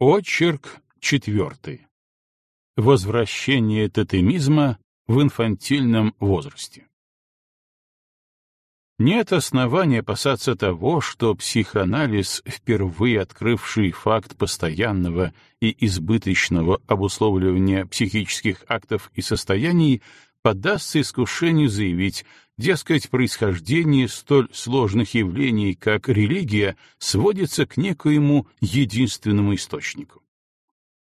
Очерк четвертый. Возвращение тотемизма в инфантильном возрасте. Нет основания опасаться того, что психоанализ, впервые открывший факт постоянного и избыточного обусловливания психических актов и состояний, поддастся искушению заявить, дескать, происхождение столь сложных явлений, как религия, сводится к некоему единственному источнику.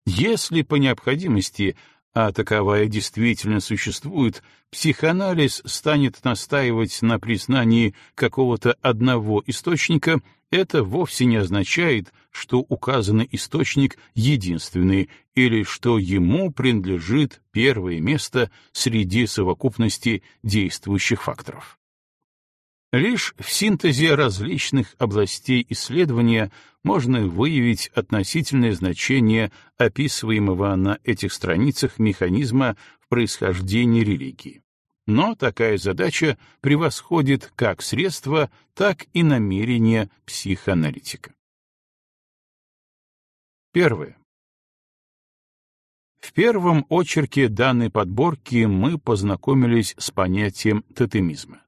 Если по необходимости а таковая действительно существует, психоанализ станет настаивать на признании какого-то одного источника, это вовсе не означает, что указанный источник единственный или что ему принадлежит первое место среди совокупности действующих факторов. Лишь в синтезе различных областей исследования можно выявить относительное значение описываемого на этих страницах механизма в происхождении религии. Но такая задача превосходит как средства, так и намерения психоаналитика. Первое. В первом очерке данной подборки мы познакомились с понятием тотемизма.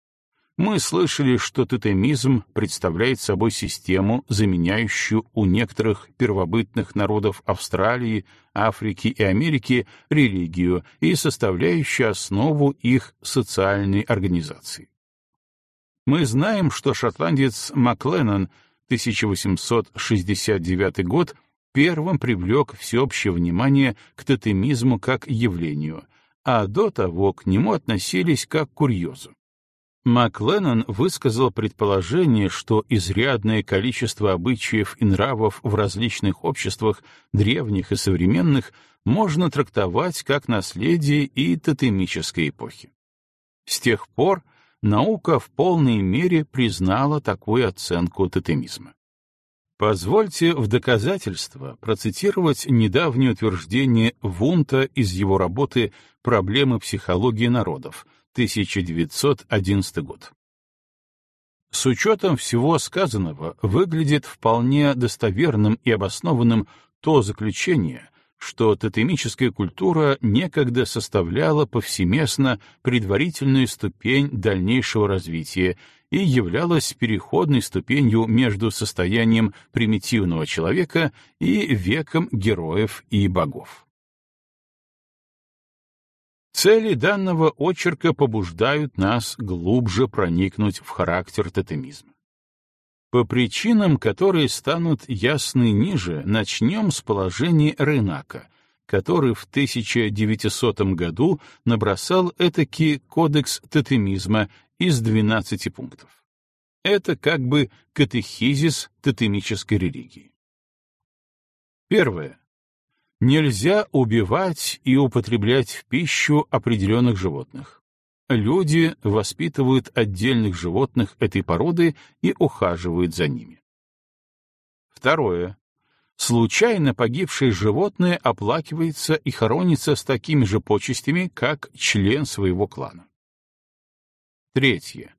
Мы слышали, что тотемизм представляет собой систему, заменяющую у некоторых первобытных народов Австралии, Африки и Америки религию и составляющую основу их социальной организации. Мы знаем, что шотландец Макленнон 1869 год первым привлек всеобщее внимание к тотемизму как явлению, а до того к нему относились как к курьезу. Макленнон высказал предположение, что изрядное количество обычаев и нравов в различных обществах, древних и современных, можно трактовать как наследие и тотемической эпохи. С тех пор наука в полной мере признала такую оценку тотемизма. Позвольте в доказательство процитировать недавнее утверждение Вунта из его работы «Проблемы психологии народов», 1911 год. С учетом всего сказанного выглядит вполне достоверным и обоснованным то заключение, что тотемическая культура некогда составляла повсеместно предварительную ступень дальнейшего развития и являлась переходной ступенью между состоянием примитивного человека и веком героев и богов. Цели данного очерка побуждают нас глубже проникнуть в характер тотемизма. По причинам, которые станут ясны ниже, начнем с положения Рейнака, который в 1900 году набросал этакий кодекс тотемизма из 12 пунктов. Это как бы катехизис тотемической религии. Первое. Нельзя убивать и употреблять в пищу определенных животных. Люди воспитывают отдельных животных этой породы и ухаживают за ними. Второе. Случайно погибшее животное оплакивается и хоронится с такими же почестями, как член своего клана. Третье.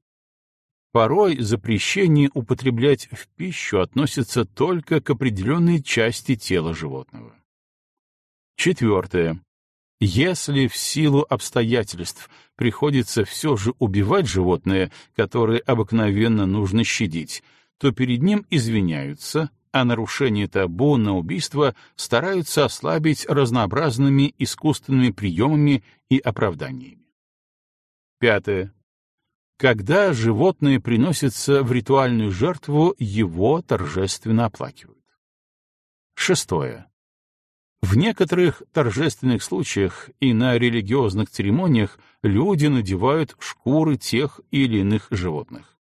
Порой запрещение употреблять в пищу относится только к определенной части тела животного. Четвертое. Если в силу обстоятельств приходится все же убивать животное, которое обыкновенно нужно щадить, то перед ним извиняются, а нарушение табу на убийство стараются ослабить разнообразными искусственными приемами и оправданиями. Пятое. Когда животное приносится в ритуальную жертву, его торжественно оплакивают. Шестое. В некоторых торжественных случаях и на религиозных церемониях люди надевают шкуры тех или иных животных.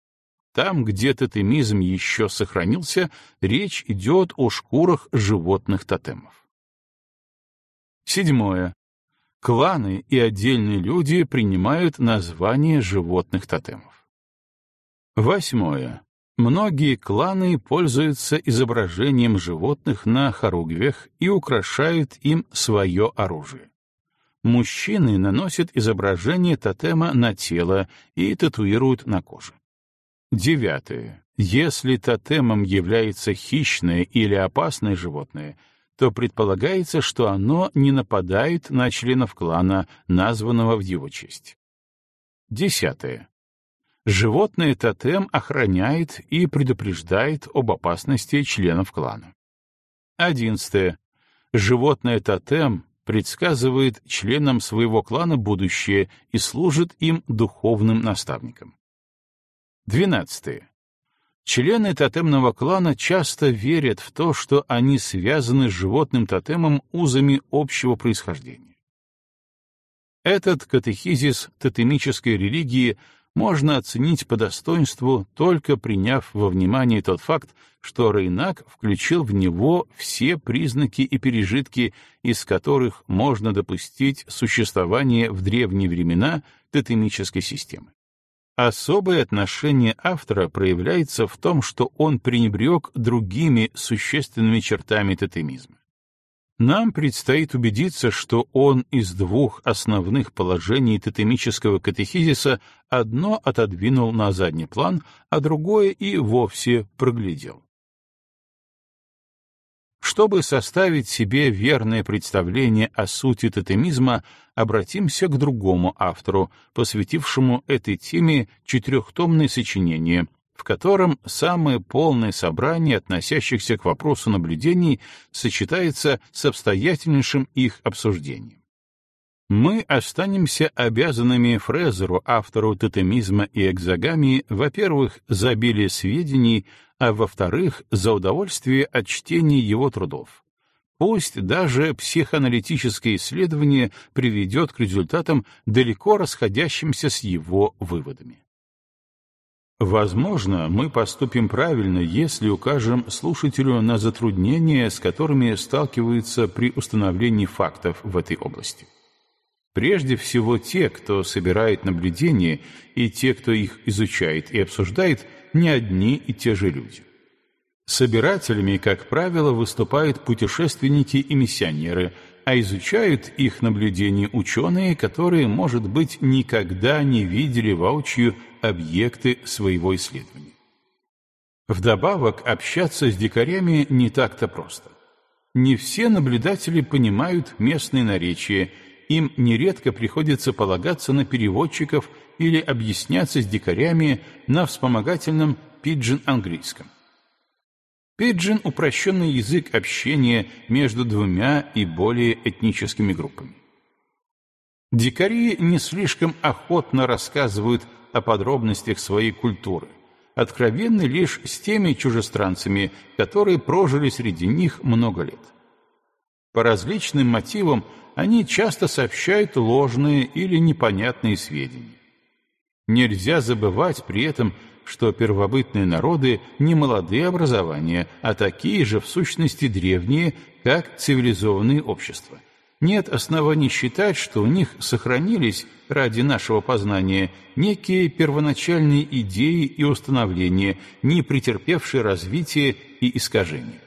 Там, где тотемизм еще сохранился, речь идет о шкурах животных тотемов. Седьмое. Кланы и отдельные люди принимают название животных тотемов. Восьмое. Многие кланы пользуются изображением животных на хоругвях и украшают им свое оружие. Мужчины наносят изображение тотема на тело и татуируют на коже. Девятое. Если тотемом является хищное или опасное животное, то предполагается, что оно не нападает на членов клана, названного в его честь. Десятое. Животное тотем охраняет и предупреждает об опасности членов клана. Одиннадцатое. Животное тотем предсказывает членам своего клана будущее и служит им духовным наставником. Двенадцатое. Члены тотемного клана часто верят в то, что они связаны с животным тотемом узами общего происхождения. Этот катехизис тотемической религии можно оценить по достоинству, только приняв во внимание тот факт, что Рейнак включил в него все признаки и пережитки, из которых можно допустить существование в древние времена тотемической системы. Особое отношение автора проявляется в том, что он пренебрег другими существенными чертами тотемизма. Нам предстоит убедиться, что он из двух основных положений тотемического катехизиса одно отодвинул на задний план, а другое и вовсе проглядел. Чтобы составить себе верное представление о сути тотемизма, обратимся к другому автору, посвятившему этой теме четырехтомное сочинение, в котором самое полное собрание относящихся к вопросу наблюдений сочетается с обстоятельнейшим их обсуждением. Мы останемся обязанными Фрезеру, автору тотемизма и экзогамии, во-первых, за обилие сведений, а во-вторых, за удовольствие от чтения его трудов. Пусть даже психоаналитическое исследование приведет к результатам, далеко расходящимся с его выводами. Возможно, мы поступим правильно, если укажем слушателю на затруднения, с которыми сталкиваются при установлении фактов в этой области. Прежде всего те, кто собирает наблюдения, и те, кто их изучает и обсуждает, не одни и те же люди. Собирателями, как правило, выступают путешественники и миссионеры, а изучают их наблюдения ученые, которые, может быть, никогда не видели воочию объекты своего исследования. Вдобавок, общаться с дикарями не так-то просто. Не все наблюдатели понимают местные наречия, им нередко приходится полагаться на переводчиков или объясняться с дикарями на вспомогательном пиджин-английском. Пиджин — упрощенный язык общения между двумя и более этническими группами. Дикари не слишком охотно рассказывают о подробностях своей культуры, откровенны лишь с теми чужестранцами, которые прожили среди них много лет. По различным мотивам они часто сообщают ложные или непонятные сведения. Нельзя забывать при этом, что первобытные народы не молодые образования, а такие же в сущности древние, как цивилизованные общества. Нет оснований считать, что у них сохранились ради нашего познания некие первоначальные идеи и установления, не претерпевшие развития и искажения.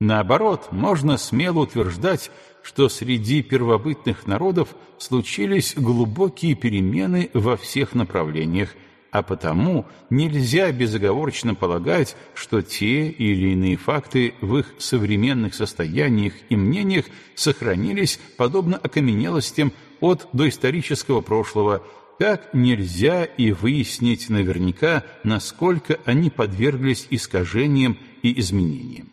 Наоборот, можно смело утверждать, что среди первобытных народов случились глубокие перемены во всех направлениях, а потому нельзя безоговорочно полагать, что те или иные факты в их современных состояниях и мнениях сохранились подобно окаменелостям от доисторического прошлого, как нельзя и выяснить наверняка, насколько они подверглись искажениям и изменениям.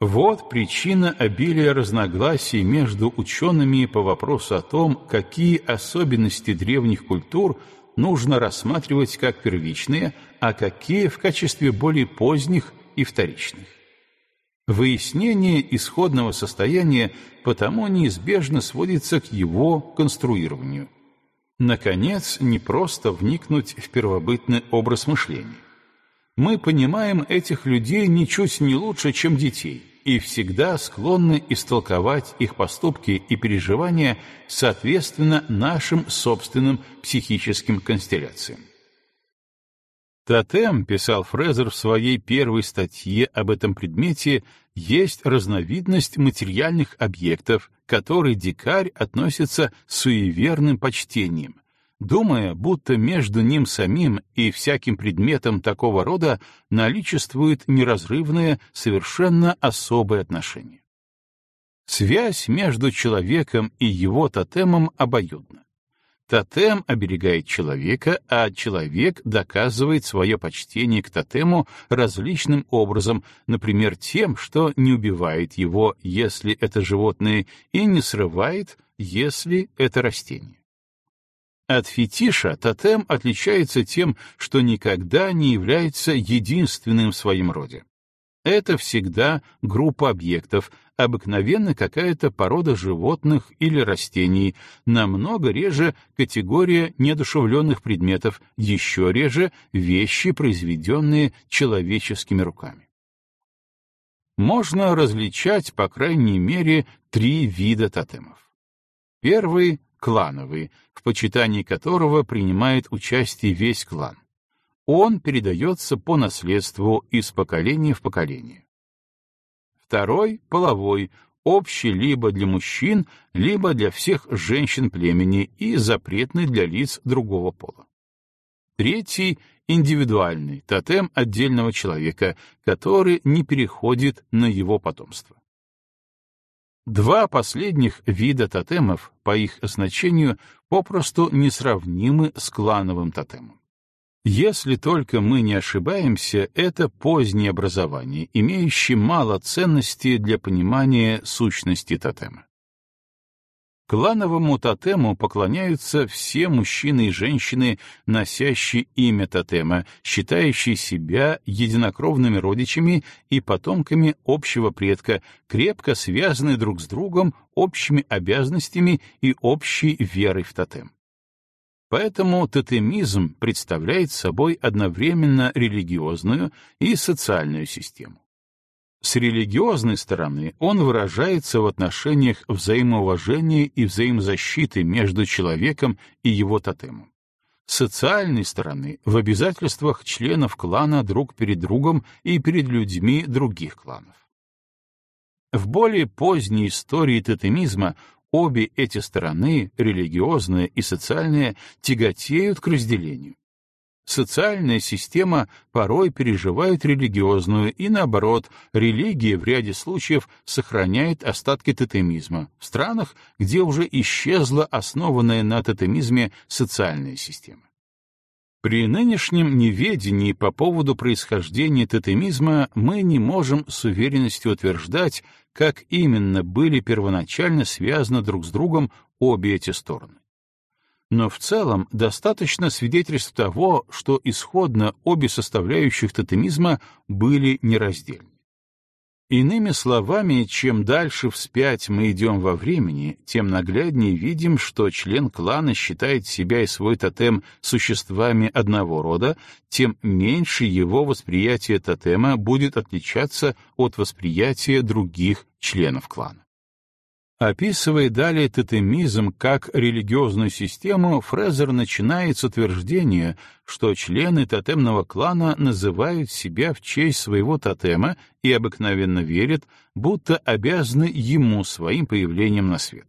Вот причина обилия разногласий между учеными по вопросу о том, какие особенности древних культур нужно рассматривать как первичные, а какие в качестве более поздних и вторичных. Выяснение исходного состояния потому неизбежно сводится к его конструированию. Наконец, не просто вникнуть в первобытный образ мышления. Мы понимаем этих людей ничуть не лучше, чем детей и всегда склонны истолковать их поступки и переживания соответственно нашим собственным психическим констелляциям. Тотем, писал Фрезер в своей первой статье об этом предмете, есть разновидность материальных объектов, которые дикарь относится с суеверным почтением, думая, будто между ним самим и всяким предметом такого рода наличествует неразрывное, совершенно особое отношение. Связь между человеком и его тотемом обоюдна. Тотем оберегает человека, а человек доказывает свое почтение к тотему различным образом, например, тем, что не убивает его, если это животное, и не срывает, если это растение. От фетиша тотем отличается тем, что никогда не является единственным в своем роде. Это всегда группа объектов, обыкновенно какая-то порода животных или растений, намного реже категория неодушевленных предметов, еще реже вещи, произведенные человеческими руками. Можно различать, по крайней мере, три вида тотемов. Первый — клановый, в почитании которого принимает участие весь клан он передается по наследству из поколения в поколение. Второй — половой, общий либо для мужчин, либо для всех женщин племени и запретный для лиц другого пола. Третий — индивидуальный, тотем отдельного человека, который не переходит на его потомство. Два последних вида тотемов, по их значению, попросту несравнимы с клановым тотемом. Если только мы не ошибаемся, это позднее образование, имеющее мало ценности для понимания сущности тотема. Клановому тотему поклоняются все мужчины и женщины, носящие имя тотема, считающие себя единокровными родичами и потомками общего предка, крепко связанные друг с другом общими обязанностями и общей верой в тотем. Поэтому тотемизм представляет собой одновременно религиозную и социальную систему. С религиозной стороны он выражается в отношениях взаимоуважения и взаимозащиты между человеком и его тотемом. С социальной стороны — в обязательствах членов клана друг перед другом и перед людьми других кланов. В более поздней истории тотемизма Обе эти стороны, религиозная и социальная, тяготеют к разделению. Социальная система порой переживает религиозную, и наоборот, религия в ряде случаев сохраняет остатки тотемизма в странах, где уже исчезла основанная на тотемизме социальная система. При нынешнем неведении по поводу происхождения тотемизма мы не можем с уверенностью утверждать, как именно были первоначально связаны друг с другом обе эти стороны. Но в целом достаточно свидетельств того, что исходно обе составляющих тотемизма были нераздельны. Иными словами, чем дальше вспять мы идем во времени, тем нагляднее видим, что член клана считает себя и свой тотем существами одного рода, тем меньше его восприятие тотема будет отличаться от восприятия других членов клана. Описывая далее тотемизм как религиозную систему, Фрезер начинает с утверждения, что члены тотемного клана называют себя в честь своего тотема и обыкновенно верят, будто обязаны ему своим появлением на свет.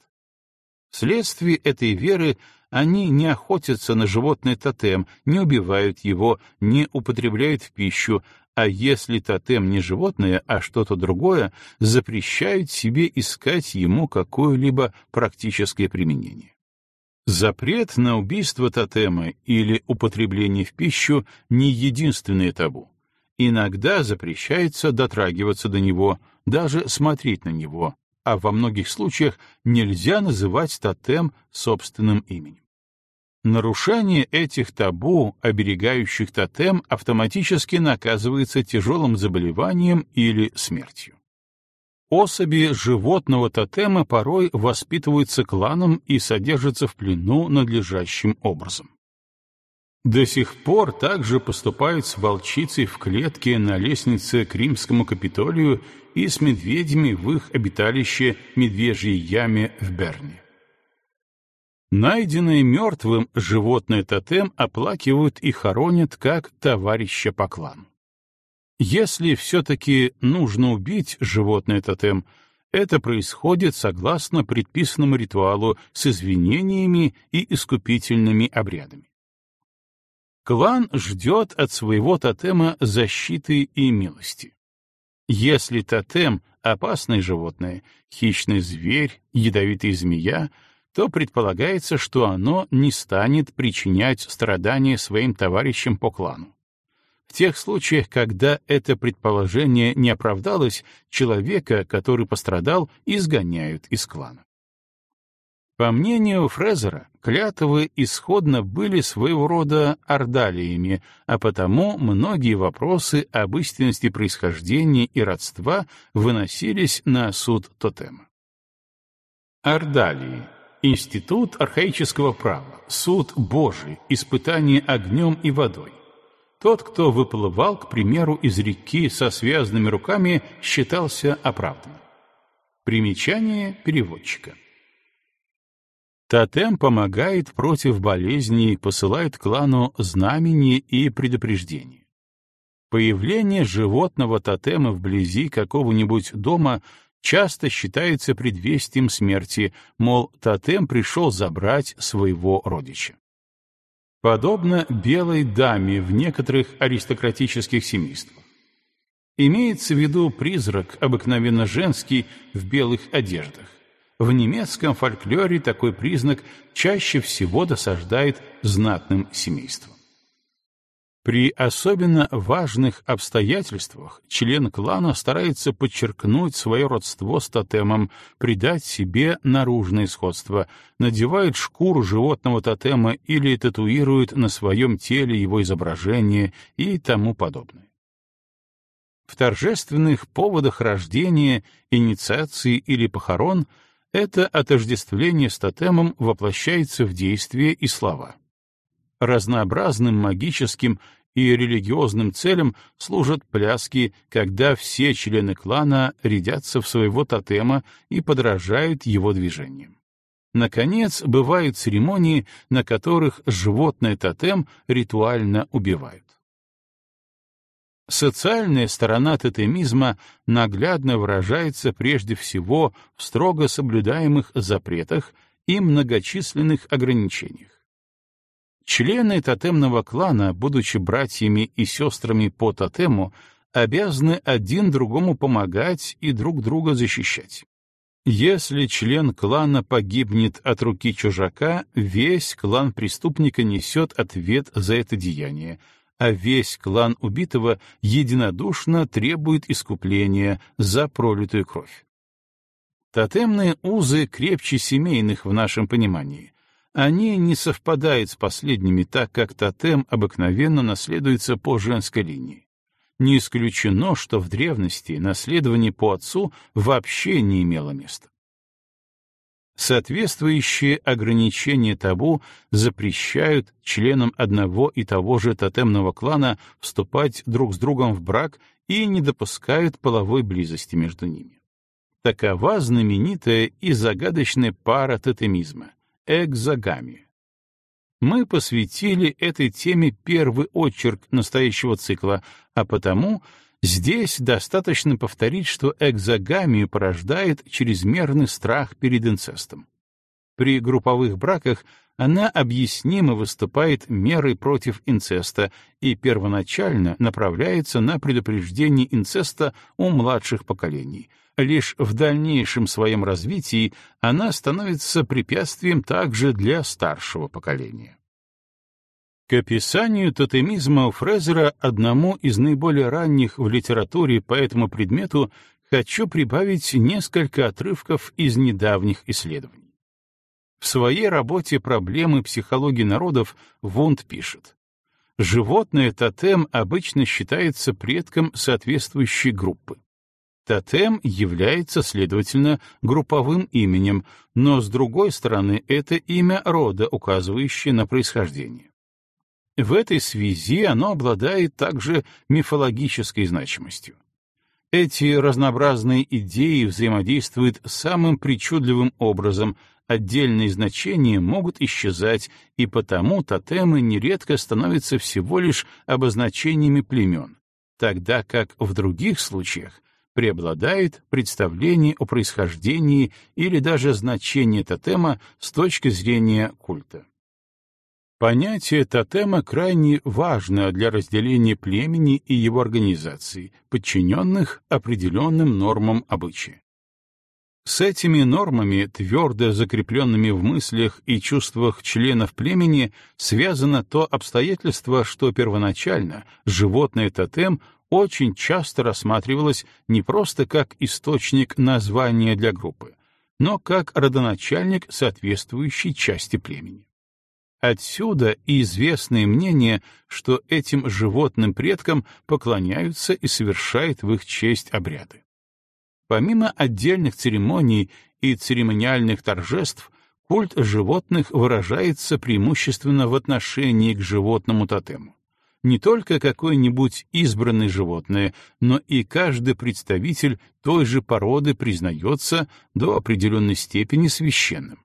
Вследствие этой веры они не охотятся на животный тотем, не убивают его, не употребляют в пищу, а если тотем не животное, а что-то другое, запрещают себе искать ему какое-либо практическое применение. Запрет на убийство тотема или употребление в пищу не единственное табу. Иногда запрещается дотрагиваться до него, даже смотреть на него, а во многих случаях нельзя называть тотем собственным именем. Нарушение этих табу, оберегающих тотем, автоматически наказывается тяжелым заболеванием или смертью. Особи животного тотема порой воспитываются кланом и содержатся в плену надлежащим образом. До сих пор также поступают с волчицей в клетке на лестнице к римскому Капитолию и с медведями в их обиталище Медвежьей яме в Берне. Найденное мертвым животное тотем оплакивают и хоронят как товарища по клану. Если все-таки нужно убить животное тотем, это происходит согласно предписанному ритуалу с извинениями и искупительными обрядами. Клан ждет от своего тотема защиты и милости. Если тотем — опасное животное, хищный зверь, ядовитая змея, то предполагается, что оно не станет причинять страдания своим товарищам по клану. В тех случаях, когда это предположение не оправдалось, человека, который пострадал, изгоняют из клана. По мнению Фрезера, клятвы исходно были своего рода ордалиями, а потому многие вопросы об истинности происхождения и родства выносились на суд тотема. Ордалии — институт архаического права, суд Божий, испытание огнем и водой. Тот, кто выплывал, к примеру, из реки со связанными руками, считался оправданным. Примечание переводчика. Тотем помогает против болезней, посылает клану знамени и предупреждения. Появление животного тотема вблизи какого-нибудь дома часто считается предвестием смерти, мол, тотем пришел забрать своего родича. Подобно белой даме в некоторых аристократических семействах. Имеется в виду призрак, обыкновенно женский, в белых одеждах. В немецком фольклоре такой признак чаще всего досаждает знатным семействам. При особенно важных обстоятельствах член клана старается подчеркнуть свое родство с тотемом, придать себе наружное сходство, надевает шкуру животного тотема или татуирует на своем теле его изображение и тому подобное. В торжественных поводах рождения, инициации или похорон – это отождествление с тотемом воплощается в действие и слова. Разнообразным магическим и религиозным целям служат пляски, когда все члены клана рядятся в своего тотема и подражают его движениям. Наконец, бывают церемонии, на которых животное тотем ритуально убивают. Социальная сторона тотемизма наглядно выражается прежде всего в строго соблюдаемых запретах и многочисленных ограничениях. Члены тотемного клана, будучи братьями и сестрами по тотему, обязаны один другому помогать и друг друга защищать. Если член клана погибнет от руки чужака, весь клан преступника несет ответ за это деяние, а весь клан убитого единодушно требует искупления за пролитую кровь. Тотемные узы крепче семейных в нашем понимании. Они не совпадают с последними, так как тотем обыкновенно наследуется по женской линии. Не исключено, что в древности наследование по отцу вообще не имело места. Соответствующие ограничения табу запрещают членам одного и того же тотемного клана вступать друг с другом в брак и не допускают половой близости между ними. Такова знаменитая и загадочная пара тотемизма — экзогамия. Мы посвятили этой теме первый очерк настоящего цикла, а потому Здесь достаточно повторить, что экзогамию порождает чрезмерный страх перед инцестом. При групповых браках она объяснимо выступает мерой против инцеста и первоначально направляется на предупреждение инцеста у младших поколений. Лишь в дальнейшем своем развитии она становится препятствием также для старшего поколения. К описанию тотемизма у Фрезера, одному из наиболее ранних в литературе по этому предмету, хочу прибавить несколько отрывков из недавних исследований. В своей работе «Проблемы психологии народов» Вунд пишет, «Животное тотем обычно считается предком соответствующей группы. Тотем является, следовательно, групповым именем, но, с другой стороны, это имя рода, указывающее на происхождение. В этой связи оно обладает также мифологической значимостью. Эти разнообразные идеи взаимодействуют самым причудливым образом, отдельные значения могут исчезать, и потому тотемы нередко становятся всего лишь обозначениями племен, тогда как в других случаях преобладает представление о происхождении или даже значении тотема с точки зрения культа. Понятие тотема крайне важно для разделения племени и его организации, подчиненных определенным нормам обычая. С этими нормами, твердо закрепленными в мыслях и чувствах членов племени, связано то обстоятельство, что первоначально животное тотем очень часто рассматривалось не просто как источник названия для группы, но как родоначальник соответствующей части племени. Отсюда и известное мнение, что этим животным предкам поклоняются и совершают в их честь обряды. Помимо отдельных церемоний и церемониальных торжеств, культ животных выражается преимущественно в отношении к животному тотему. Не только какое-нибудь избранное животное, но и каждый представитель той же породы признается до определенной степени священным.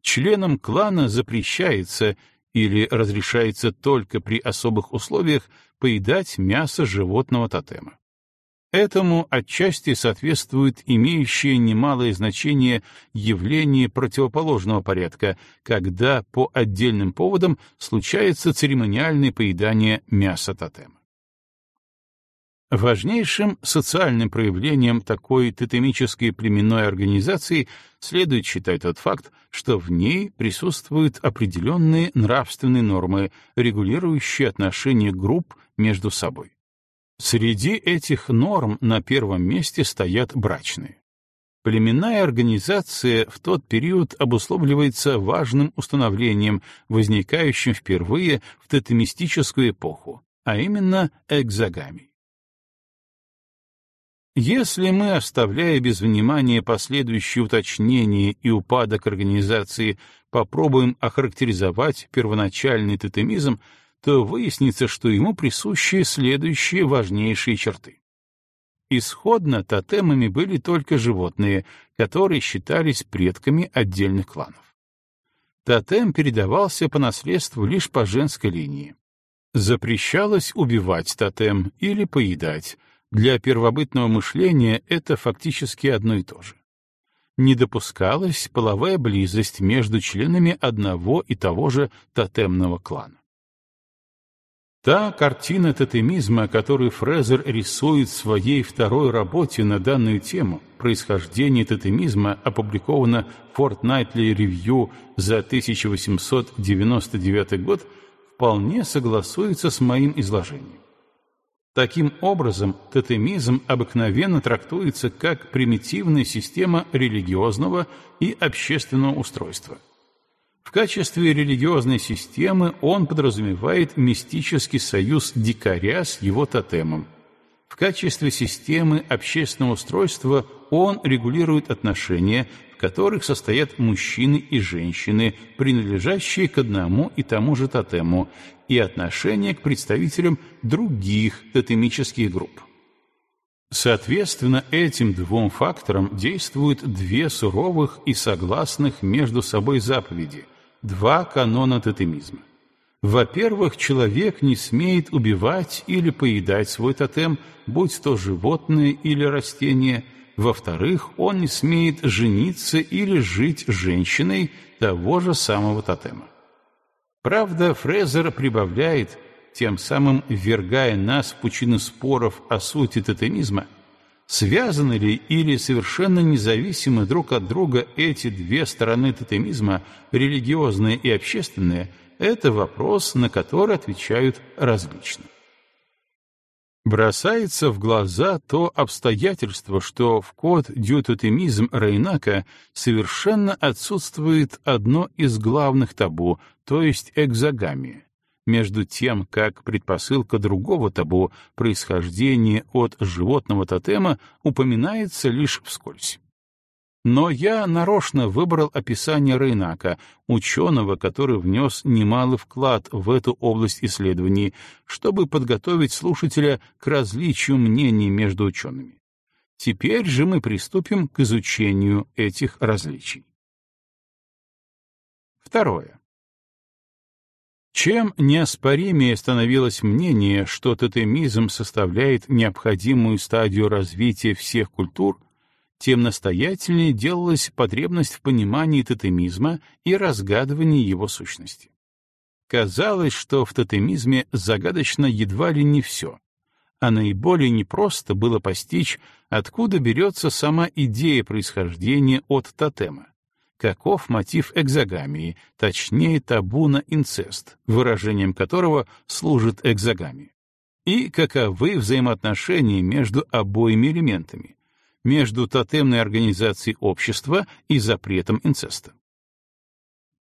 Членам клана запрещается или разрешается только при особых условиях поедать мясо животного тотема. Этому отчасти соответствует имеющее немалое значение явление противоположного порядка, когда по отдельным поводам случается церемониальное поедание мяса тотема. Важнейшим социальным проявлением такой тотемической племенной организации следует считать тот факт, что в ней присутствуют определенные нравственные нормы, регулирующие отношения групп между собой. Среди этих норм на первом месте стоят брачные. Племенная организация в тот период обусловливается важным установлением, возникающим впервые в тотемистическую эпоху, а именно экзогамией. Если мы, оставляя без внимания последующие уточнения и упадок организации, попробуем охарактеризовать первоначальный тотемизм, то выяснится, что ему присущи следующие важнейшие черты. Исходно тотемами были только животные, которые считались предками отдельных кланов. Тотем передавался по наследству лишь по женской линии. Запрещалось убивать тотем или поедать — для первобытного мышления это фактически одно и то же. Не допускалась половая близость между членами одного и того же тотемного клана. Та картина тотемизма, которую Фрезер рисует в своей второй работе на данную тему, происхождение тотемизма, опубликована в Fortnightly Review за 1899 год, вполне согласуется с моим изложением. Таким образом, тотемизм обыкновенно трактуется как примитивная система религиозного и общественного устройства. В качестве религиозной системы он подразумевает мистический союз дикаря с его тотемом. В качестве системы общественного устройства он регулирует отношения, в которых состоят мужчины и женщины, принадлежащие к одному и тому же тотему, и отношение к представителям других тотемических групп. Соответственно, этим двум факторам действуют две суровых и согласных между собой заповеди, два канона тотемизма. Во-первых, человек не смеет убивать или поедать свой тотем, будь то животное или растение. Во-вторых, он не смеет жениться или жить женщиной того же самого тотема. Правда, Фрезер прибавляет, тем самым ввергая нас в пучину споров о сути тотемизма, связаны ли или совершенно независимы друг от друга эти две стороны тотемизма, религиозные и общественные, это вопрос, на который отвечают различно. Бросается в глаза то обстоятельство, что в код дютотемизм Рейнака совершенно отсутствует одно из главных табу, то есть экзогамия, между тем, как предпосылка другого табу, происхождение от животного тотема, упоминается лишь вскользь. Но я нарочно выбрал описание Рейнака, ученого, который внес немалый вклад в эту область исследований, чтобы подготовить слушателя к различию мнений между учеными. Теперь же мы приступим к изучению этих различий. Второе. Чем неоспоримее становилось мнение, что тотемизм составляет необходимую стадию развития всех культур, тем настоятельнее делалась потребность в понимании тотемизма и разгадывании его сущности. казалось, что в тотемизме загадочно едва ли не все, а наиболее непросто было постичь, откуда берется сама идея происхождения от тотема. Каков мотив экзогамии, точнее табу на инцест, выражением которого служит экзогамия? И каковы взаимоотношения между обоими элементами, между тотемной организацией общества и запретом инцеста?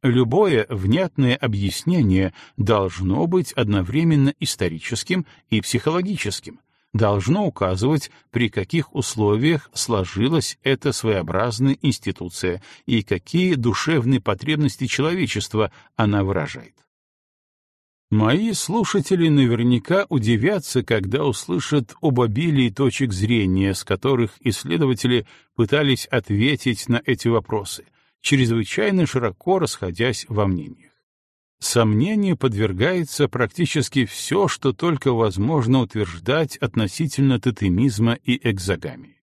Любое внятное объяснение должно быть одновременно историческим и психологическим, должно указывать, при каких условиях сложилась эта своеобразная институция и какие душевные потребности человечества она выражает. Мои слушатели наверняка удивятся, когда услышат об обилии точек зрения, с которых исследователи пытались ответить на эти вопросы — чрезвычайно широко расходясь во мнениях. Сомнению подвергается практически все, что только возможно утверждать относительно тотемизма и экзогамии.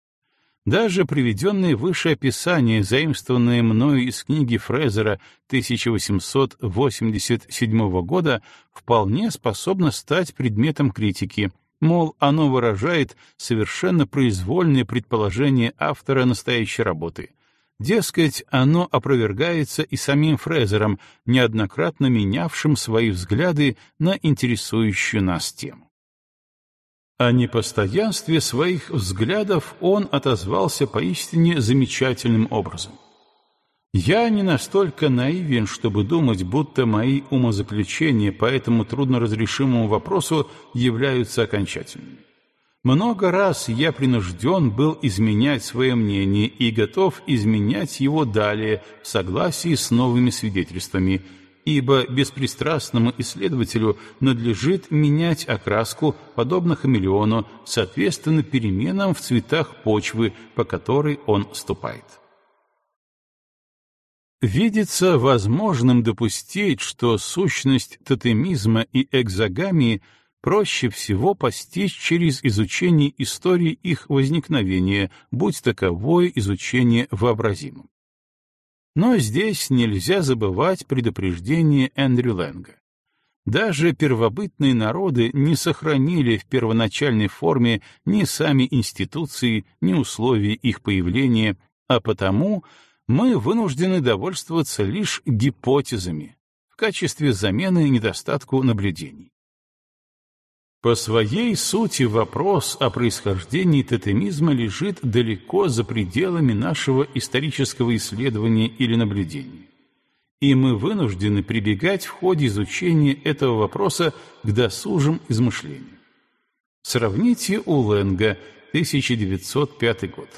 Даже приведенные выше описания, заимствованные мною из книги Фрезера 1887 года, вполне способно стать предметом критики, мол, оно выражает совершенно произвольное предположение автора настоящей работы — Дескать, оно опровергается и самим Фрезером, неоднократно менявшим свои взгляды на интересующую нас тему. О непостоянстве своих взглядов он отозвался поистине замечательным образом. Я не настолько наивен, чтобы думать, будто мои умозаключения по этому трудноразрешимому вопросу являются окончательными. Много раз я принужден был изменять свое мнение и готов изменять его далее в согласии с новыми свидетельствами, ибо беспристрастному исследователю надлежит менять окраску, подобно хамелеону, соответственно переменам в цветах почвы, по которой он ступает. Видится возможным допустить, что сущность тотемизма и экзогамии — проще всего постичь через изучение истории их возникновения, будь таковое изучение вообразимым. Но здесь нельзя забывать предупреждение Эндрю Лэнга. Даже первобытные народы не сохранили в первоначальной форме ни сами институции, ни условия их появления, а потому мы вынуждены довольствоваться лишь гипотезами в качестве замены недостатку наблюдений. По своей сути вопрос о происхождении тотемизма лежит далеко за пределами нашего исторического исследования или наблюдения. И мы вынуждены прибегать в ходе изучения этого вопроса к досужим измышлениям. Сравните у Ленга, 1905 год.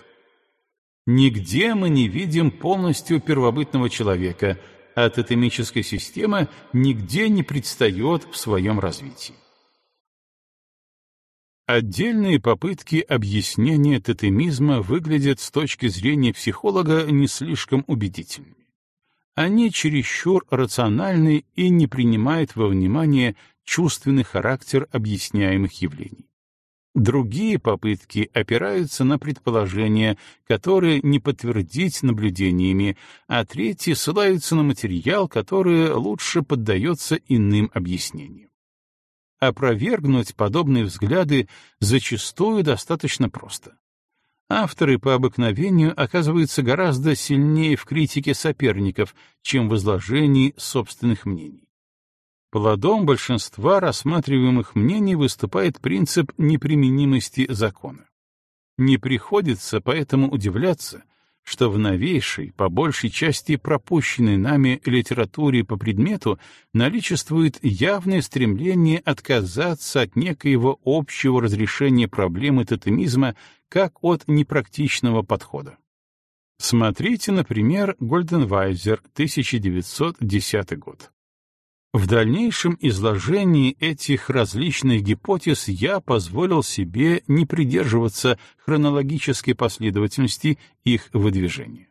Нигде мы не видим полностью первобытного человека, а тотемическая система нигде не предстает в своем развитии. Отдельные попытки объяснения тотемизма выглядят с точки зрения психолога не слишком убедительными. Они чересчур рациональны и не принимают во внимание чувственный характер объясняемых явлений. Другие попытки опираются на предположения, которые не подтвердить наблюдениями, а третьи ссылаются на материал, который лучше поддается иным объяснениям. Опровергнуть подобные взгляды зачастую достаточно просто. Авторы по обыкновению оказываются гораздо сильнее в критике соперников, чем в изложении собственных мнений. Плодом большинства рассматриваемых мнений выступает принцип неприменимости закона. Не приходится поэтому удивляться, что в новейшей, по большей части пропущенной нами литературе по предмету наличествует явное стремление отказаться от некоего общего разрешения проблемы тотемизма как от непрактичного подхода. Смотрите, например, Гольденвайзер, 1910 год. В дальнейшем изложении этих различных гипотез я позволил себе не придерживаться хронологической последовательности их выдвижения.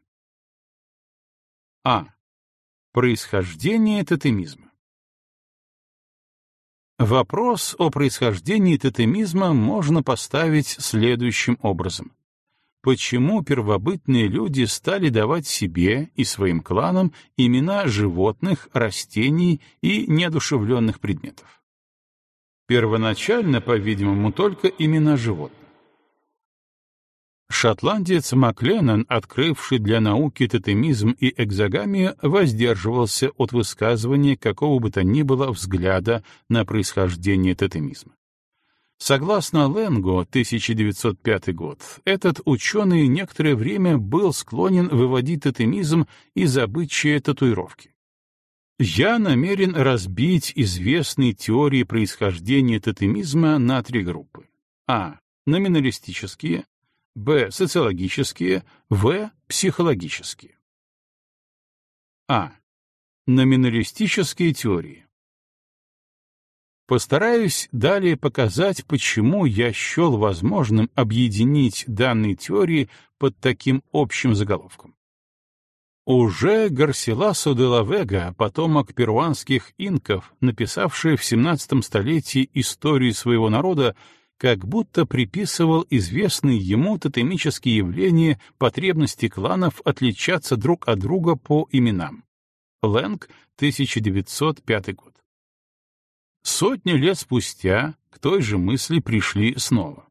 А. Происхождение тотемизма. Вопрос о происхождении тотемизма можно поставить следующим образом. Почему первобытные люди стали давать себе и своим кланам имена животных, растений и неодушевленных предметов. Первоначально, по-видимому, только имена животных. Шотландец Макленнон, открывший для науки тотемизм и экзогамию, воздерживался от высказывания какого бы то ни было взгляда на происхождение тотемизма. Согласно Ленго, 1905 год, этот ученый некоторое время был склонен выводить тотемизм из обычая татуировки. Я намерен разбить известные теории происхождения тотемизма на три группы. А. Номиналистические, Б. Социологические. В. Психологические. А. Номиналистические теории. Постараюсь далее показать, почему я счел возможным объединить данные теории под таким общим заголовком. Уже Гарсиласо де ла Вега, потомок перуанских инков, написавший в XVII столетии историю своего народа, как будто приписывал известные ему тотемические явления потребности кланов отличаться друг от друга по именам. Лэнг, 1905 год. Сотни лет спустя к той же мысли пришли снова.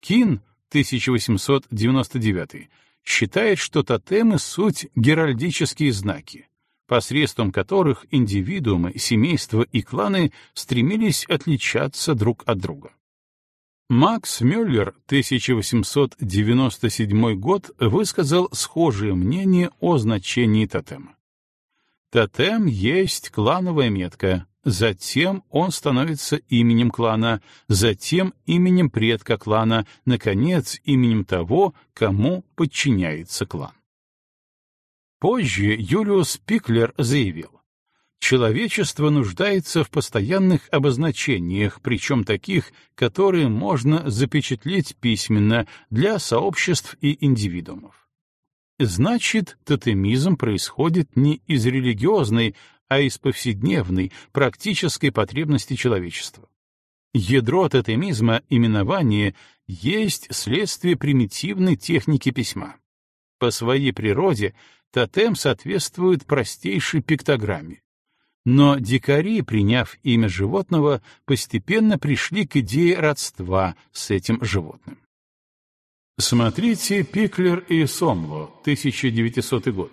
Кин, 1899, считает, что тотемы — суть геральдические знаки, посредством которых индивидуумы, семейства и кланы стремились отличаться друг от друга. Макс Мюллер, 1897 год, высказал схожее мнение о значении тотема. Тотем есть клановая метка, затем он становится именем клана, затем именем предка клана, наконец, именем того, кому подчиняется клан. Позже Юлиус Пиклер заявил, Человечество нуждается в постоянных обозначениях, причем таких, которые можно запечатлеть письменно для сообществ и индивидуумов. Значит, тотемизм происходит не из религиозной, а из повседневной, практической потребности человечества. Ядро тотемизма, именование, есть следствие примитивной техники письма. По своей природе тотем соответствует простейшей пиктограмме, но дикари, приняв имя животного, постепенно пришли к идее родства с этим животным. Смотрите Пиклер и Сомло, 1900 год.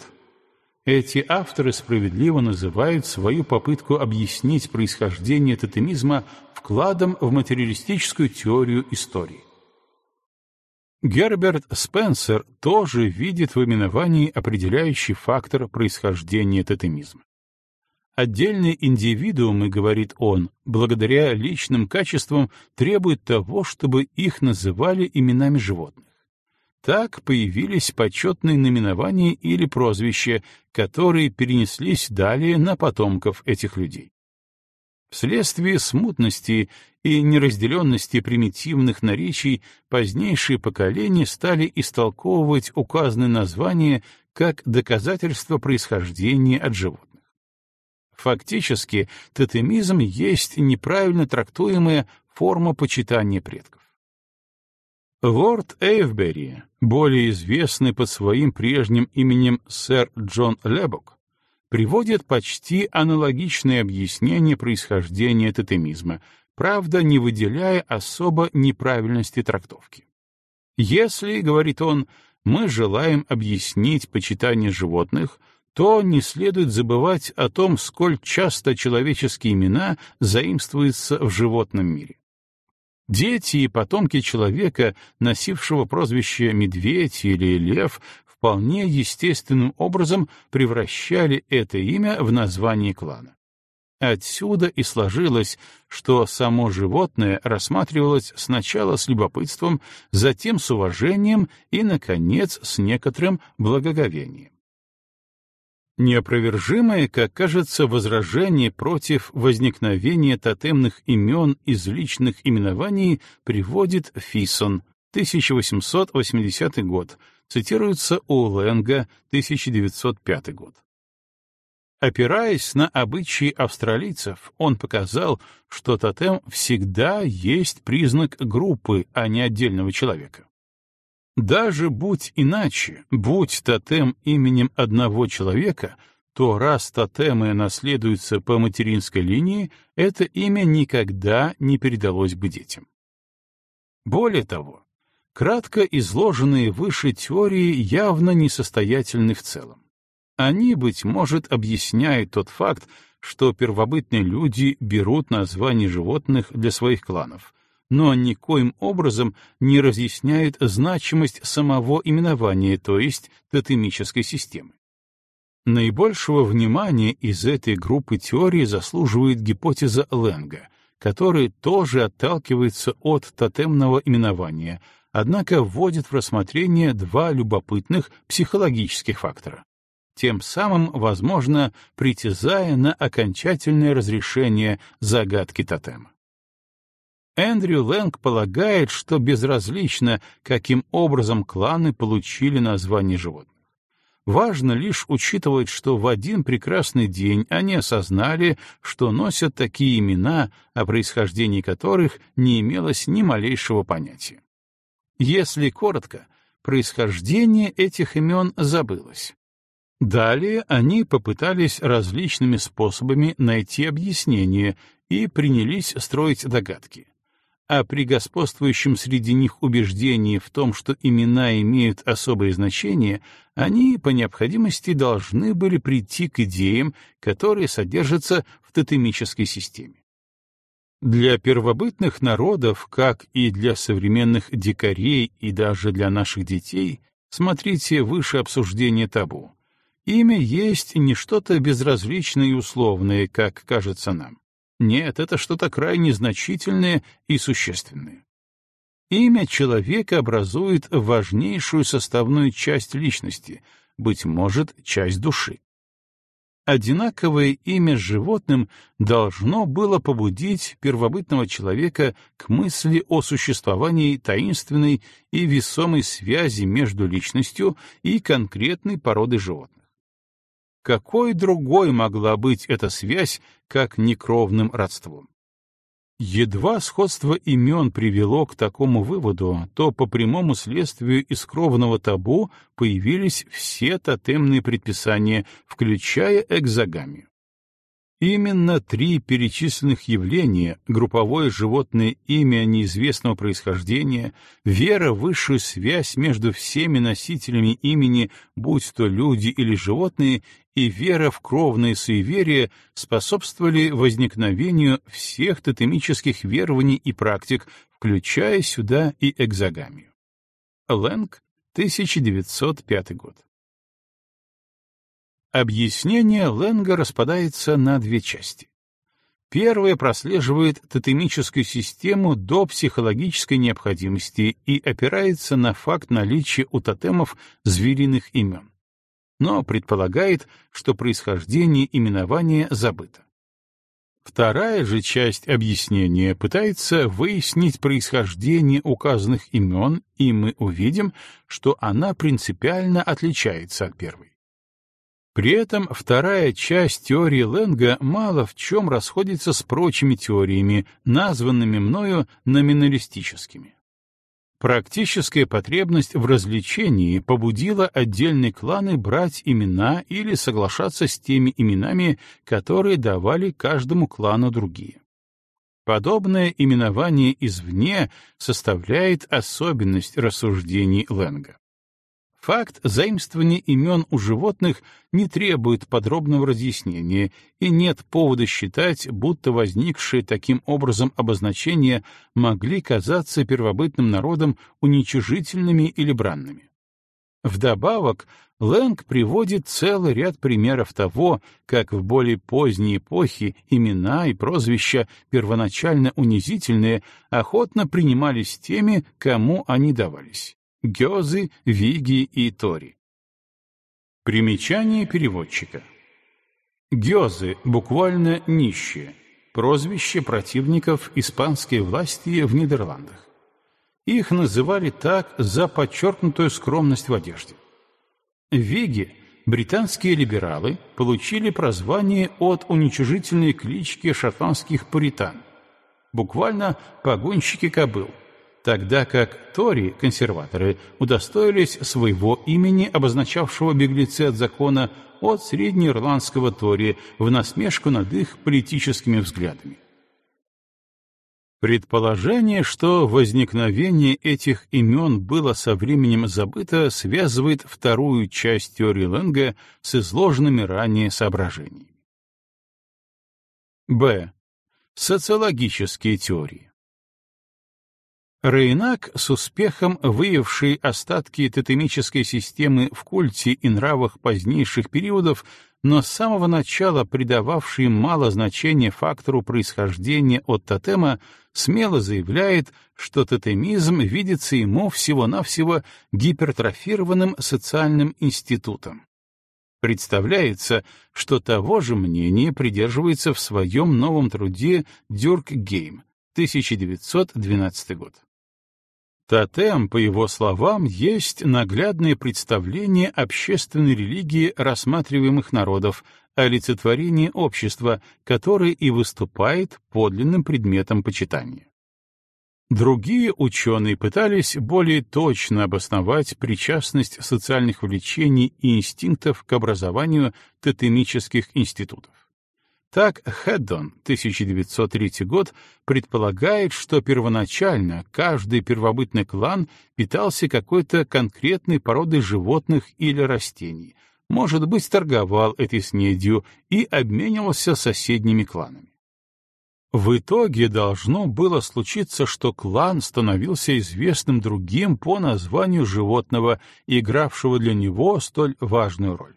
Эти авторы справедливо называют свою попытку объяснить происхождение тотемизма вкладом в материалистическую теорию истории. Герберт Спенсер тоже видит в именовании определяющий фактор происхождения тотемизма. Отдельные индивидуумы, говорит он, благодаря личным качествам требуют того, чтобы их называли именами животных. Так появились почетные наименования или прозвища, которые перенеслись далее на потомков этих людей. Вследствие смутности и неразделенности примитивных наречий позднейшие поколения стали истолковывать указанные названия как доказательство происхождения от животных. Фактически, тотемизм есть неправильно трактуемая форма почитания предков. Лорд Эйвбери, более известный под своим прежним именем сэр Джон Лебок, приводит почти аналогичное объяснение происхождения тотемизма, правда, не выделяя особо неправильности трактовки. Если, говорит он, мы желаем объяснить почитание животных, то не следует забывать о том, сколь часто человеческие имена заимствуются в животном мире. Дети и потомки человека, носившего прозвище «медведь» или «лев», вполне естественным образом превращали это имя в название клана. Отсюда и сложилось, что само животное рассматривалось сначала с любопытством, затем с уважением и, наконец, с некоторым благоговением. Неопровержимое, как кажется, возражение против возникновения тотемных имен из личных именований приводит Фисон, 1880 год, цитируется у Лэнга, 1905 год. Опираясь на обычаи австралийцев, он показал, что тотем всегда есть признак группы, а не отдельного человека. Даже будь иначе, будь тотем именем одного человека, то раз тотемы наследуются по материнской линии, это имя никогда не передалось бы детям. Более того, кратко изложенные выше теории явно несостоятельны в целом. Они, быть может, объясняют тот факт, что первобытные люди берут названия животных для своих кланов, но никоим образом не разъясняют значимость самого именования, то есть тотемической системы. Наибольшего внимания из этой группы теорий заслуживает гипотеза Ленга, который тоже отталкивается от тотемного именования, однако вводит в рассмотрение два любопытных психологических фактора тем самым, возможно, притязая на окончательное разрешение загадки тотема. Эндрю Лэнг полагает, что безразлично, каким образом кланы получили название животных. Важно лишь учитывать, что в один прекрасный день они осознали, что носят такие имена, о происхождении которых не имелось ни малейшего понятия. Если коротко, происхождение этих имен забылось. Далее они попытались различными способами найти объяснение и принялись строить догадки. А при господствующем среди них убеждении в том, что имена имеют особое значение, они по необходимости должны были прийти к идеям, которые содержатся в тотемической системе. Для первобытных народов, как и для современных дикарей и даже для наших детей, смотрите выше обсуждения табу, Имя есть не что-то безразличное и условное, как кажется нам. Нет, это что-то крайне значительное и существенное. Имя человека образует важнейшую составную часть личности, быть может, часть души. Одинаковое имя животным должно было побудить первобытного человека к мысли о существовании таинственной и весомой связи между личностью и конкретной породой животных. Какой другой могла быть эта связь, как некровным родством? Едва сходство имен привело к такому выводу, то по прямому следствию из кровного табу появились все тотемные предписания, включая экзогамию. Именно три перечисленных явления — групповое животное имя неизвестного происхождения, вера в высшую связь между всеми носителями имени, будь то люди или животные, и вера в кровное суеверие способствовали возникновению всех тотемических верований и практик, включая сюда и экзогамию. Лэнг, 1905 год. Объяснение Ленга распадается на две части. Первое прослеживает тотемическую систему до психологической необходимости и опирается на факт наличия у тотемов звериных имен, но предполагает, что происхождение именования забыто. Вторая же часть объяснения пытается выяснить происхождение указанных имен, и мы увидим, что она принципиально отличается от первой. При этом вторая часть теории Ленга мало в чем расходится с прочими теориями, названными мною номиналистическими. Практическая потребность в развлечении побудила отдельные кланы брать имена или соглашаться с теми именами, которые давали каждому клану другие. Подобное именование извне составляет особенность рассуждений Ленга. Факт заимствования имен у животных не требует подробного разъяснения, и нет повода считать, будто возникшие таким образом обозначения могли казаться первобытным народом уничижительными или бранными. Вдобавок, Лэнг приводит целый ряд примеров того, как в более поздние эпохи имена и прозвища, первоначально унизительные, охотно принимались теми, кому они давались. Гёзы, Виги и Тори. Примечание переводчика. Гёзы буквально нищие, прозвище противников испанской власти в Нидерландах. Их называли так за подчеркнутую скромность в одежде. Виги, британские либералы, получили прозвание от уничижительной клички шотландских пуритан, буквально погонщики кобыл, тогда как Тори, консерваторы, удостоились своего имени, обозначавшего беглецы от закона, от среднеирландского Тори в насмешку над их политическими взглядами. Предположение, что возникновение этих имен было со временем забыто, связывает вторую часть теории Ленга с изложенными ранее соображениями. Б. Социологические теории. Рейнак, с успехом выявивший остатки тотемической системы в культе и нравах позднейших периодов, но с самого начала придававший мало значения фактору происхождения от тотема, смело заявляет, что тотемизм видится ему всего-навсего гипертрофированным социальным институтом. Представляется, что того же мнения придерживается в своем новом труде Дюрк Гейм, 1912 год. Тотем, по его словам, есть наглядное представление общественной религии рассматриваемых народов, олицетворение общества, которое и выступает подлинным предметом почитания. Другие ученые пытались более точно обосновать причастность социальных влечений и инстинктов к образованию тотемических институтов. Так Хэддон, 1903 год, предполагает, что первоначально каждый первобытный клан питался какой-то конкретной породой животных или растений, может быть, торговал этой снедью и обменивался соседними кланами. В итоге должно было случиться, что клан становился известным другим по названию животного, игравшего для него столь важную роль.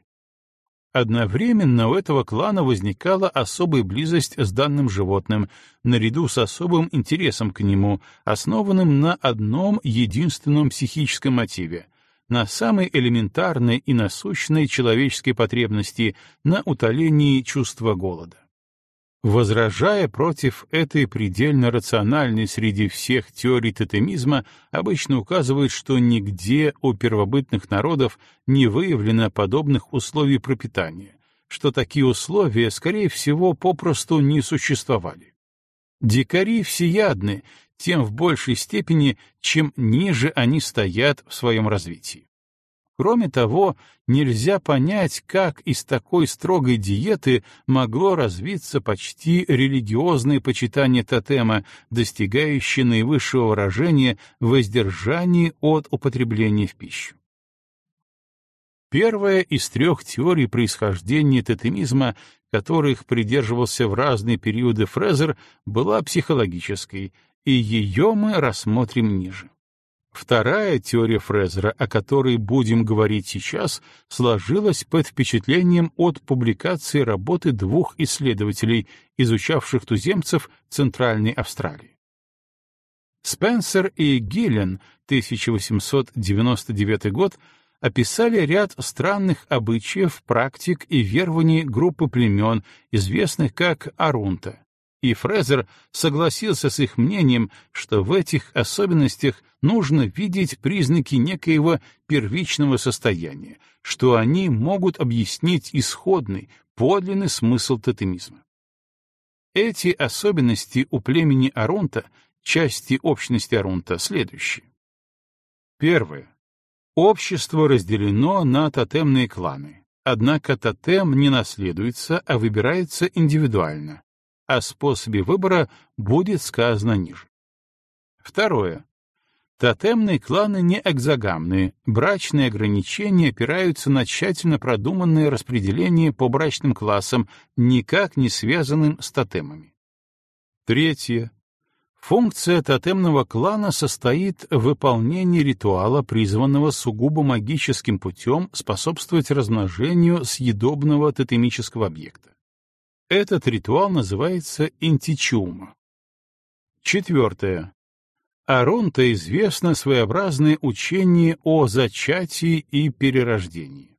Одновременно у этого клана возникала особая близость с данным животным, наряду с особым интересом к нему, основанным на одном единственном психическом мотиве — на самой элементарной и насущной человеческой потребности, на утолении чувства голода. Возражая против этой предельно рациональной среди всех теорий тотемизма, обычно указывают, что нигде у первобытных народов не выявлено подобных условий пропитания, что такие условия, скорее всего, попросту не существовали. Дикари всеядны, тем в большей степени, чем ниже они стоят в своем развитии. Кроме того, нельзя понять, как из такой строгой диеты могло развиться почти религиозное почитание тотема, достигающее наивысшего выражения в воздержании от употребления в пищу. Первая из трех теорий происхождения тотемизма, которых придерживался в разные периоды Фрезер, была психологической, и ее мы рассмотрим ниже. Вторая теория Фрезера, о которой будем говорить сейчас, сложилась под впечатлением от публикации работы двух исследователей, изучавших туземцев Центральной Австралии. Спенсер и Гиллен, 1899 год, описали ряд странных обычаев, практик и верований группы племен, известных как Арунта, и Фрезер согласился с их мнением, что в этих особенностях нужно видеть признаки некоего первичного состояния, что они могут объяснить исходный, подлинный смысл тотемизма. Эти особенности у племени Арунта, части общности Арунта, следующие. Первое. Общество разделено на тотемные кланы, однако тотем не наследуется, а выбирается индивидуально, о способе выбора будет сказано ниже. Второе. Тотемные кланы не экзогамные, брачные ограничения опираются на тщательно продуманное распределение по брачным классам, никак не связанным с тотемами. Третье. Функция тотемного клана состоит в выполнении ритуала, призванного сугубо магическим путем способствовать размножению съедобного тотемического объекта. Этот ритуал называется интичума. Четвертое. Аронта известно своеобразное учение о зачатии и перерождении.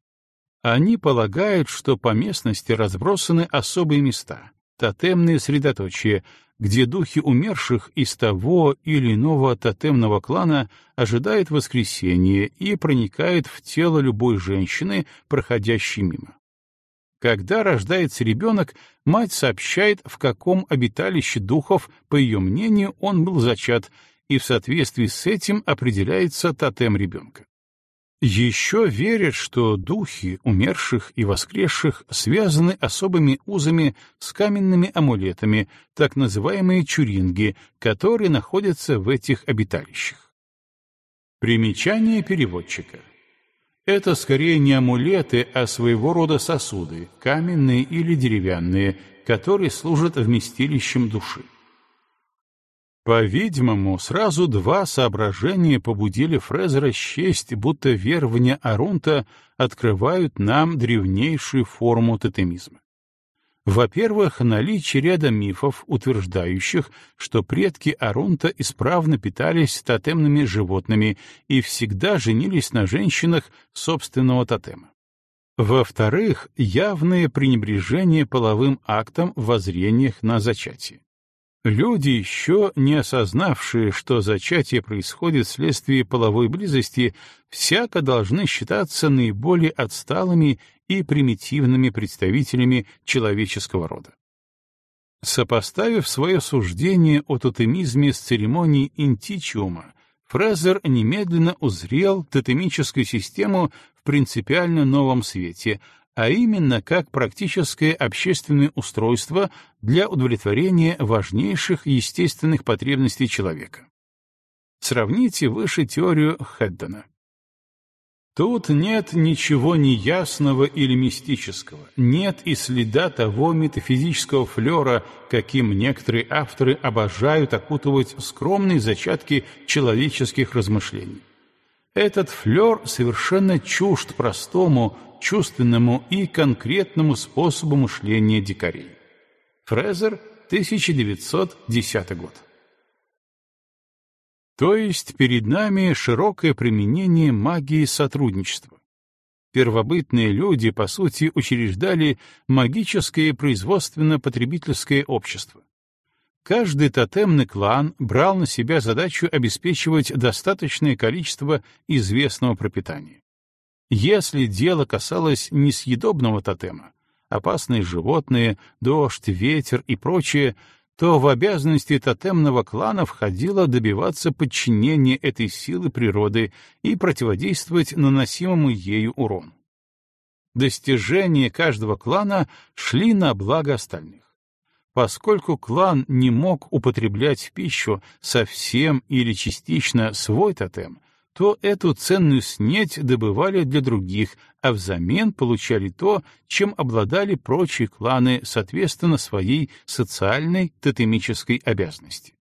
Они полагают, что по местности разбросаны особые места, тотемные средоточия, где духи умерших из того или иного тотемного клана ожидают воскресения и проникают в тело любой женщины, проходящей мимо. Когда рождается ребенок, мать сообщает, в каком обиталище духов, по ее мнению, он был зачат, и в соответствии с этим определяется тотем ребенка. Еще верят, что духи умерших и воскресших связаны особыми узами с каменными амулетами, так называемые чуринги, которые находятся в этих обиталищах. Примечание переводчика. Это скорее не амулеты, а своего рода сосуды, каменные или деревянные, которые служат вместилищем души. По-видимому, сразу два соображения побудили Фрезера счесть, будто верования Арунта открывают нам древнейшую форму тотемизма. Во-первых, наличие ряда мифов, утверждающих, что предки Арунта исправно питались тотемными животными и всегда женились на женщинах собственного тотема. Во-вторых, явное пренебрежение половым актом в воззрениях на зачатие. Люди, еще не осознавшие, что зачатие происходит вследствие половой близости, всяко должны считаться наиболее отсталыми и примитивными представителями человеческого рода. Сопоставив свое суждение о тотемизме с церемонией интичиума, Фрезер немедленно узрел тотемическую систему в принципиально новом свете, а именно как практическое общественное устройство для удовлетворения важнейших естественных потребностей человека. Сравните выше теорию Хеддена. Тут нет ничего неясного или мистического, нет и следа того метафизического флера, каким некоторые авторы обожают окутывать скромные зачатки человеческих размышлений. Этот флер совершенно чужд простому, чувственному и конкретному способу мышления дикарей. Фрезер, 1910 год. То есть перед нами широкое применение магии сотрудничества. Первобытные люди, по сути, учреждали магическое производственно-потребительское общество. Каждый тотемный клан брал на себя задачу обеспечивать достаточное количество известного пропитания. Если дело касалось несъедобного тотема, опасные животные, дождь, ветер и прочее, то в обязанности тотемного клана входило добиваться подчинения этой силы природы и противодействовать наносимому ею урону. Достижения каждого клана шли на благо остальных. Поскольку клан не мог употреблять в пищу совсем или частично свой тотем, то эту ценную снеть добывали для других, а взамен получали то, чем обладали прочие кланы, соответственно своей социальной тотемической обязанности.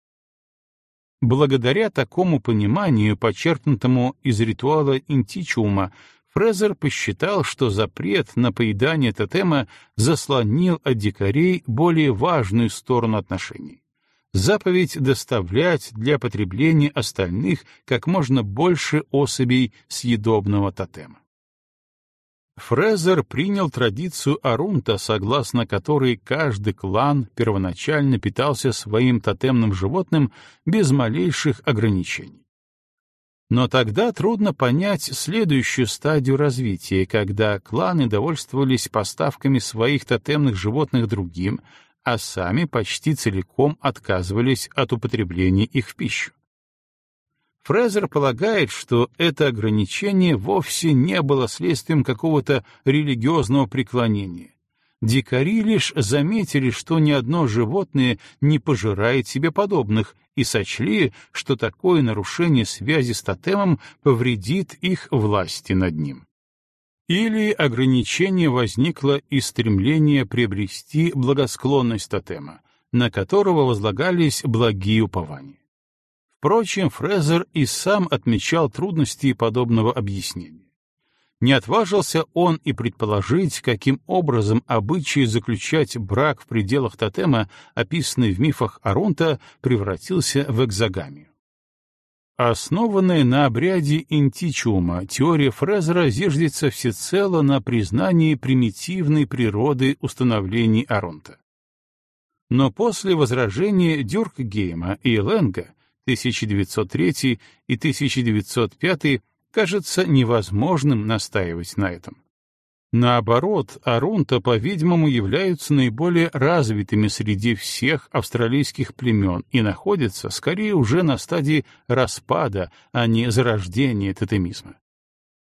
Благодаря такому пониманию, почерпнутому из ритуала интичума, Фрезер посчитал, что запрет на поедание тотема заслонил от дикарей более важную сторону отношений заповедь доставлять для потребления остальных как можно больше особей съедобного тотема. Фрезер принял традицию Арунта, согласно которой каждый клан первоначально питался своим тотемным животным без малейших ограничений. Но тогда трудно понять следующую стадию развития, когда кланы довольствовались поставками своих тотемных животных другим, а сами почти целиком отказывались от употребления их в пищу. Фрезер полагает, что это ограничение вовсе не было следствием какого-то религиозного преклонения. Дикари лишь заметили, что ни одно животное не пожирает себе подобных, и сочли, что такое нарушение связи с тотемом повредит их власти над ним. Или ограничение возникло из стремления приобрести благосклонность тотема, на которого возлагались благие упования. Впрочем, Фрезер и сам отмечал трудности подобного объяснения. Не отважился он и предположить, каким образом обычай заключать брак в пределах тотема, описанный в мифах Арунта, превратился в экзогамию. Основанная на обряде интичума, теория Фрезера зиждется всецело на признании примитивной природы установлений Аронта. Но после возражения Дюркгейма и Ленга 1903 и 1905 кажется невозможным настаивать на этом. Наоборот, арунта, по-видимому, являются наиболее развитыми среди всех австралийских племен и находятся, скорее, уже на стадии распада, а не зарождения тотемизма.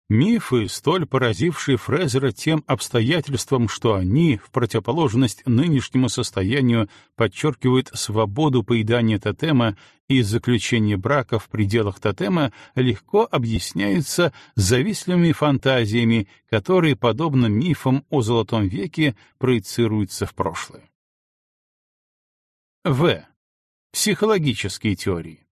Мифы, столь поразившие Фрезера тем обстоятельством, что они, в противоположность нынешнему состоянию, подчеркивают свободу поедания тотема и заключения брака в пределах тотема, легко объясняются завистливыми фантазиями, которые, подобно мифам о Золотом веке, проецируются в прошлое. В. Психологические теории.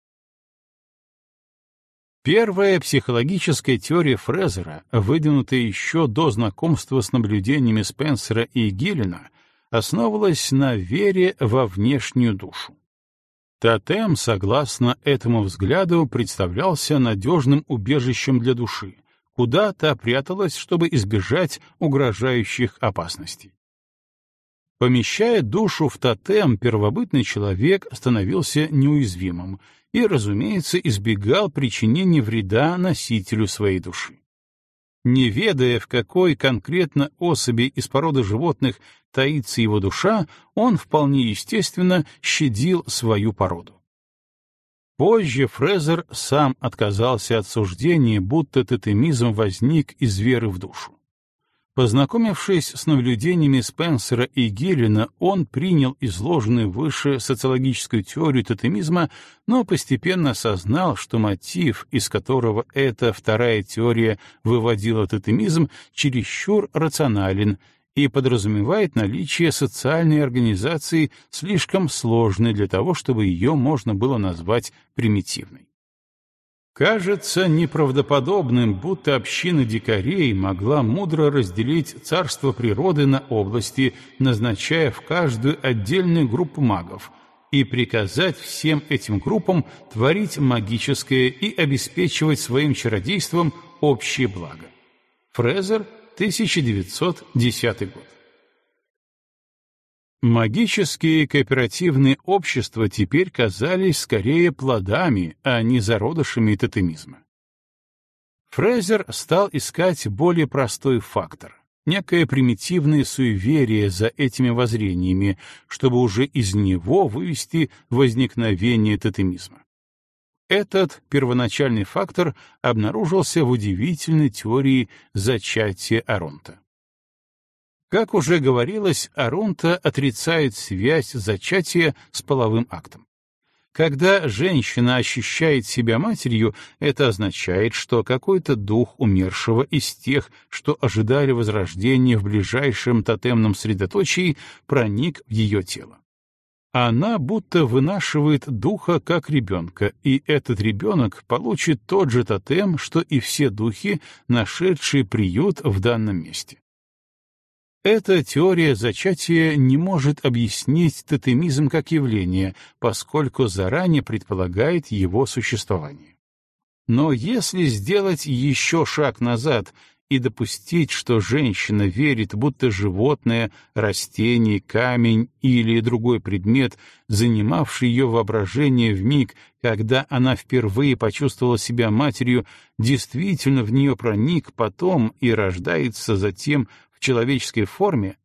Первая психологическая теория Фрезера, выдвинутая еще до знакомства с наблюдениями Спенсера и Гиллина, основывалась на вере во внешнюю душу. Тотем, согласно этому взгляду, представлялся надежным убежищем для души, куда та пряталась, чтобы избежать угрожающих опасностей. Помещая душу в тотем, первобытный человек становился неуязвимым и, разумеется, избегал причинения вреда носителю своей души. Не ведая, в какой конкретно особи из породы животных таится его душа, он вполне естественно щадил свою породу. Позже Фрезер сам отказался от суждения, будто тотемизм возник из веры в душу. Познакомившись с наблюдениями Спенсера и Гелена, он принял изложенную выше социологическую теорию тотемизма, но постепенно осознал, что мотив, из которого эта вторая теория выводила тотемизм, чересчур рационален и подразумевает наличие социальной организации слишком сложной для того, чтобы ее можно было назвать примитивной. Кажется неправдоподобным, будто община дикарей могла мудро разделить царство природы на области, назначая в каждую отдельную группу магов, и приказать всем этим группам творить магическое и обеспечивать своим чародейством общее благо. Фрезер, 1910 год. Магические кооперативные общества теперь казались скорее плодами, а не зародышами тотемизма. Фрезер стал искать более простой фактор — некое примитивное суеверие за этими воззрениями, чтобы уже из него вывести возникновение тотемизма. Этот первоначальный фактор обнаружился в удивительной теории зачатия Аронта. Как уже говорилось, Арунта отрицает связь зачатия с половым актом. Когда женщина ощущает себя матерью, это означает, что какой-то дух умершего из тех, что ожидали возрождения в ближайшем тотемном средоточии, проник в ее тело. Она будто вынашивает духа как ребенка, и этот ребенок получит тот же тотем, что и все духи, нашедшие приют в данном месте. Эта теория зачатия не может объяснить тотемизм как явление, поскольку заранее предполагает его существование. Но если сделать еще шаг назад и допустить, что женщина верит, будто животное, растение, камень или другой предмет, занимавший ее воображение в миг, когда она впервые почувствовала себя матерью, действительно в нее проник потом и рождается затем человеческой форме,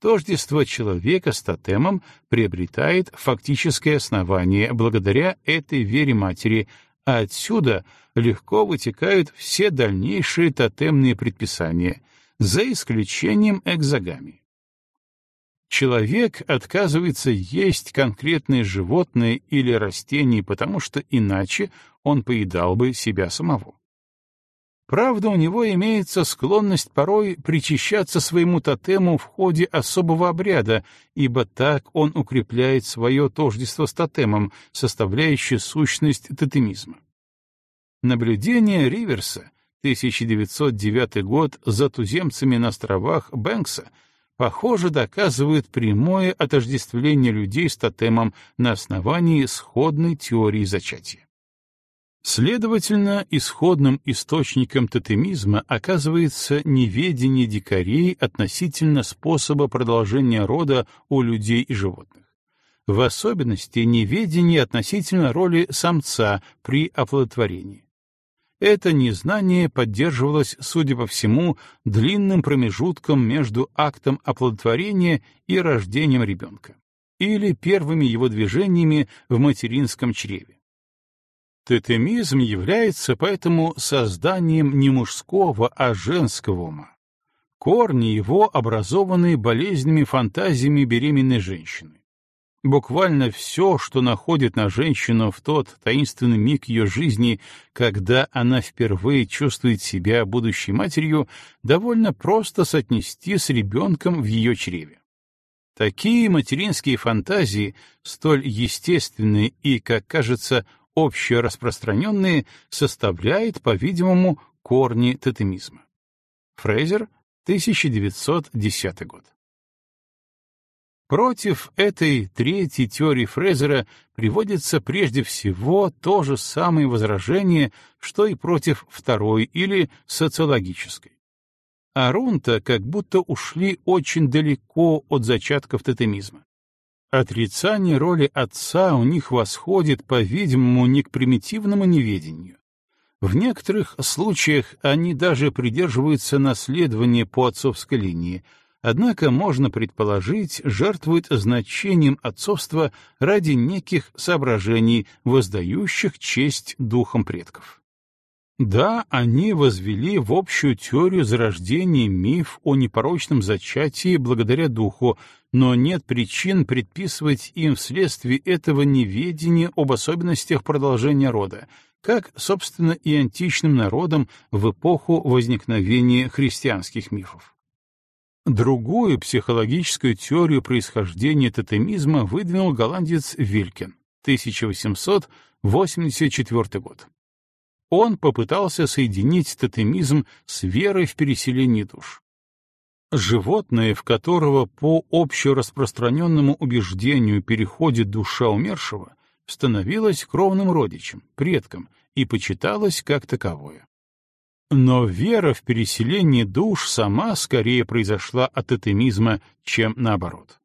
тождество человека с тотемом приобретает фактическое основание благодаря этой вере матери, а отсюда легко вытекают все дальнейшие тотемные предписания, за исключением экзогамии. Человек отказывается есть конкретное животное или растение, потому что иначе он поедал бы себя самого. Правда, у него имеется склонность порой причащаться своему тотему в ходе особого обряда, ибо так он укрепляет свое тождество с тотемом, составляющее сущность тотемизма. Наблюдение Риверса, 1909 год, за туземцами на островах Бэнкса, похоже, доказывает прямое отождествление людей с тотемом на основании сходной теории зачатия. Следовательно, исходным источником тотемизма оказывается неведение дикарей относительно способа продолжения рода у людей и животных. В особенности неведение относительно роли самца при оплодотворении. это незнание поддерживалось, судя по всему, длинным промежутком между актом оплодотворения и рождением ребенка, или первыми его движениями в материнском чреве. Тотемизм является поэтому созданием не мужского, а женского ума. Корни его образованы болезненными фантазиями беременной женщины. Буквально все, что находит на женщину в тот таинственный миг ее жизни, когда она впервые чувствует себя будущей матерью, довольно просто соотнести с ребенком в ее чреве. Такие материнские фантазии, столь естественные и, как кажется, общераспространенные, составляют, по-видимому, корни тотемизма. Фрейзер, 1910 год. Против этой третьей теории Фрезера приводится прежде всего то же самое возражение, что и против второй или социологической. Арунта как будто ушли очень далеко от зачатков тотемизма. Отрицание роли отца у них восходит, по-видимому, не к примитивному неведению. В некоторых случаях они даже придерживаются наследования по отцовской линии, однако можно предположить, жертвуют значением отцовства ради неких соображений, воздающих честь духам предков. Да, они возвели в общую теорию зарождения миф о непорочном зачатии благодаря духу, но нет причин предписывать им вследствие этого неведения об особенностях продолжения рода, как, собственно, и античным народам в эпоху возникновения христианских мифов. Другую психологическую теорию происхождения тотемизма выдвинул голландец Вилькин, 1884 год он попытался соединить тотемизм с верой в переселение душ. Животное, в которого по общераспространенному убеждению переходит душа умершего, становилось кровным родичем, предком и почиталось как таковое. Но вера в переселение душ сама скорее произошла от тотемизма, чем наоборот.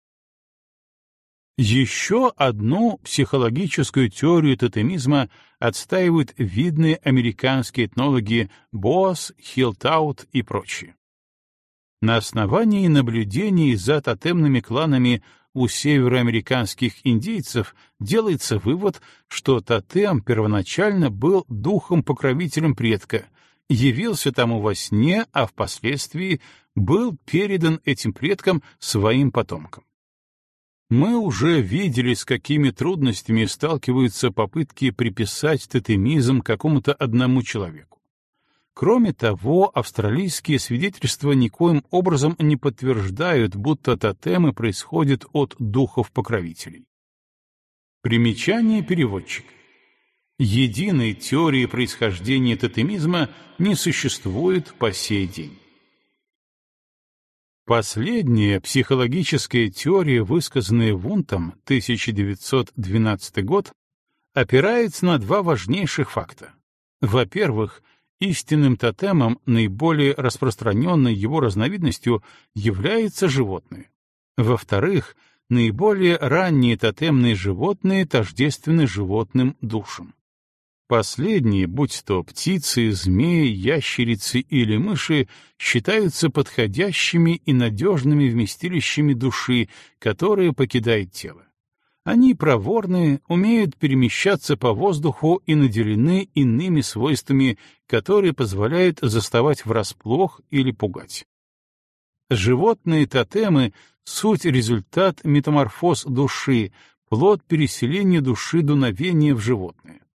Еще одну психологическую теорию тотемизма отстаивают видные американские этнологи Боас, Хилтаут и прочие. На основании наблюдений за тотемными кланами у североамериканских индейцев делается вывод, что тотем первоначально был духом-покровителем предка, явился тому во сне, а впоследствии был передан этим предкам своим потомкам. Мы уже видели, с какими трудностями сталкиваются попытки приписать тотемизм какому-то одному человеку. Кроме того, австралийские свидетельства никоим образом не подтверждают, будто тотемы происходят от духов-покровителей. Примечание переводчика. Единой теории происхождения тотемизма не существует по сей день. Последняя психологическая теория, высказанная Вунтом 1912 год, опирается на два важнейших факта. Во-первых, истинным тотемом, наиболее распространенной его разновидностью, является животное. Во-вторых, наиболее ранние тотемные животные тождественны животным душам. Последние, будь то птицы, змеи, ящерицы или мыши, считаются подходящими и надежными вместилищами души, которая покидает тело. Они проворные, умеют перемещаться по воздуху и наделены иными свойствами, которые позволяют заставать врасплох или пугать. Животные тотемы — суть результат метаморфоз души, плод переселения души дуновения в животное.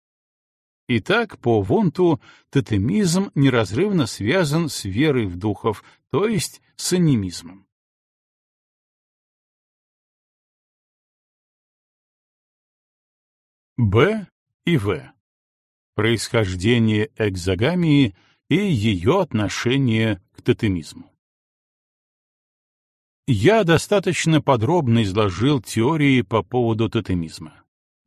Итак, по Вонту тотемизм неразрывно связан с верой в духов, то есть с анимизмом. Б и В. Происхождение экзогамии и ее отношение к тотемизму. Я достаточно подробно изложил теории по поводу тотемизма.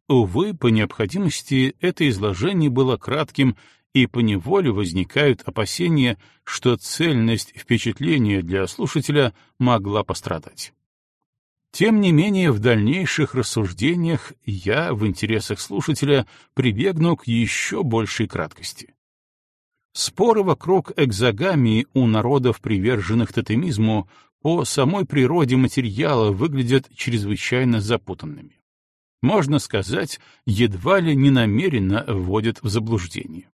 Увы, по необходимости это изложение было кратким, и поневоле возникают опасения, что цельность впечатления для слушателя могла пострадать. Тем не менее, в дальнейших рассуждениях я, в интересах слушателя, прибегну к еще большей краткости. Споры вокруг экзогамии у народов, приверженных тотемизму, по самой природе материала выглядят чрезвычайно запутанными. Можно сказать, едва ли не намеренно вводят в заблуждение.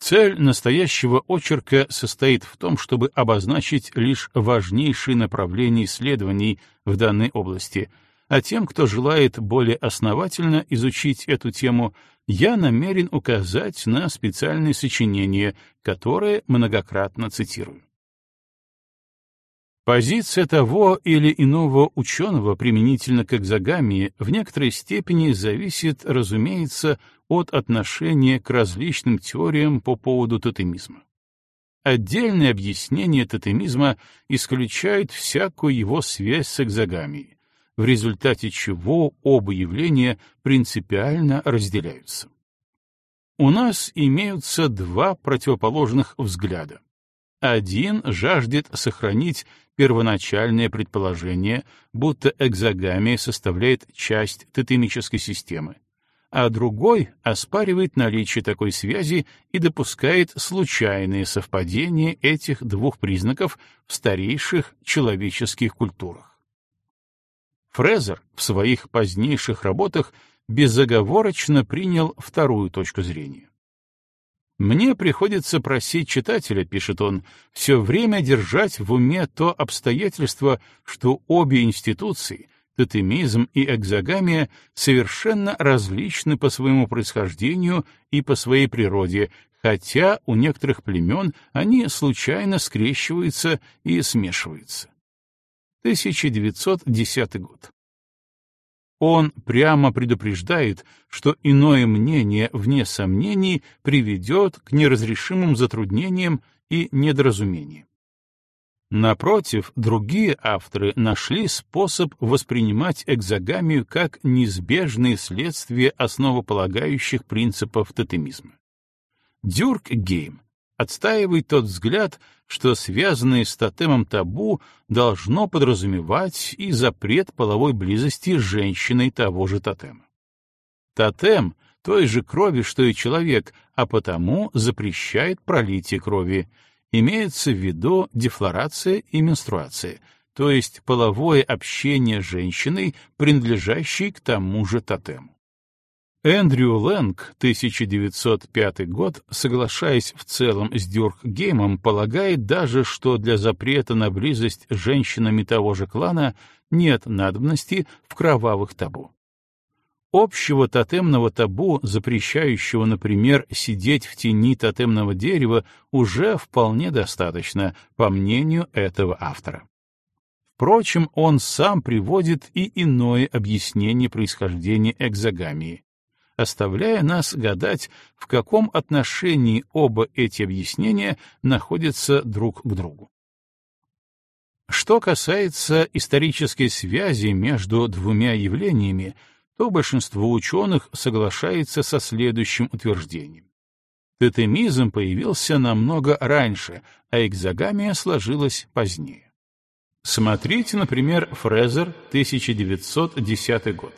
Цель настоящего очерка состоит в том, чтобы обозначить лишь важнейшие направления исследований в данной области, а тем, кто желает более основательно изучить эту тему, я намерен указать на специальные сочинения, которые многократно цитирую. Позиция того или иного ученого применительно к экзогамии в некоторой степени зависит, разумеется, от отношения к различным теориям по поводу тотемизма. Отдельные объяснения тотемизма исключают всякую его связь с экзогамией, в результате чего оба явления принципиально разделяются. У нас имеются два противоположных взгляда. Один жаждет сохранить первоначальное предположение, будто экзогамия составляет часть тотемической системы, а другой оспаривает наличие такой связи и допускает случайные совпадения этих двух признаков в старейших человеческих культурах. Фрезер в своих позднейших работах безоговорочно принял вторую точку зрения. Мне приходится просить читателя, пишет он, все время держать в уме то обстоятельство, что обе институции, тотемизм и экзогамия, совершенно различны по своему происхождению и по своей природе, хотя у некоторых племен они случайно скрещиваются и смешиваются. 1910 год. Он прямо предупреждает, что иное мнение, вне сомнений, приведет к неразрешимым затруднениям и недоразумениям. Напротив, другие авторы нашли способ воспринимать экзогамию как неизбежное следствие основополагающих принципов тотемизма. Дюркгейм отстаивает тот взгляд, что связанное с тотемом табу должно подразумевать и запрет половой близости с женщиной того же тотема. Тотем той же крови, что и человек, а потому запрещает пролитие крови. Имеется в виду дефлорация и менструация, то есть половое общение с женщиной, принадлежащей к тому же тотему. Эндрю Лэнг, 1905 год, соглашаясь в целом с Дюркгеймом, полагает даже, что для запрета на близость с женщинами того же клана нет надобности в кровавых табу. Общего тотемного табу, запрещающего, например, сидеть в тени тотемного дерева, уже вполне достаточно, по мнению этого автора. Впрочем, он сам приводит и иное объяснение происхождения экзогамии оставляя нас гадать, в каком отношении оба эти объяснения находятся друг к другу. Что касается исторической связи между двумя явлениями, то большинство ученых соглашается со следующим утверждением. Тотемизм появился намного раньше, а экзогамия сложилась позднее. Смотрите, например, Фрезер, 1910 год.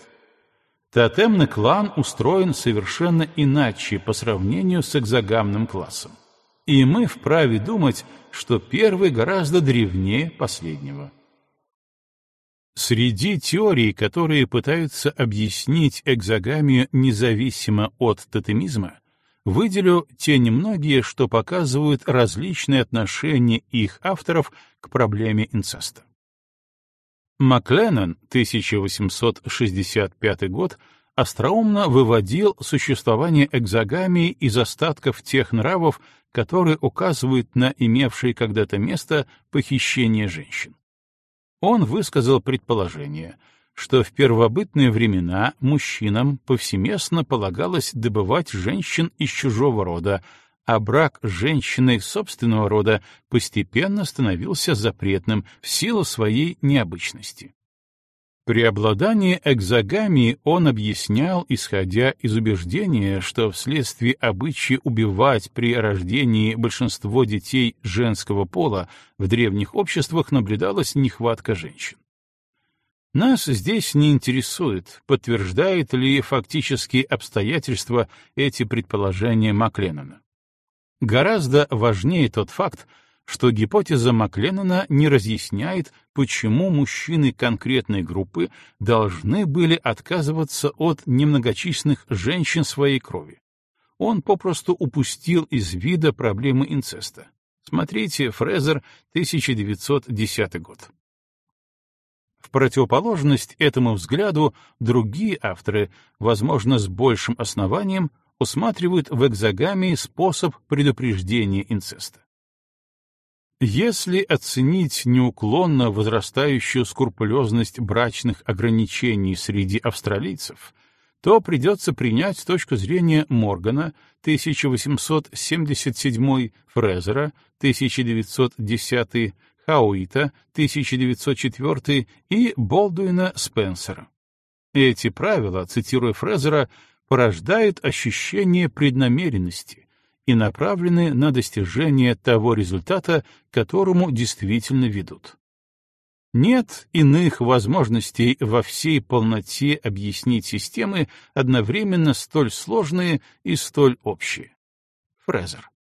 Тотемный клан устроен совершенно иначе по сравнению с экзогамным классом. И мы вправе думать, что первый гораздо древнее последнего. Среди теорий, которые пытаются объяснить экзогамию независимо от тотемизма, выделю те немногие, что показывают различные отношения их авторов к проблеме инцеста. Макленнон, 1865 год, остроумно выводил существование экзогамии из остатков тех нравов, которые указывают на имевшие когда-то место похищение женщин. Он высказал предположение, что в первобытные времена мужчинам повсеместно полагалось добывать женщин из чужого рода, а брак с женщиной собственного рода постепенно становился запретным в силу своей необычности. Преобладание экзогамии он объяснял, исходя из убеждения, что вследствие обычая убивать при рождении большинство детей женского пола в древних обществах наблюдалась нехватка женщин. Нас здесь не интересует, подтверждает ли фактические обстоятельства эти предположения Макленнона. Гораздо важнее тот факт, что гипотеза Макленнона не разъясняет, почему мужчины конкретной группы должны были отказываться от немногочисленных женщин своей крови. Он попросту упустил из вида проблемы инцеста. Смотрите Фрезер, 1910 год. В противоположность этому взгляду другие авторы, возможно, с большим основанием, усматривают в экзогамии способ предупреждения инцеста. Если оценить неуклонно возрастающую скрупулезность брачных ограничений среди австралийцев, то придется принять точку зрения Моргана 1877, Фрезера 1910, Хауита 1904 и Болдуина Спенсера. Эти правила, цитируя Фрезера, порождают ощущение преднамеренности, и направлены на достижение того результата, которому действительно ведут. Нет иных возможностей во всей полноте объяснить системы, одновременно столь сложные и столь общие. Фрезер.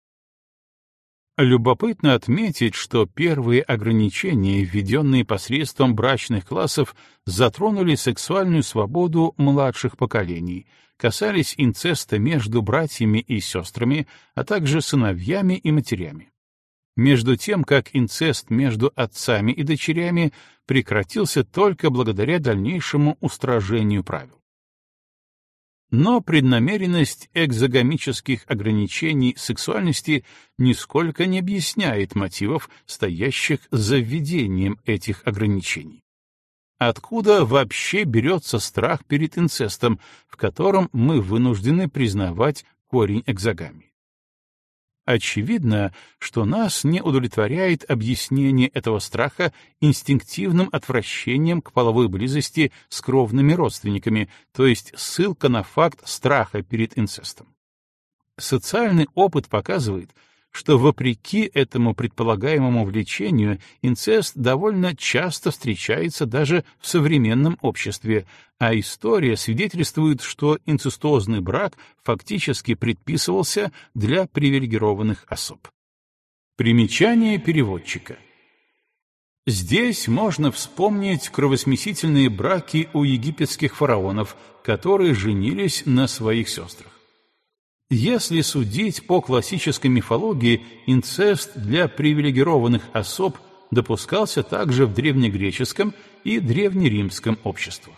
Любопытно отметить, что первые ограничения, введенные посредством брачных классов, затронули сексуальную свободу младших поколений, касались инцеста между братьями и сестрами, а также сыновьями и матерями. Между тем, как инцест между отцами и дочерями прекратился только благодаря дальнейшему устражению правил. Но преднамеренность экзогамических ограничений сексуальности нисколько не объясняет мотивов, стоящих за введением этих ограничений. Откуда вообще берется страх перед инцестом, в котором мы вынуждены признавать корень экзогамии? Очевидно, что нас не удовлетворяет объяснение этого страха инстинктивным отвращением к половой близости с кровными родственниками, то есть ссылка на факт страха перед инцестом. Социальный опыт показывает, что вопреки этому предполагаемому влечению инцест довольно часто встречается даже в современном обществе, а история свидетельствует, что инцестуозный брак фактически предписывался для привилегированных особ. Примечание переводчика. Здесь можно вспомнить кровосмесительные браки у египетских фараонов, которые женились на своих сестрах. Если судить по классической мифологии, инцест для привилегированных особ допускался также в древнегреческом и древнеримском обществах.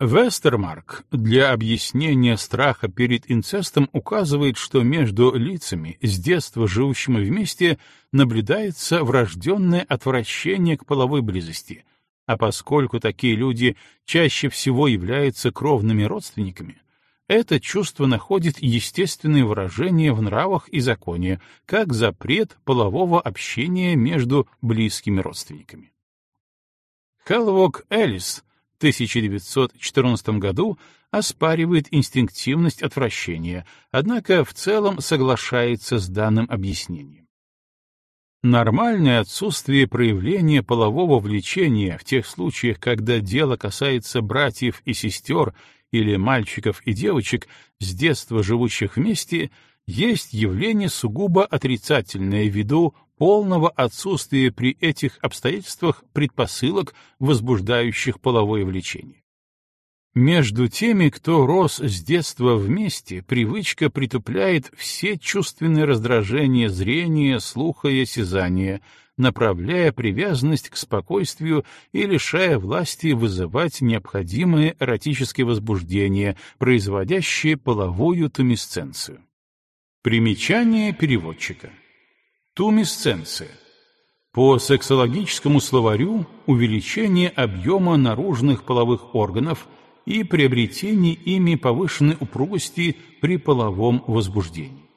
Вестермарк для объяснения страха перед инцестом указывает, что между лицами, с детства живущими вместе, наблюдается врожденное отвращение к половой близости, а поскольку такие люди чаще всего являются кровными родственниками, это чувство находит естественное выражение в нравах и законе, как запрет полового общения между близкими родственниками. Хелвок Эллис в 1914 году оспаривает инстинктивность отвращения, однако в целом соглашается с данным объяснением. Нормальное отсутствие проявления полового влечения в тех случаях, когда дело касается братьев и сестер или мальчиков и девочек, с детства живущих вместе, есть явление сугубо отрицательное ввиду полного отсутствия при этих обстоятельствах предпосылок, возбуждающих половое влечение. Между теми, кто рос с детства вместе, привычка притупляет все чувственные раздражения зрения, слуха и осязания, направляя привязанность к спокойствию и лишая власти вызывать необходимые эротические возбуждения, производящие половую тумисценцию. Примечание переводчика. Тумисценция. По сексологическому словарю увеличение объема наружных половых органов и приобретение ими повышенной упругости при половом возбуждении.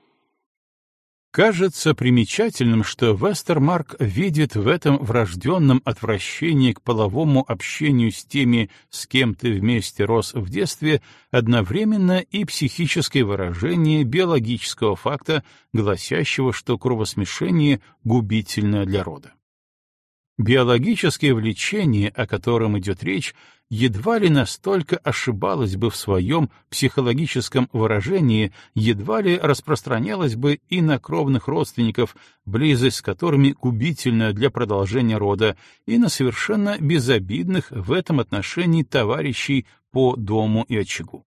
Кажется примечательным, что Вестермарк видит в этом врожденном отвращении к половому общению с теми, с кем ты вместе рос в детстве, одновременно и психическое выражение биологического факта, гласящего, что кровосмешение губительно для рода. Биологическое влечение, о котором идет речь, едва ли настолько ошибалось бы в своем психологическом выражении, едва ли распространялось бы и на кровных родственников, близость с которыми губительна для продолжения рода, и на совершенно безобидных в этом отношении товарищей по дому и очагу.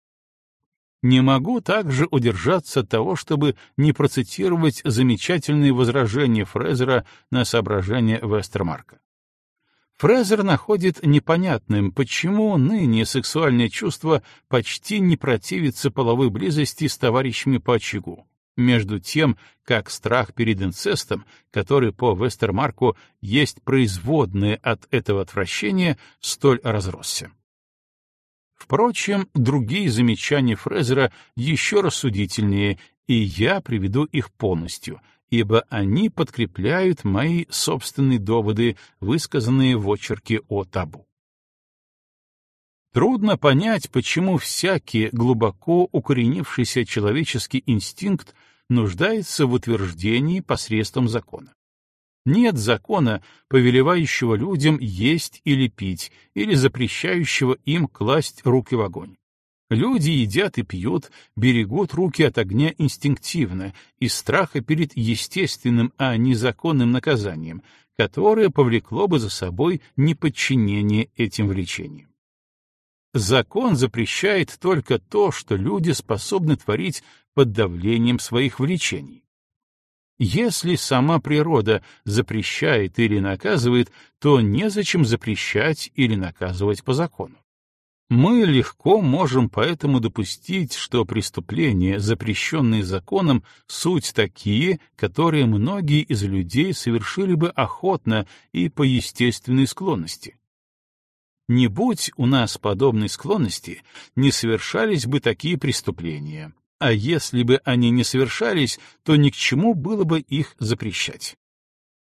Не могу также удержаться от того, чтобы не процитировать замечательные возражения Фрезера на соображения Вестермарка. Фрезер находит непонятным, почему ныне сексуальное чувство почти не противится половой близости с товарищами по очагу, между тем, как страх перед инцестом, который по Вестермарку есть производное от этого отвращения, столь разросся. Впрочем, другие замечания Фрезера еще рассудительнее, и я приведу их полностью, ибо они подкрепляют мои собственные доводы, высказанные в очерке о табу. Трудно понять, почему всякий глубоко укоренившийся человеческий инстинкт нуждается в утверждении посредством закона. Нет закона, повелевающего людям есть или пить, или запрещающего им класть руки в огонь. Люди едят и пьют, берегут руки от огня инстинктивно, из страха перед естественным, а не законным наказанием, которое повлекло бы за собой неподчинение этим влечениям. Закон запрещает только то, что люди способны творить под давлением своих влечений. Если сама природа запрещает или наказывает, то незачем запрещать или наказывать по закону. Мы легко можем поэтому допустить, что преступления, запрещенные законом, суть такие, которые многие из людей совершили бы охотно и по естественной склонности. Не будь у нас подобной склонности, не совершались бы такие преступления, а если бы они не совершались, то ни к чему было бы их запрещать.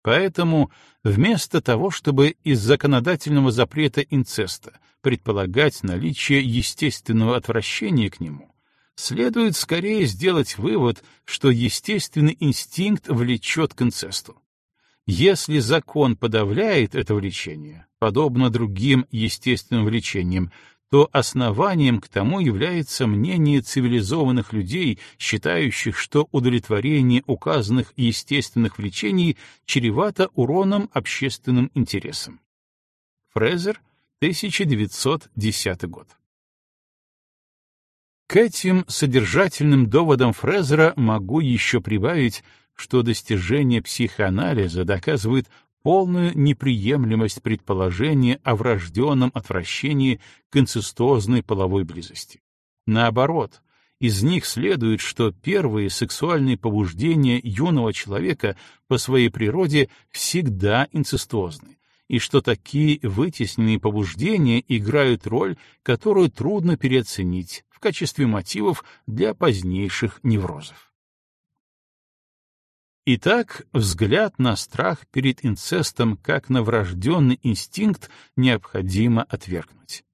Поэтому вместо того, чтобы из законодательного запрета инцеста предполагать наличие естественного отвращения к нему, следует скорее сделать вывод, что естественный инстинкт влечет к инцесту. Если закон подавляет это влечение, подобно другим естественным влечениям, то основанием к тому является мнение цивилизованных людей, считающих, что удовлетворение указанных естественных влечений чревато уроном общественным интересам. Фрезер, 1910 год. К этим содержательным доводам Фрезера могу еще прибавить, что достижение психоанализа доказывает полную неприемлемость предположения о врожденном отвращении к инцестуозной половой близости. Наоборот, из них следует, что первые сексуальные побуждения юного человека по своей природе всегда инцестуозны, и что такие вытесненные побуждения играют роль, которую трудно переоценить в качестве мотивов для позднейших неврозов. Итак, взгляд на страх перед инцестом как на врожденный инстинкт необходимо отвергнуть.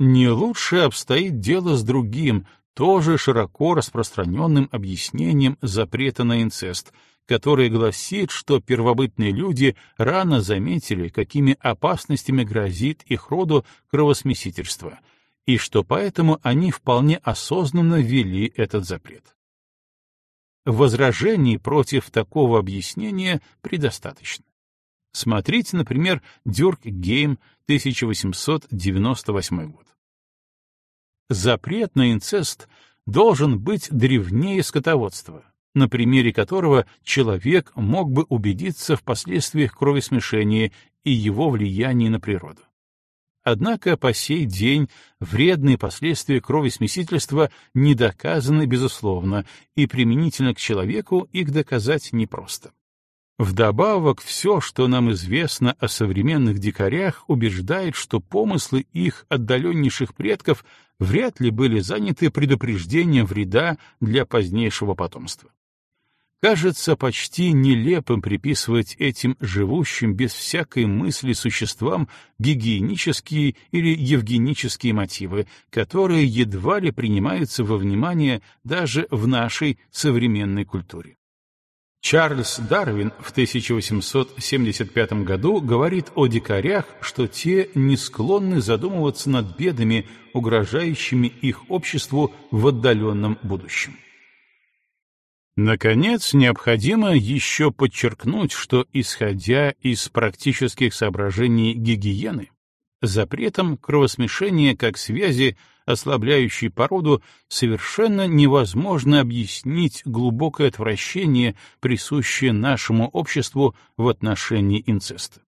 Не лучше обстоит дело с другим, тоже широко распространенным объяснением запрета на инцест, которое гласит, что первобытные люди рано заметили, какими опасностями грозит их роду кровосмесительство, и что поэтому они вполне осознанно ввели этот запрет. Возражений против такого объяснения предостаточно. Смотрите, например, Дюрк Гейм, 1898 год. Запрет на инцест должен быть древнее скотоводства, на примере которого человек мог бы убедиться в последствиях кровосмешения и его влиянии на природу. Однако по сей день вредные последствия кровосмесительства не доказаны безусловно, и применительно к человеку их доказать непросто. Вдобавок, все, что нам известно о современных дикарях, убеждает, что помыслы их отдаленнейших предков вряд ли были заняты предупреждением вреда для позднейшего потомства. Кажется почти нелепым приписывать этим живущим без всякой мысли существам гигиенические или евгенические мотивы, которые едва ли принимаются во внимание даже в нашей современной культуре. Чарльз Дарвин в 1875 году говорит о дикарях, что те не склонны задумываться над бедами, угрожающими их обществу в отдаленном будущем. Наконец, необходимо еще подчеркнуть, что, исходя из практических соображений гигиены, запретом кровосмешения как связи ослабляющей породу, совершенно невозможно объяснить глубокое отвращение, присущее нашему обществу в отношении инцеста.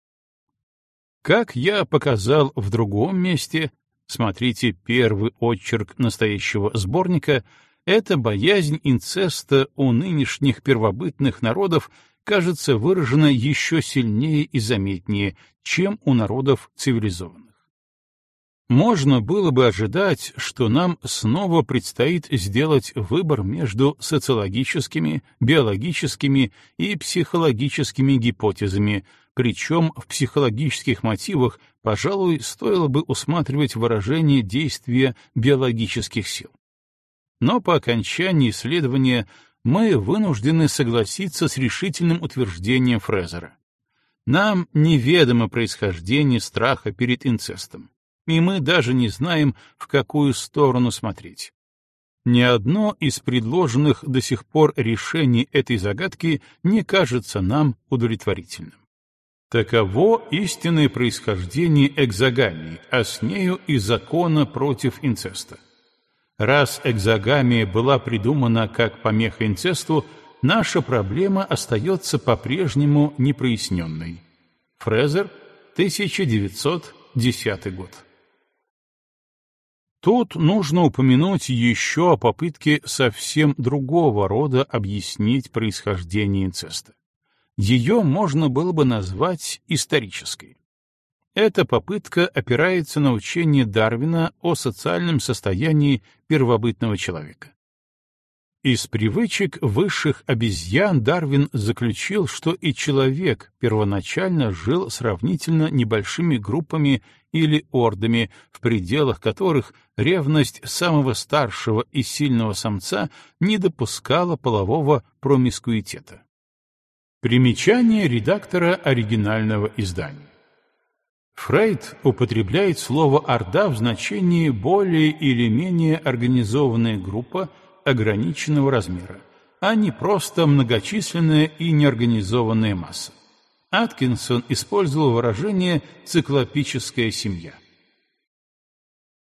Как я показал в другом месте, смотрите первый очерк настоящего сборника, эта боязнь инцеста у нынешних первобытных народов кажется выражена еще сильнее и заметнее, чем у народов цивилизованных. Можно было бы ожидать, что нам снова предстоит сделать выбор между социологическими, биологическими и психологическими гипотезами, причем в психологических мотивах, пожалуй, стоило бы усматривать выражение действия биологических сил. Но по окончании исследования мы вынуждены согласиться с решительным утверждением Фрезера. Нам неведомо происхождение страха перед инцестом и мы даже не знаем, в какую сторону смотреть. Ни одно из предложенных до сих пор решений этой загадки не кажется нам удовлетворительным. Таково истинное происхождение экзогамии, а с нею и закона против инцеста. Раз экзогамия была придумана как помеха инцесту, наша проблема остается по-прежнему непроясненной. Фрезер, 1910 год. Тут нужно упомянуть еще о попытке совсем другого рода объяснить происхождение инцеста. Ее можно было бы назвать исторической. Эта попытка опирается на учение Дарвина о социальном состоянии первобытного человека. Из привычек высших обезьян Дарвин заключил, что и человек первоначально жил сравнительно небольшими группами или ордами, в пределах которых ревность самого старшего и сильного самца не допускала полового промискуитета. Примечание редактора оригинального издания. Фрейд употребляет слово «орда» в значении более или менее организованная группа, ограниченного размера, а не просто многочисленная и неорганизованная масса. Аткинсон использовал выражение «циклопическая семья».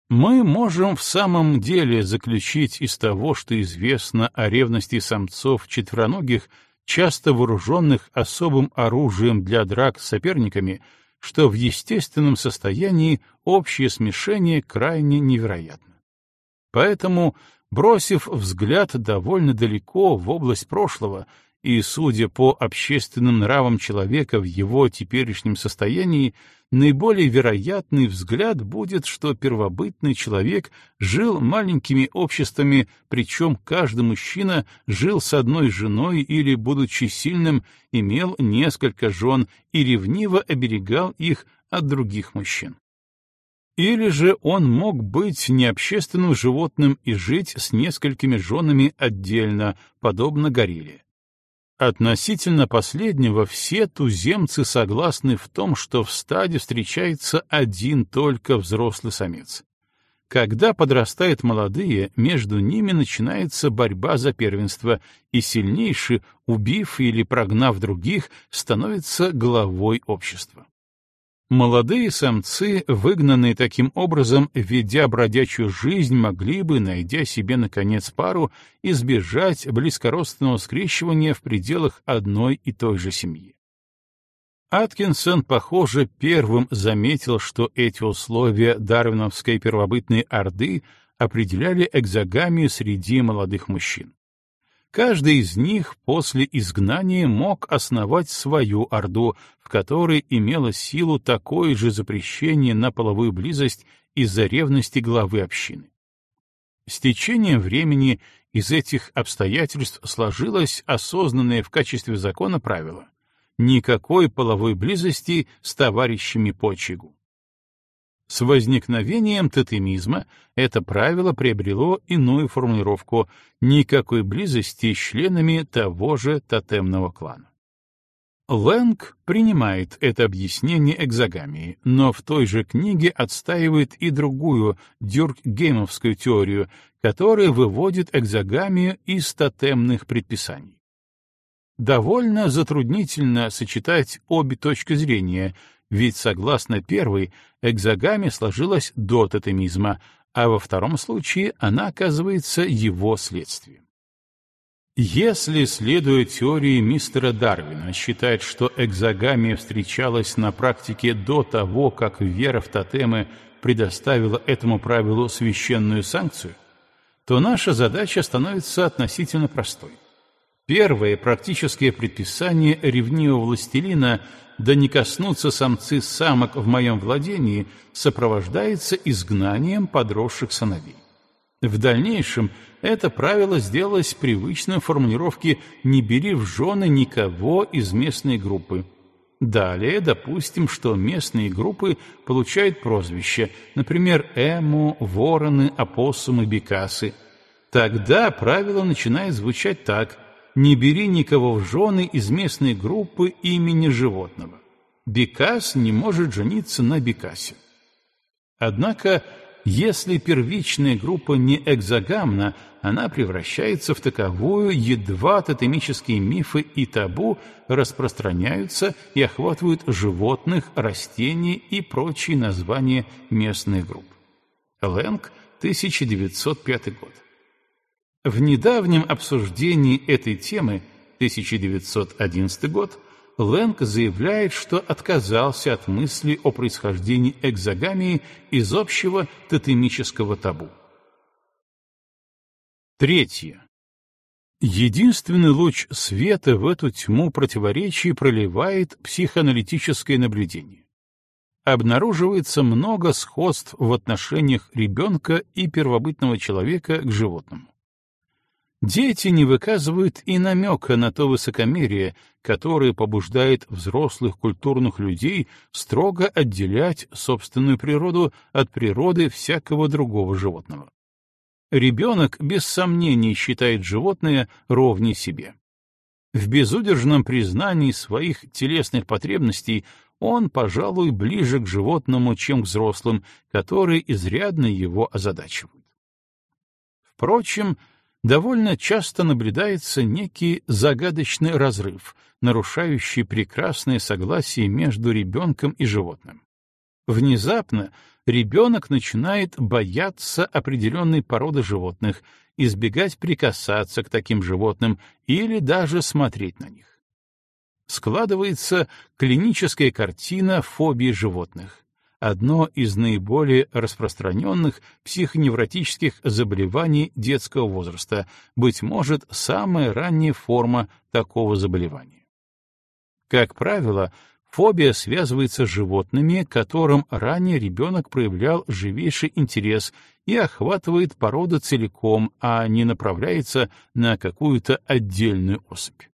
Мы можем в самом деле заключить из того, что известно о ревности самцов четвероногих, часто вооруженных особым оружием для драк с соперниками, что в естественном состоянии общее смешение крайне невероятно. Поэтому Бросив взгляд довольно далеко в область прошлого и, судя по общественным нравам человека в его теперешнем состоянии, наиболее вероятный взгляд будет, что первобытный человек жил маленькими обществами, причем каждый мужчина жил с одной женой или, будучи сильным, имел несколько жен и ревниво оберегал их от других мужчин. Или же он мог быть необщественным животным и жить с несколькими женами отдельно, подобно горилле. Относительно последнего все туземцы согласны в том, что в стаде встречается один только взрослый самец. Когда подрастают молодые, между ними начинается борьба за первенство, и сильнейший, убив или прогнав других, становится главой общества. Молодые самцы, выгнанные таким образом, ведя бродячую жизнь, могли бы, найдя себе, наконец, пару, избежать близкородственного скрещивания в пределах одной и той же семьи. Аткинсон, похоже, первым заметил, что эти условия дарвиновской первобытной орды определяли экзогамию среди молодых мужчин. Каждый из них после изгнания мог основать свою орду, в которой имело силу такое же запрещение на половую близость из-за ревности главы общины. С течением времени из этих обстоятельств сложилось осознанное в качестве закона правило — никакой половой близости с товарищами по очагу. С возникновением тотемизма это правило приобрело иную формулировку — никакой близости с членами того же тотемного клана. Лэнг принимает это объяснение экзогамии, но в той же книге отстаивает и другую, дюркгеймовскую теорию, которая выводит экзогамию из тотемных предписаний. Довольно затруднительно сочетать обе точки зрения, ведь, согласно первой, экзогамия сложилась до тотемизма, а во втором случае она оказывается его следствием. Если, следуя теории мистера Дарвина, считать, что экзогамия встречалась на практике до того, как вера в тотемы предоставила этому правилу священную санкцию, то наша задача становится относительно простой. Первое практическое предписание ревнивого властелина «да не коснутся самцы самок в моем владении» сопровождается изгнанием подросших сыновей. В дальнейшем это правило сделалось привычным в формулировке «не бери в жены никого из местной группы». Далее допустим, что местные группы получают прозвища, например, эму, вороны, опоссумы, бекасы. Тогда правило начинает звучать так «не бери никого в жены из местной группы имени животного». Бекас не может жениться на бекасе. Однако если первичная группа не экзогамна, она превращается в таковую, едва тотемические мифы и табу распространяются и охватывают животных, растения и прочие названия местных групп. Лэнг, 1905 год. В недавнем обсуждении этой темы, 1911 год, Лэнг заявляет, что отказался от мысли о происхождении экзогамии из общего тотемического табу. Третье. Единственный луч света в эту тьму противоречий проливает психоаналитическое наблюдение. Обнаруживается много сходств в отношениях ребенка и первобытного человека к животному. Дети не выказывают и намека на то высокомерие, которое побуждает взрослых культурных людей строго отделять собственную природу от природы всякого другого животного. Ребенок без сомнений считает животное ровней себе. В безудержном признании своих телесных потребностей он, пожалуй, ближе к животному, чем к взрослым, которые изрядно его озадачивают. Впрочем, довольно часто наблюдается некий загадочный разрыв, нарушающий прекрасное согласие между ребенком и животным. Внезапно ребенок начинает бояться определенной породы животных, избегать прикасаться к таким животным или даже смотреть на них. Складывается клиническая картина фобии животных одно из наиболее распространенных психоневротических заболеваний детского возраста, быть может, самая ранняя форма такого заболевания. Как правило, фобия связывается с животными, которым ранее ребенок проявлял живейший интерес и охватывает породу целиком, а не направляется на какую-то отдельную особь.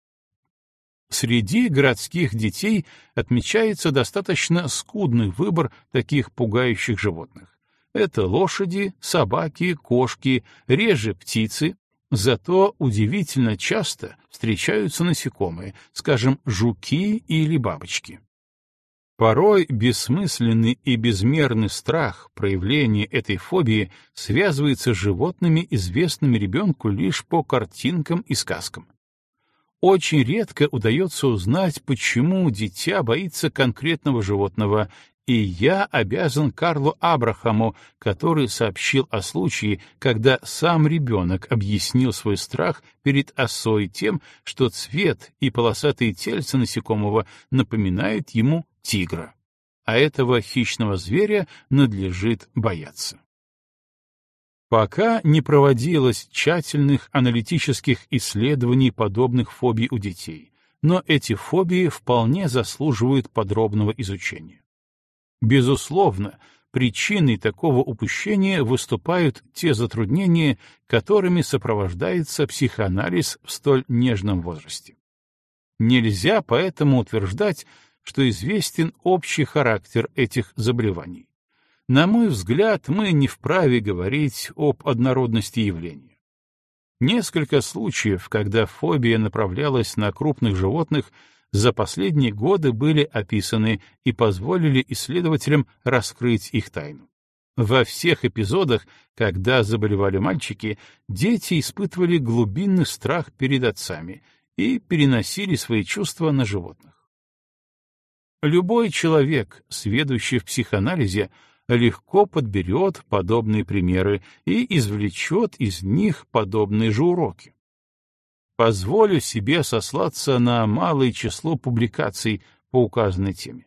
Среди городских детей отмечается достаточно скудный выбор таких пугающих животных. Это лошади, собаки, кошки, реже птицы, зато удивительно часто встречаются насекомые, скажем, жуки или бабочки. Порой бессмысленный и безмерный страх проявления этой фобии связывается с животными, известными ребенку лишь по картинкам и сказкам. Очень редко удается узнать, почему дитя боится конкретного животного, и я обязан Карлу Абрахаму, который сообщил о случае, когда сам ребенок объяснил свой страх перед осой тем, что цвет и полосатые тельца насекомого напоминают ему тигра. А этого хищного зверя надлежит бояться. Пока не проводилось тщательных аналитических исследований подобных фобий у детей, но эти фобии вполне заслуживают подробного изучения. Безусловно, причиной такого упущения выступают те затруднения, которыми сопровождается психоанализ в столь нежном возрасте. Нельзя поэтому утверждать, что известен общий характер этих заболеваний на мой взгляд, мы не вправе говорить об однородности явления. Несколько случаев, когда фобия направлялась на крупных животных, за последние годы были описаны и позволили исследователям раскрыть их тайну. Во всех эпизодах, когда заболевали мальчики, дети испытывали глубинный страх перед отцами и переносили свои чувства на животных. Любой человек, сведущий в психоанализе, легко подберет подобные примеры и извлечет из них подобные же уроки. Позволю себе сослаться на малое число публикаций по указанной теме.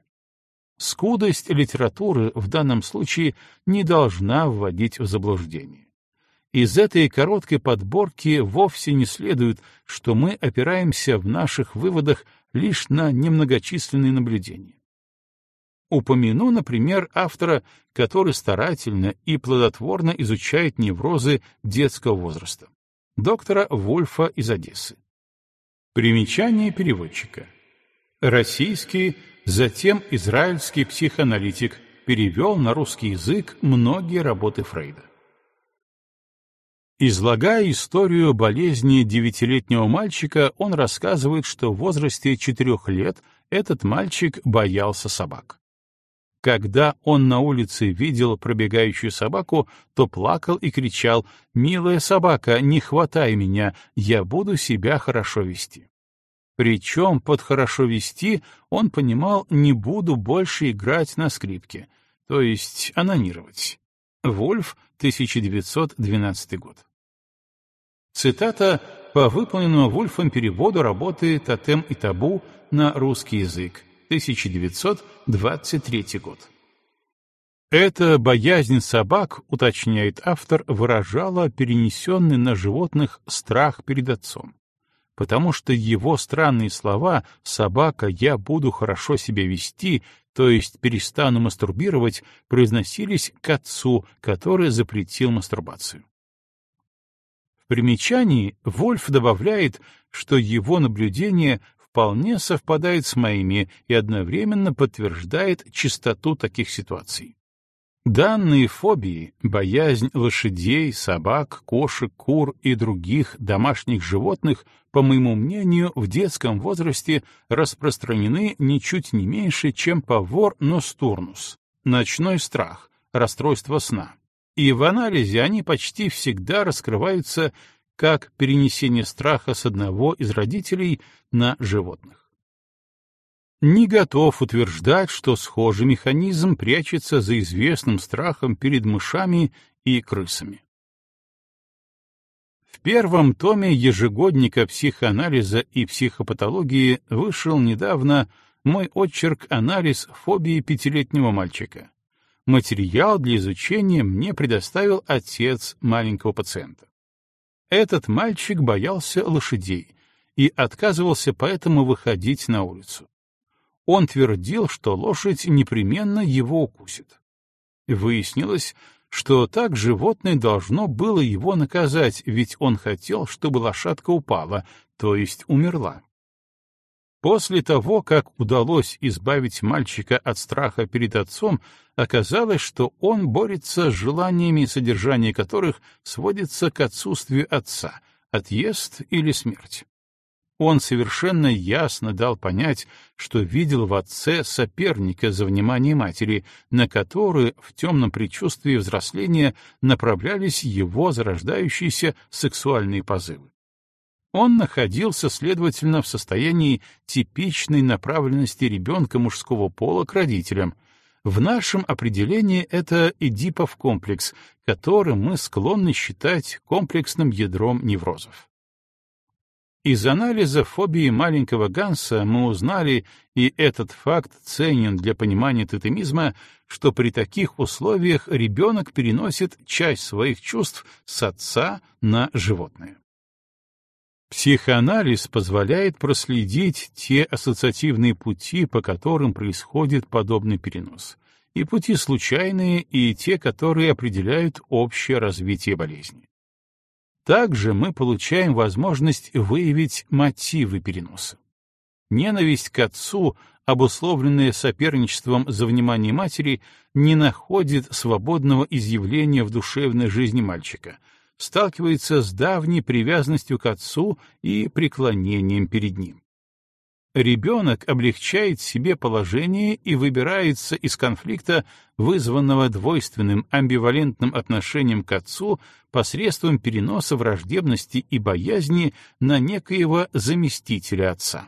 Скудость литературы в данном случае не должна вводить в заблуждение. Из этой короткой подборки вовсе не следует, что мы опираемся в наших выводах лишь на немногочисленные наблюдения. Упомяну, например, автора, который старательно и плодотворно изучает неврозы детского возраста, доктора Вольфа из Одессы. Примечание переводчика. Российский Затем израильский психоаналитик перевел на русский язык многие работы Фрейда. Излагая историю болезни девятилетнего мальчика, он рассказывает, что в возрасте четырех лет этот мальчик боялся собак. Когда он на улице видел пробегающую собаку, то плакал и кричал «Милая собака, не хватай меня, я буду себя хорошо вести». Причем под «хорошо вести» он понимал «не буду больше играть на скрипке», то есть анонировать. Вольф, 1912 год. Цитата по выполненному Вольфом переводу работы «Тотем и табу» на русский язык, 1923 год. Эта боязнь собак, уточняет автор, выражала перенесенный на животных страх перед отцом потому что его странные слова «собака, я буду хорошо себя вести», то есть перестану мастурбировать, произносились к отцу, который запретил мастурбацию. В примечании Вольф добавляет, что его наблюдение вполне совпадает с моими и одновременно подтверждает чистоту таких ситуаций. Данные фобии, боязнь лошадей, собак, кошек, кур и других домашних животных, по моему мнению, в детском возрасте распространены ничуть не меньше, чем повор ностурнус, ночной страх, расстройство сна. И в анализе они почти всегда раскрываются как перенесение страха с одного из родителей на животных не готов утверждать, что схожий механизм прячется за известным страхом перед мышами и крысами. В первом томе ежегодника психоанализа и психопатологии вышел недавно мой отчерк «Анализ фобии пятилетнего мальчика». Материал для изучения мне предоставил отец маленького пациента. Этот мальчик боялся лошадей и отказывался поэтому выходить на улицу. Он твердил, что лошадь непременно его укусит. Выяснилось, что так животное должно было его наказать, ведь он хотел, чтобы лошадка упала, то есть умерла. После того, как удалось избавить мальчика от страха перед отцом, оказалось, что он борется с желаниями, содержание которых сводится к отсутствию отца, отъезд или смерть. Он совершенно ясно дал понять, что видел в отце соперника за внимание матери, на которую в темном предчувствии взросления направлялись его зарождающиеся сексуальные позывы. Он находился, следовательно, в состоянии типичной направленности ребенка мужского пола к родителям. В нашем определении это Эдипов комплекс, который мы склонны считать комплексным ядром неврозов. Из анализа фобии маленького Ганса мы узнали, и этот факт ценен для понимания тотемизма, что при таких условиях ребенок переносит часть своих чувств с отца на животное. Психоанализ позволяет проследить те ассоциативные пути, по которым происходит подобный перенос, и пути случайные, и те, которые определяют общее развитие болезни. Также мы получаем возможность выявить мотивы переноса. Ненависть к отцу обусловленное соперничеством за внимание матери, не находит свободного изъявления в душевной жизни мальчика, сталкивается с давней привязанностью к отцу и преклонением перед ним. Ребенок облегчает себе положение и выбирается из конфликта, вызванного двойственным амбивалентным отношением к отцу посредством переноса враждебности и боязни на некоего заместителя отца.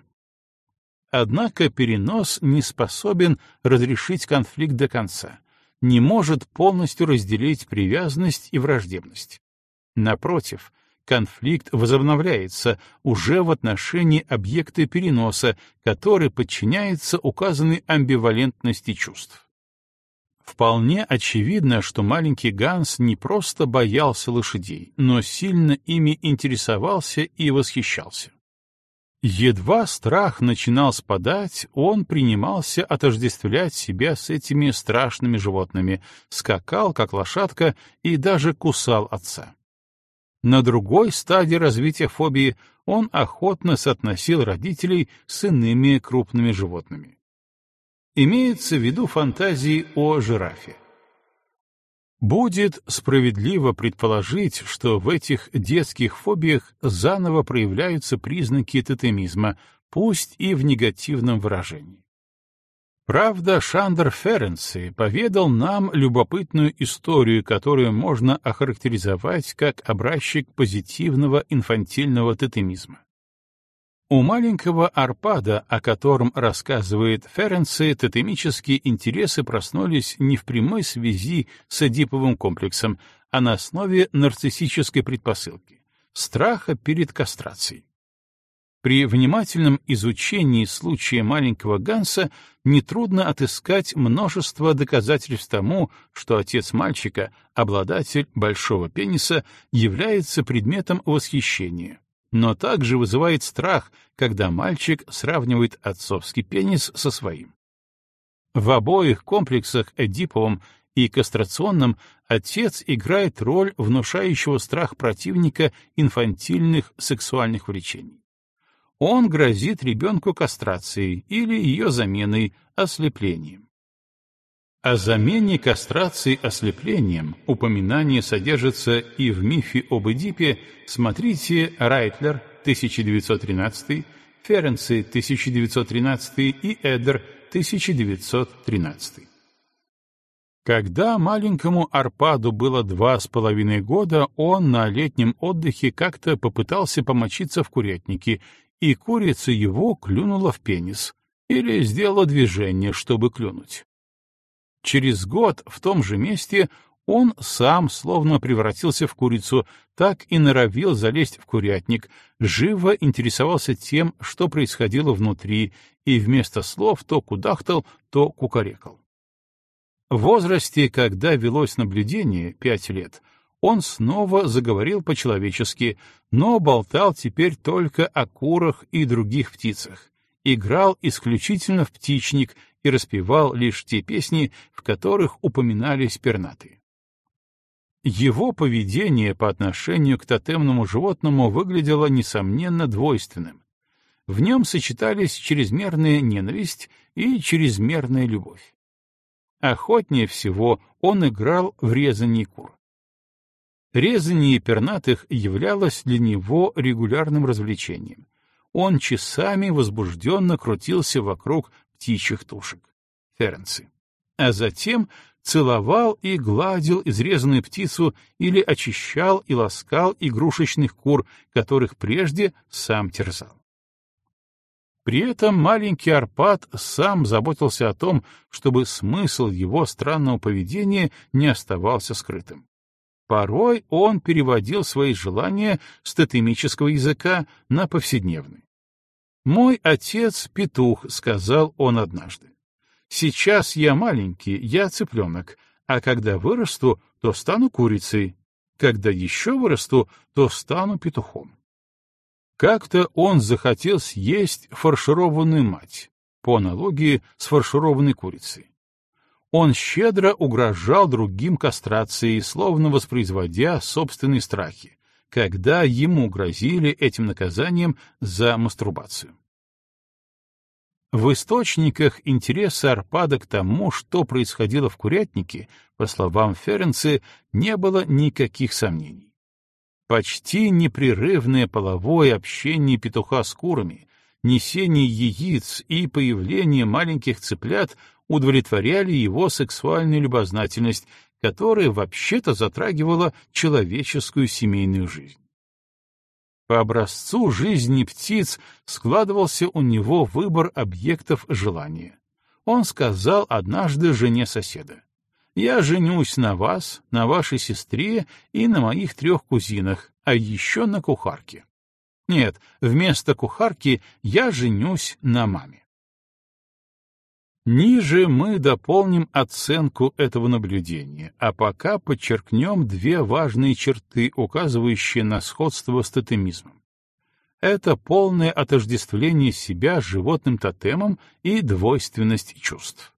Однако перенос не способен разрешить конфликт до конца, не может полностью разделить привязанность и враждебность. Напротив, конфликт возобновляется уже в отношении объекта переноса, который подчиняется указанной амбивалентности чувств. Вполне очевидно, что маленький Ганс не просто боялся лошадей, но сильно ими интересовался и восхищался. Едва страх начинал спадать, он принимался отождествлять себя с этими страшными животными, скакал, как лошадка, и даже кусал отца. На другой стадии развития фобии он охотно соотносил родителей с иными крупными животными. Имеется в виду фантазии о жирафе. Будет справедливо предположить, что в этих детских фобиях заново проявляются признаки тотемизма, пусть и в негативном выражении. Правда, Шандер Ференци поведал нам любопытную историю, которую можно охарактеризовать как образчик позитивного инфантильного тотемизма. У маленького Арпада, о котором рассказывает Ференци, тотемические интересы проснулись не в прямой связи с Эдиповым комплексом, а на основе нарциссической предпосылки — страха перед кастрацией. При внимательном изучении случая маленького Ганса нетрудно отыскать множество доказательств тому, что отец мальчика, обладатель большого пениса, является предметом восхищения, но также вызывает страх, когда мальчик сравнивает отцовский пенис со своим. В обоих комплексах Эдиповым и кастрационном отец играет роль внушающего страх противника инфантильных сексуальных влечений он грозит ребенку кастрацией или ее заменой ослеплением. О замене кастрации ослеплением упоминание содержится и в мифе об Эдипе, смотрите Райтлер, 1913, Ференци, 1913 и Эдер, 1913. Когда маленькому Арпаду было два с половиной года, он на летнем отдыхе как-то попытался помочиться в курятнике и курица его клюнула в пенис или сделала движение, чтобы клюнуть. Через год в том же месте он сам словно превратился в курицу, так и норовил залезть в курятник, живо интересовался тем, что происходило внутри, и вместо слов то кудахтал, то кукарекал. В возрасте, когда велось наблюдение, пять лет, он снова заговорил по-человечески, но болтал теперь только о курах и других птицах, играл исключительно в птичник и распевал лишь те песни, в которых упоминались пернатые. Его поведение по отношению к тотемному животному выглядело, несомненно, двойственным. В нем сочетались чрезмерная ненависть и чрезмерная любовь. Охотнее всего он играл в резание кур. Резание пернатых являлось для него регулярным развлечением. Он часами возбужденно крутился вокруг птичьих тушек. Ференцы. А затем целовал и гладил изрезанную птицу или очищал и ласкал игрушечных кур, которых прежде сам терзал. При этом маленький Арпад сам заботился о том, чтобы смысл его странного поведения не оставался скрытым. Порой он переводил свои желания с тотемического языка на повседневный. «Мой отец — петух», — сказал он однажды. «Сейчас я маленький, я цыпленок, а когда вырасту, то стану курицей. Когда еще вырасту, то стану петухом». Как-то он захотел съесть фаршированную мать, по аналогии с фаршированной курицей он щедро угрожал другим кастрацией, словно воспроизводя собственные страхи, когда ему грозили этим наказанием за мастурбацию. В источниках интереса Арпада к тому, что происходило в Курятнике, по словам Ференцы, не было никаких сомнений. Почти непрерывное половое общение петуха с курами, несение яиц и появление маленьких цыплят удовлетворяли его сексуальную любознательность, которая вообще-то затрагивала человеческую семейную жизнь. По образцу жизни птиц складывался у него выбор объектов желания. Он сказал однажды жене соседа, «Я женюсь на вас, на вашей сестре и на моих трех кузинах, а еще на кухарке. Нет, вместо кухарки я женюсь на маме». Ниже мы дополним оценку этого наблюдения, а пока подчеркнем две важные черты, указывающие на сходство с тотемизмом. Это полное отождествление себя с животным тотемом и двойственность чувств.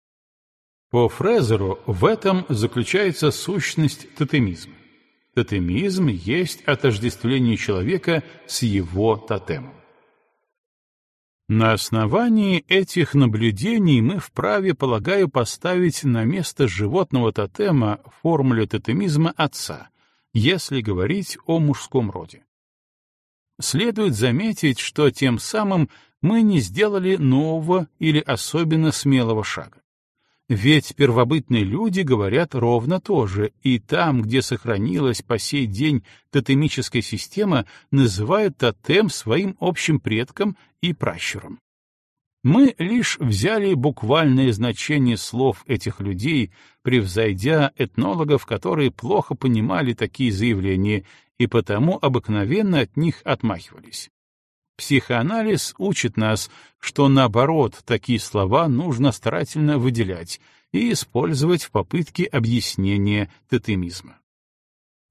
По Фрезеру в этом заключается сущность тотемизма. Тотемизм есть отождествление человека с его тотемом. На основании этих наблюдений мы вправе, полагаю, поставить на место животного тотема формуле тотемизма отца, если говорить о мужском роде. Следует заметить, что тем самым мы не сделали нового или особенно смелого шага. Ведь первобытные люди говорят ровно то же, и там, где сохранилась по сей день тотемическая система, называют тотем своим общим предком и пращуром. Мы лишь взяли буквальное значение слов этих людей, превзойдя этнологов, которые плохо понимали такие заявления и потому обыкновенно от них отмахивались. Психоанализ учит нас, что наоборот такие слова нужно старательно выделять и использовать в попытке объяснения тотемизма.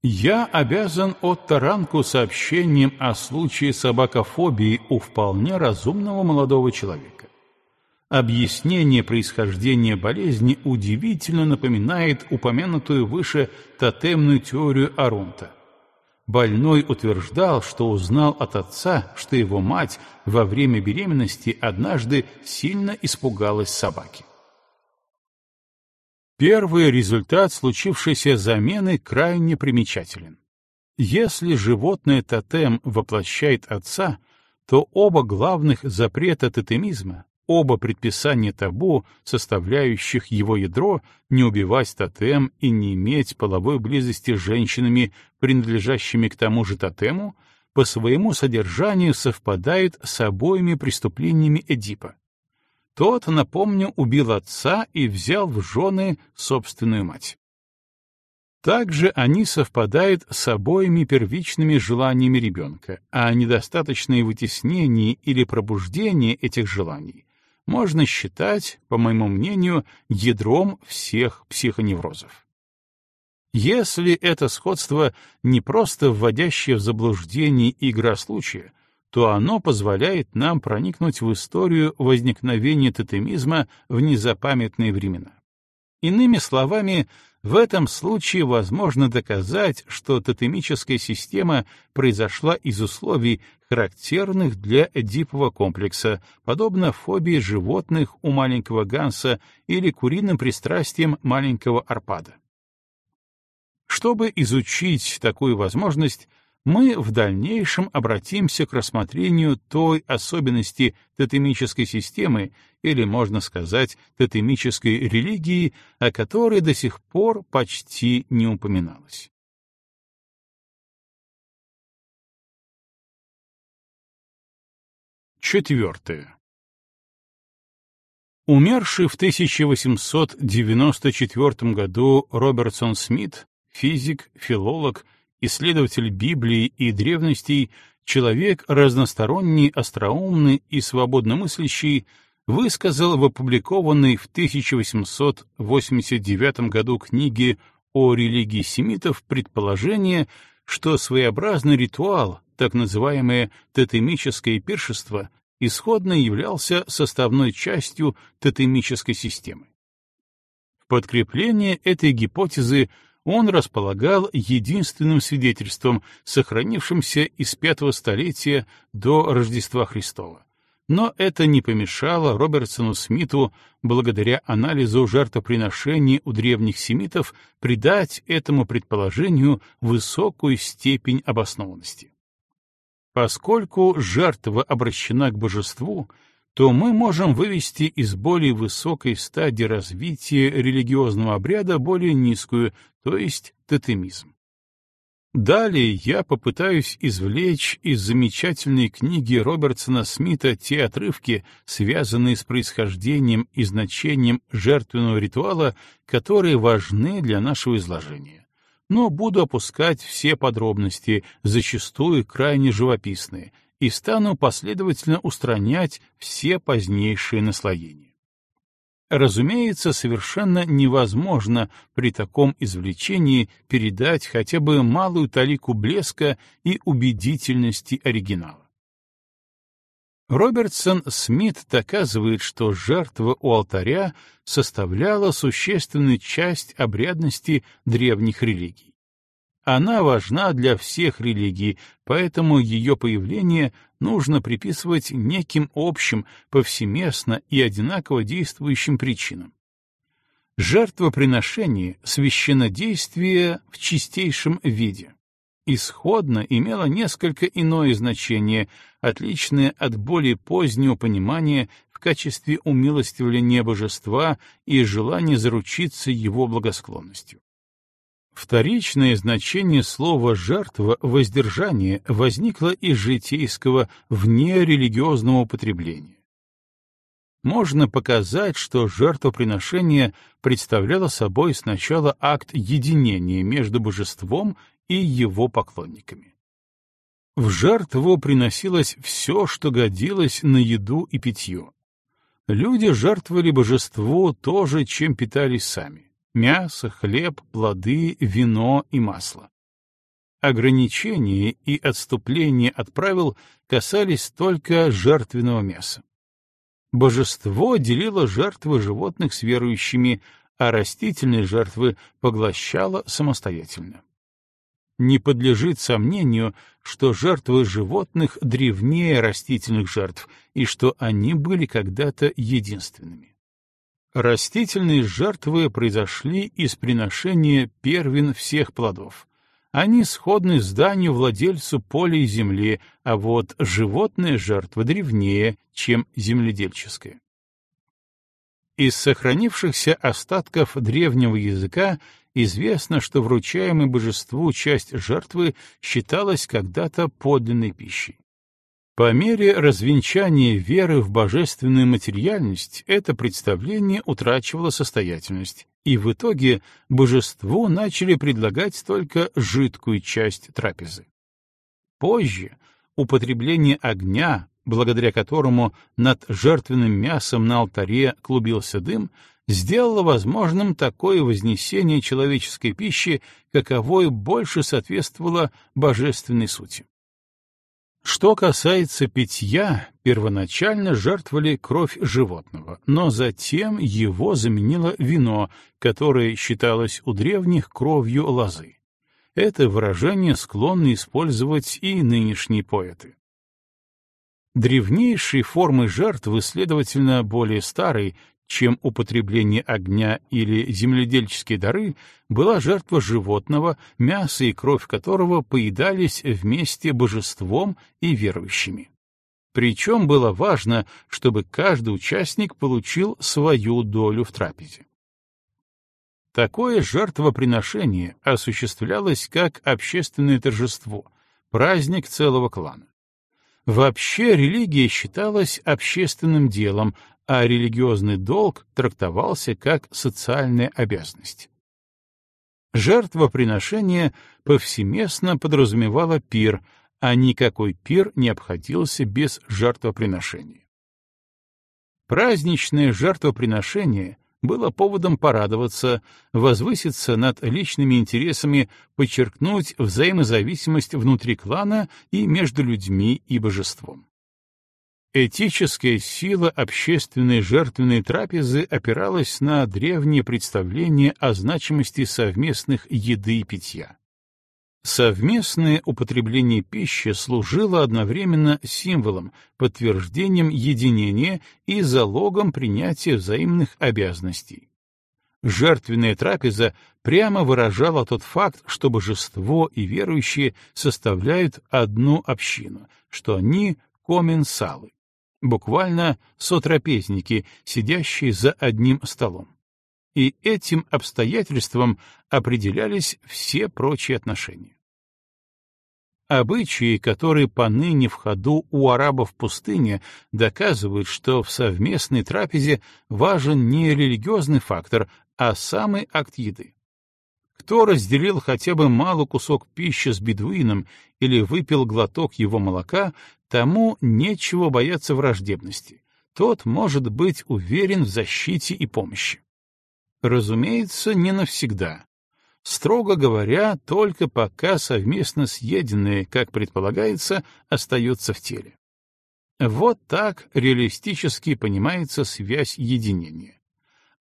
Я обязан от Таранку сообщением о случае собакофобии у вполне разумного молодого человека. Объяснение происхождения болезни удивительно напоминает упомянутую выше тотемную теорию Арунта. Больной утверждал, что узнал от отца, что его мать во время беременности однажды сильно испугалась собаки. Первый результат случившейся замены крайне примечателен. Если животное тотем воплощает отца, то оба главных запрета тотемизма оба предписания табу, составляющих его ядро, не убивать тотем и не иметь половой близости с женщинами, принадлежащими к тому же тотему, по своему содержанию совпадают с обоими преступлениями Эдипа. Тот, напомню, убил отца и взял в жены собственную мать. Также они совпадают с обоими первичными желаниями ребенка, а недостаточное вытеснение или пробуждение этих желаний можно считать, по моему мнению, ядром всех психоневрозов. Если это сходство не просто вводящее в заблуждение игра случая, то оно позволяет нам проникнуть в историю возникновения тотемизма в незапамятные времена. Иными словами, в этом случае возможно доказать, что тотемическая система произошла из условий, характерных для эдипового комплекса, подобно фобии животных у маленького Ганса или куриным пристрастием маленького Арпада. Чтобы изучить такую возможность, мы в дальнейшем обратимся к рассмотрению той особенности тотемической системы, или, можно сказать, тотемической религии, о которой до сих пор почти не упоминалось. Четвертое. Умерший в 1894 году Робертсон Смит, физик, филолог, исследователь Библии и древностей, человек разносторонний, остроумный и свободномыслящий, высказал в опубликованной в 1889 году книге о религии семитов предположение, что своеобразный ритуал, так называемое тотемическое пиршество, исходно являлся составной частью тотемической системы. В подкрепление этой гипотезы он располагал единственным свидетельством, сохранившимся из пятого столетия до Рождества Христова, Но это не помешало Робертсону Смиту, благодаря анализу жертвоприношений у древних семитов, придать этому предположению высокую степень обоснованности. Поскольку жертва обращена к божеству, то мы можем вывести из более высокой стадии развития религиозного обряда более низкую, то есть тотемизм. Далее я попытаюсь извлечь из замечательной книги Робертсона Смита те отрывки, связанные с происхождением и значением жертвенного ритуала, которые важны для нашего изложения. Но буду опускать все подробности, зачастую крайне живописные, и стану последовательно устранять все позднейшие наслоения. Разумеется, совершенно невозможно при таком извлечении передать хотя бы малую талику блеска и убедительности оригинала. Робертсон Смит доказывает, что жертва у алтаря составляла существенную часть обрядности древних религий. Она важна для всех религий, поэтому ее появление нужно приписывать неким общим, повсеместно и одинаково действующим причинам. Жертвоприношение — священнодействие в чистейшем виде. Исходно имело несколько иное значение, отличное от более позднего понимания в качестве умилостивления божества и желания заручиться его благосклонностью. Вторичное значение слова «жертва» — воздержание возникло из житейского внерелигиозного употребления. Можно показать, что жертвоприношение представляло собой сначала акт единения между божеством и его поклонниками. В жертву приносилось все, что годилось на еду и питье. Люди жертвовали божеству то же, чем питались сами мясо, хлеб, плоды, вино и масло. Ограничения и отступления от правил касались только жертвенного мяса. Божество делило жертвы животных с верующими, а растительные жертвы поглощало самостоятельно. Не подлежит сомнению, что жертвы животных древнее растительных жертв и что они были когда-то единственными. Растительные жертвы произошли из приношения первин всех плодов. Они сходны зданию владельцу поля и земли, а вот животная жертва древнее, чем земледельческая. Из сохранившихся остатков древнего языка известно, что вручаемый божеству часть жертвы считалась когда-то подлинной пищей. По мере развенчания веры в божественную материальность это представление утрачивало состоятельность, и в итоге божеству начали предлагать только жидкую часть трапезы. Позже употребление огня, благодаря которому над жертвенным мясом на алтаре клубился дым, сделало возможным такое вознесение человеческой пищи, каковой больше соответствовало божественной сути. Что касается питья, первоначально жертвовали кровь животного, но затем его заменило вино, которое считалось у древних кровью лозы. Это выражение склонны использовать и нынешние поэты. Древнейшей формой жертвы, следовательно, более старой, чем употребление огня или земледельческие дары, была жертва животного, мясо и кровь которого поедались вместе божеством и верующими. Причем было важно, чтобы каждый участник получил свою долю в трапезе. Такое жертвоприношение осуществлялось как общественное торжество, праздник целого клана. Вообще религия считалась общественным делом, а религиозный долг трактовался как социальная обязанность. Жертвоприношение повсеместно подразумевало пир, а никакой пир не обходился без жертвоприношения. Праздничное жертвоприношение было поводом порадоваться, возвыситься над личными интересами, подчеркнуть взаимозависимость внутри клана и между людьми и божеством. Этическая сила общественной жертвенной трапезы опиралась на древние представления о значимости совместных еды и питья. Совместное употребление пищи служило одновременно символом, подтверждением единения и залогом принятия взаимных обязанностей. Жертвенная трапеза прямо выражала тот факт, что божество и верующие составляют одну общину, что они — коменсалы, буквально сотрапезники, сидящие за одним столом. И этим обстоятельством определялись все прочие отношения. Обычаи, которые поныне в ходу у арабов в пустыне, доказывают, что в совместной трапезе важен не религиозный фактор, а самый акт еды. Кто разделил хотя бы малый кусок пищи с бедуином или выпил глоток его молока, тому нечего бояться враждебности. Тот может быть уверен в защите и помощи. Разумеется, не навсегда. Строго говоря, только пока совместно съеденные, как предполагается, остаются в теле. Вот так реалистически понимается связь единения.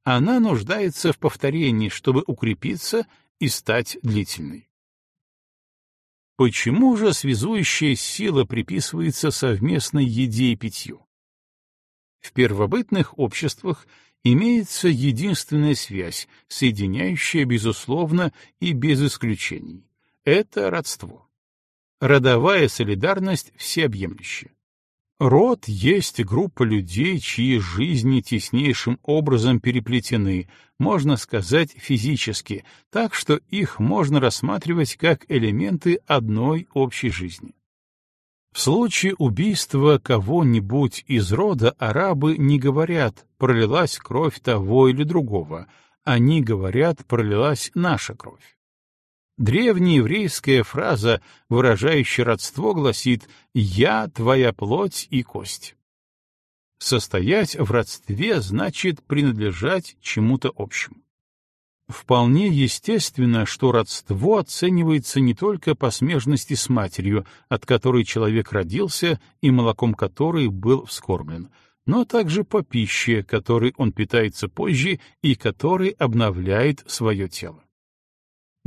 Она нуждается в повторении, чтобы укрепиться и стать длительной. Почему же связующая сила приписывается совместной еде и питью? В первобытных обществах имеется единственная связь, соединяющая, безусловно, и без исключений. Это родство. Родовая солидарность всеобъемлющая. Род есть группа людей, чьи жизни теснейшим образом переплетены, можно сказать физически, так что их можно рассматривать как элементы одной общей жизни. В случае убийства кого-нибудь из рода арабы не говорят «пролилась кровь того или другого», они говорят «пролилась наша кровь». Древнееврейская фраза, выражающая родство, гласит «Я твоя плоть и кость». Состоять в родстве значит принадлежать чему-то общему. Вполне естественно, что родство оценивается не только по смежности с матерью, от которой человек родился и молоком которой был вскормлен, но также по пище, которой он питается позже и которой обновляет свое тело.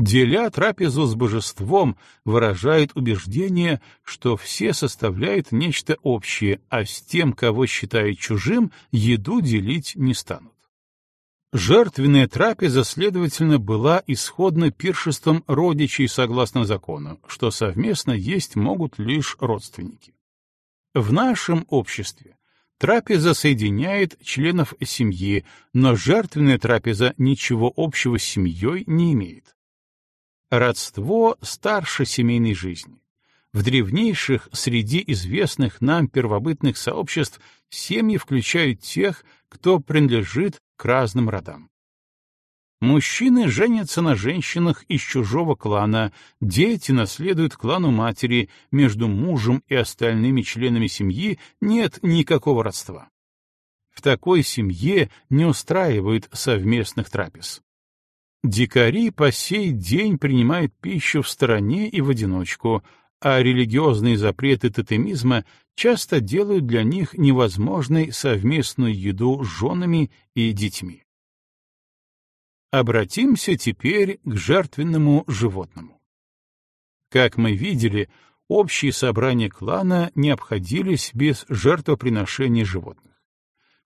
Деля трапезу с божеством выражает убеждение, что все составляют нечто общее, а с тем, кого считают чужим, еду делить не станут. Жертвенная трапеза, следовательно, была исходно пиршеством родичей согласно закону, что совместно есть могут лишь родственники. В нашем обществе трапеза соединяет членов семьи, но жертвенная трапеза ничего общего с семьей не имеет. Родство старше семейной жизни. В древнейших среди известных нам первобытных сообществ семьи включают тех, кто принадлежит к разным родам. Мужчины женятся на женщинах из чужого клана, дети наследуют клану матери, между мужем и остальными членами семьи нет никакого родства. В такой семье не устраивают совместных трапез. Дикари по сей день принимают пищу в стороне и в одиночку, а религиозные запреты тотемизма часто делают для них невозможной совместную еду с женами и детьми. Обратимся теперь к жертвенному животному. Как мы видели, общие собрания клана не обходились без жертвоприношения животных.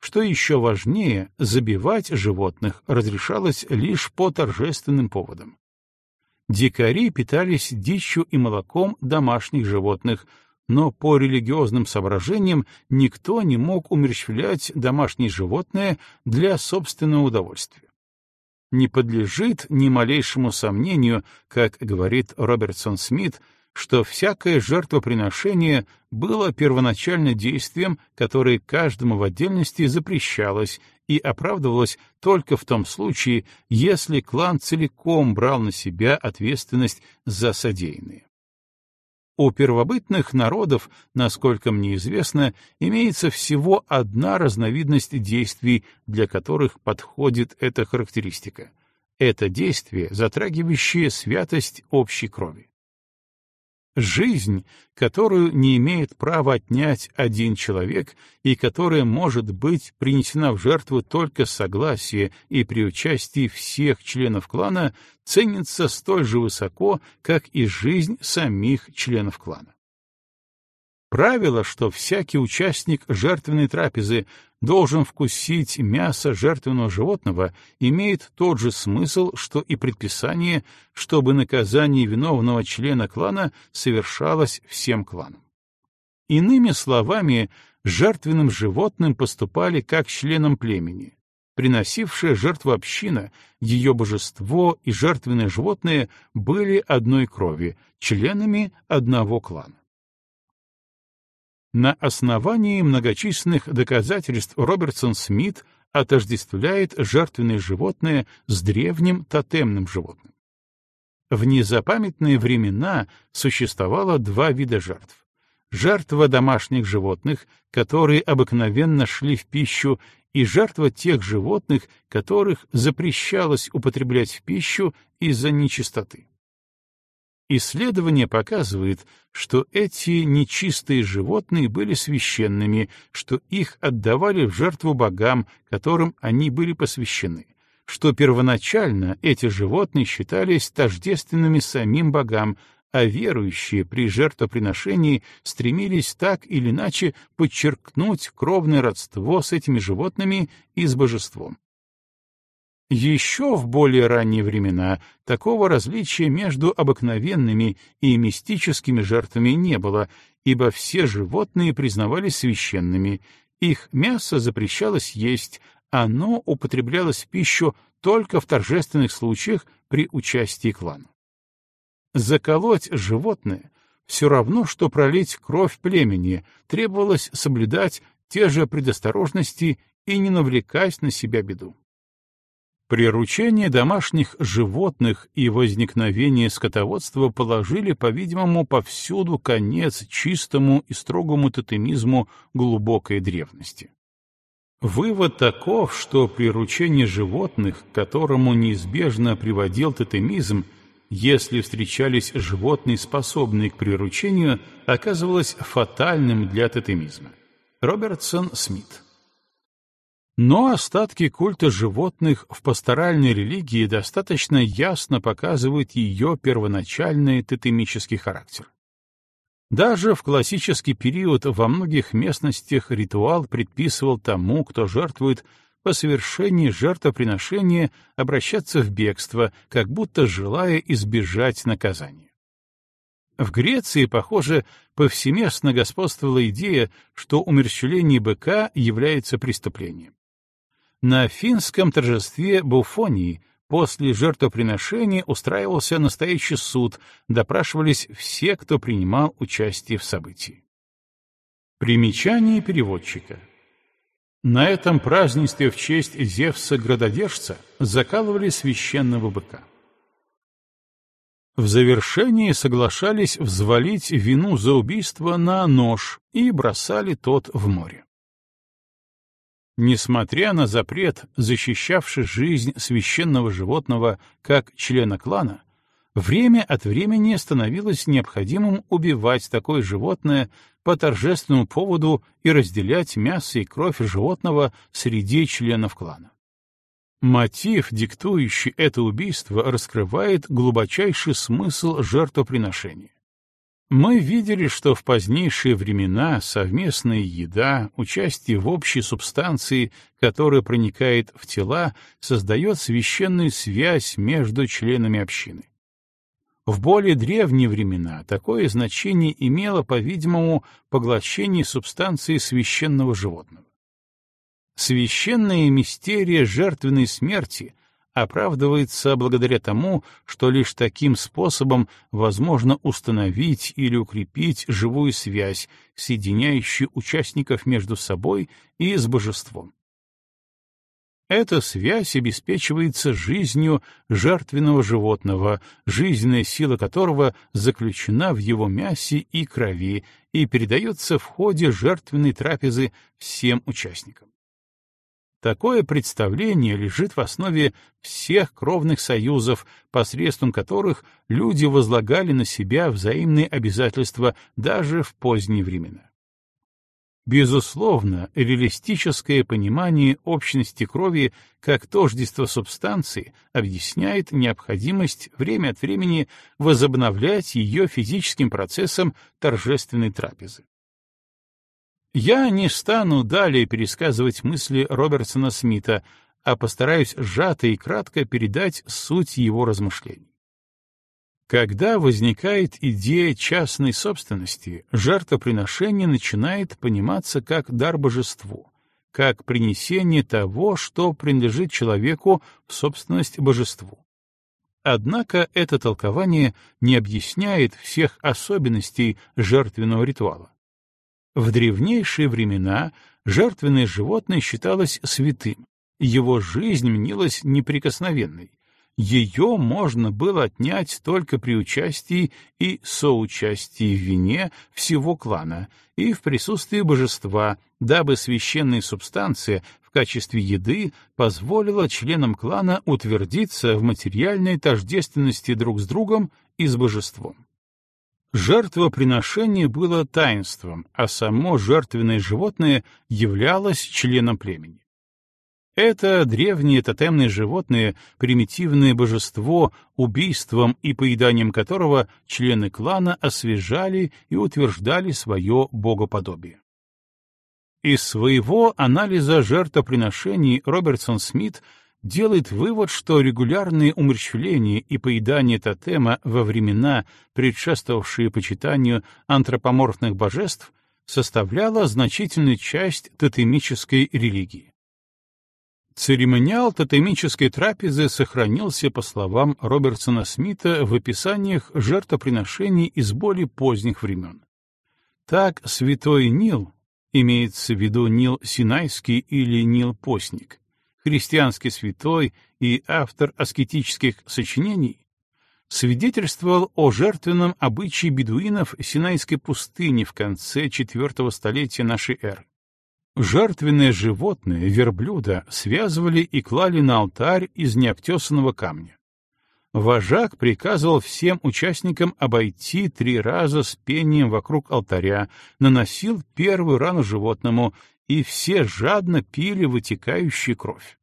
Что еще важнее, забивать животных разрешалось лишь по торжественным поводам. Дикари питались дичью и молоком домашних животных, но по религиозным соображениям никто не мог умерщвлять домашнее животное для собственного удовольствия. Не подлежит ни малейшему сомнению, как говорит Робертсон Смит, что всякое жертвоприношение было первоначально действием, которое каждому в отдельности запрещалось и оправдывалось только в том случае, если клан целиком брал на себя ответственность за содеянное. У первобытных народов, насколько мне известно, имеется всего одна разновидность действий, для которых подходит эта характеристика. Это действие, затрагивающее святость общей крови. Жизнь, которую не имеет права отнять один человек и которая может быть принесена в жертву только с согласия и при участии всех членов клана, ценится столь же высоко, как и жизнь самих членов клана. Правило, что всякий участник жертвенной трапезы должен вкусить мясо жертвенного животного, имеет тот же смысл, что и предписание, чтобы наказание виновного члена клана совершалось всем кланам. Иными словами, жертвенным животным поступали как членам племени. Приносившая жертву община, ее божество и жертвенное животное были одной крови, членами одного клана. На основании многочисленных доказательств Робертсон Смит отождествляет жертвенное животное с древним тотемным животным. В незапамятные времена существовало два вида жертв. Жертва домашних животных, которые обыкновенно шли в пищу, и жертва тех животных, которых запрещалось употреблять в пищу из-за нечистоты. Исследование показывает, что эти нечистые животные были священными, что их отдавали в жертву богам, которым они были посвящены, что первоначально эти животные считались тождественными самим богам, а верующие при жертвоприношении стремились так или иначе подчеркнуть кровное родство с этими животными и с божеством. Еще в более ранние времена такого различия между обыкновенными и мистическими жертвами не было, ибо все животные признавались священными, их мясо запрещалось есть, оно употреблялось в пищу только в торжественных случаях при участии клана. Заколоть животное все равно, что пролить кровь племени, требовалось соблюдать те же предосторожности и не навлекать на себя беду. Приручение домашних животных и возникновение скотоводства положили, по-видимому, повсюду конец чистому и строгому тотемизму глубокой древности. Вывод таков, что приручение животных, к которому неизбежно приводил тотемизм, если встречались животные, способные к приручению, оказывалось фатальным для тотемизма. Робертсон Смит но остатки культа животных в пасторальной религии достаточно ясно показывают ее первоначальный тотемический характер. Даже в классический период во многих местностях ритуал предписывал тому, кто жертвует, по совершении жертвоприношения обращаться в бегство, как будто желая избежать наказания. В Греции, похоже, повсеместно господствовала идея, что умерщвление быка является преступлением. На финском торжестве Буфонии после жертвоприношения устраивался настоящий суд, допрашивались все, кто принимал участие в событии. Примечание переводчика. На этом празднестве в честь Зевса-градодержца закалывали священного быка. В завершении соглашались взвалить вину за убийство на нож и бросали тот в море. Несмотря на запрет, защищавший жизнь священного животного как члена клана, время от времени становилось необходимым убивать такое животное по торжественному поводу и разделять мясо и кровь животного среди членов клана. Мотив, диктующий это убийство, раскрывает глубочайший смысл жертвоприношения. Мы видели, что в позднейшие времена совместная еда, участие в общей субстанции, которая проникает в тела, создает священную связь между членами общины. В более древние времена такое значение имело, по-видимому, поглощение субстанции священного животного. Священная мистерия жертвенной смерти оправдывается благодаря тому, что лишь таким способом возможно установить или укрепить живую связь, соединяющую участников между собой и с божеством. Эта связь обеспечивается жизнью жертвенного животного, жизненная сила которого заключена в его мясе и крови и передается в ходе жертвенной трапезы всем участникам. Такое представление лежит в основе всех кровных союзов, посредством которых люди возлагали на себя взаимные обязательства даже в поздние времена. Безусловно, реалистическое понимание общности крови как тождество субстанции объясняет необходимость время от времени возобновлять ее физическим процессом торжественной трапезы. Я не стану далее пересказывать мысли Робертсона Смита, а постараюсь сжато и кратко передать суть его размышлений. Когда возникает идея частной собственности, жертвоприношение начинает пониматься как дар божеству, как принесение того, что принадлежит человеку в собственность божеству. Однако это толкование не объясняет всех особенностей жертвенного ритуала. В древнейшие времена жертвенное животное считалось святым, его жизнь мнилась неприкосновенной, ее можно было отнять только при участии и соучастии в вине всего клана и в присутствии божества, дабы священная субстанция в качестве еды позволила членам клана утвердиться в материальной тождественности друг с другом и с божеством. Жертвоприношение было таинством, а само жертвенное животное являлось членом племени. Это древнее тотемное животное, примитивное божество, убийством и поеданием которого члены клана освежали и утверждали свое богоподобие. Из своего анализа жертвоприношений Робертсон Смит делает вывод, что регулярные умерщвления и поедание тотема во времена, предшествовавшие почитанию антропоморфных божеств, составляла значительную часть тотемической религии. Церемониал тотемической трапезы сохранился, по словам Робертсона Смита, в описаниях жертвоприношений из более поздних времен. Так святой Нил, имеется в виду Нил Синайский или Нил Постник, христианский святой и автор аскетических сочинений, свидетельствовал о жертвенном обычае бедуинов Синайской пустыни в конце IV столетия нашей эры. Жертвенное животное, верблюда, связывали и клали на алтарь из необтесанного камня. Вожак приказывал всем участникам обойти три раза с пением вокруг алтаря, наносил первую рану животному и все жадно пили вытекающую кровь.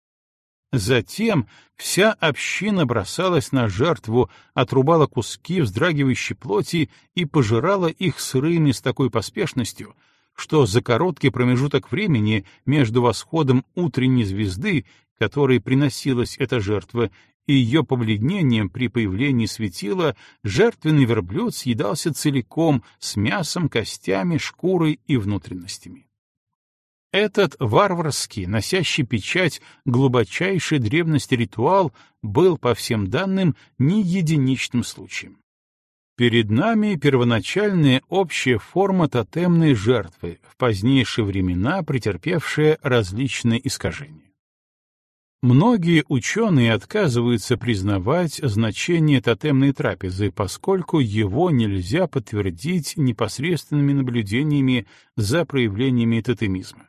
Затем вся община бросалась на жертву, отрубала куски вздрагивающей плоти и пожирала их сырыми с такой поспешностью, что за короткий промежуток времени между восходом утренней звезды, которой приносилась эта жертва, и ее побледнением при появлении светила, жертвенный верблюд съедался целиком с мясом, костями, шкурой и внутренностями. Этот варварский, носящий печать глубочайшей древности ритуал был, по всем данным, не единичным случаем. Перед нами первоначальная общая форма тотемной жертвы, в позднейшие времена претерпевшая различные искажения. Многие ученые отказываются признавать значение тотемной трапезы, поскольку его нельзя подтвердить непосредственными наблюдениями за проявлениями тотемизма.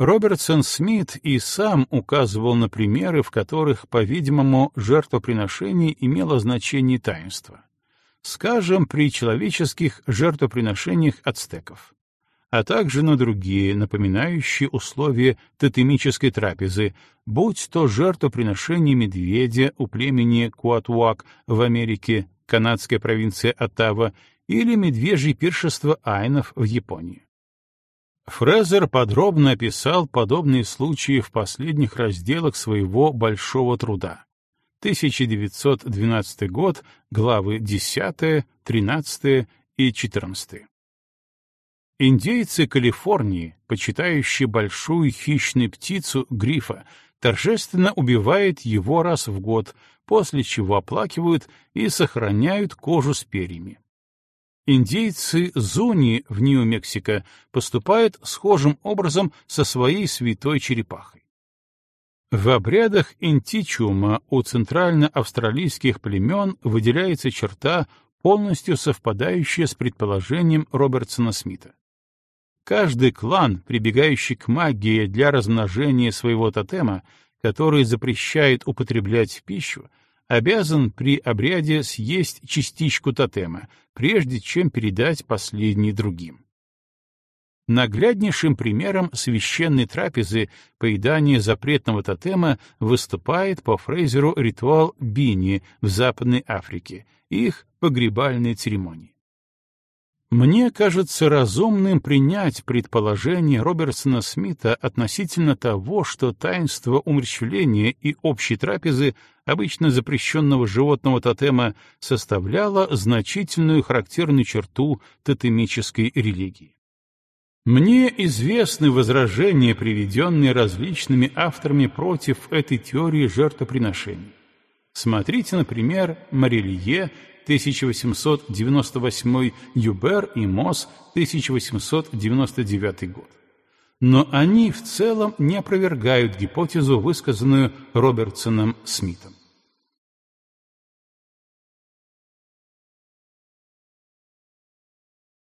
Робертсон Смит и сам указывал на примеры, в которых, по-видимому, жертвоприношение имело значение таинства. Скажем, при человеческих жертвоприношениях ацтеков, а также на другие, напоминающие условия тотемической трапезы, будь то жертвоприношение медведя у племени Куатуак в Америке, канадская провинция Оттава, или медвежье пиршество айнов в Японии. Фрезер подробно описал подобные случаи в последних разделах своего большого труда. 1912 год, главы 10, 13 и 14. Индейцы Калифорнии, почитающие большую хищную птицу грифа, торжественно убивают его раз в год, после чего оплакивают и сохраняют кожу с перьями. Индейцы Зуни в Нью-Мексико поступают схожим образом со своей святой черепахой. В обрядах интичума у центрально-австралийских племен выделяется черта, полностью совпадающая с предположением Робертсона Смита. Каждый клан, прибегающий к магии для размножения своего тотема, который запрещает употреблять пищу, обязан при обряде съесть частичку тотема, прежде чем передать последний другим. Нагляднейшим примером священной трапезы поедания запретного тотема выступает по Фрейзеру ритуал Бини в Западной Африке, их погребальные церемонии. Мне кажется разумным принять предположение Робертсона Смита относительно того, что таинство умерщвления и общей трапезы обычно запрещенного животного тотема составляло значительную характерную черту тотемической религии. Мне известны возражения, приведенные различными авторами против этой теории жертвоприношений. Смотрите, например, Марилье 1898, Юбер и Мосс 1899 год. Но они в целом не опровергают гипотезу, высказанную Робертсоном Смитом.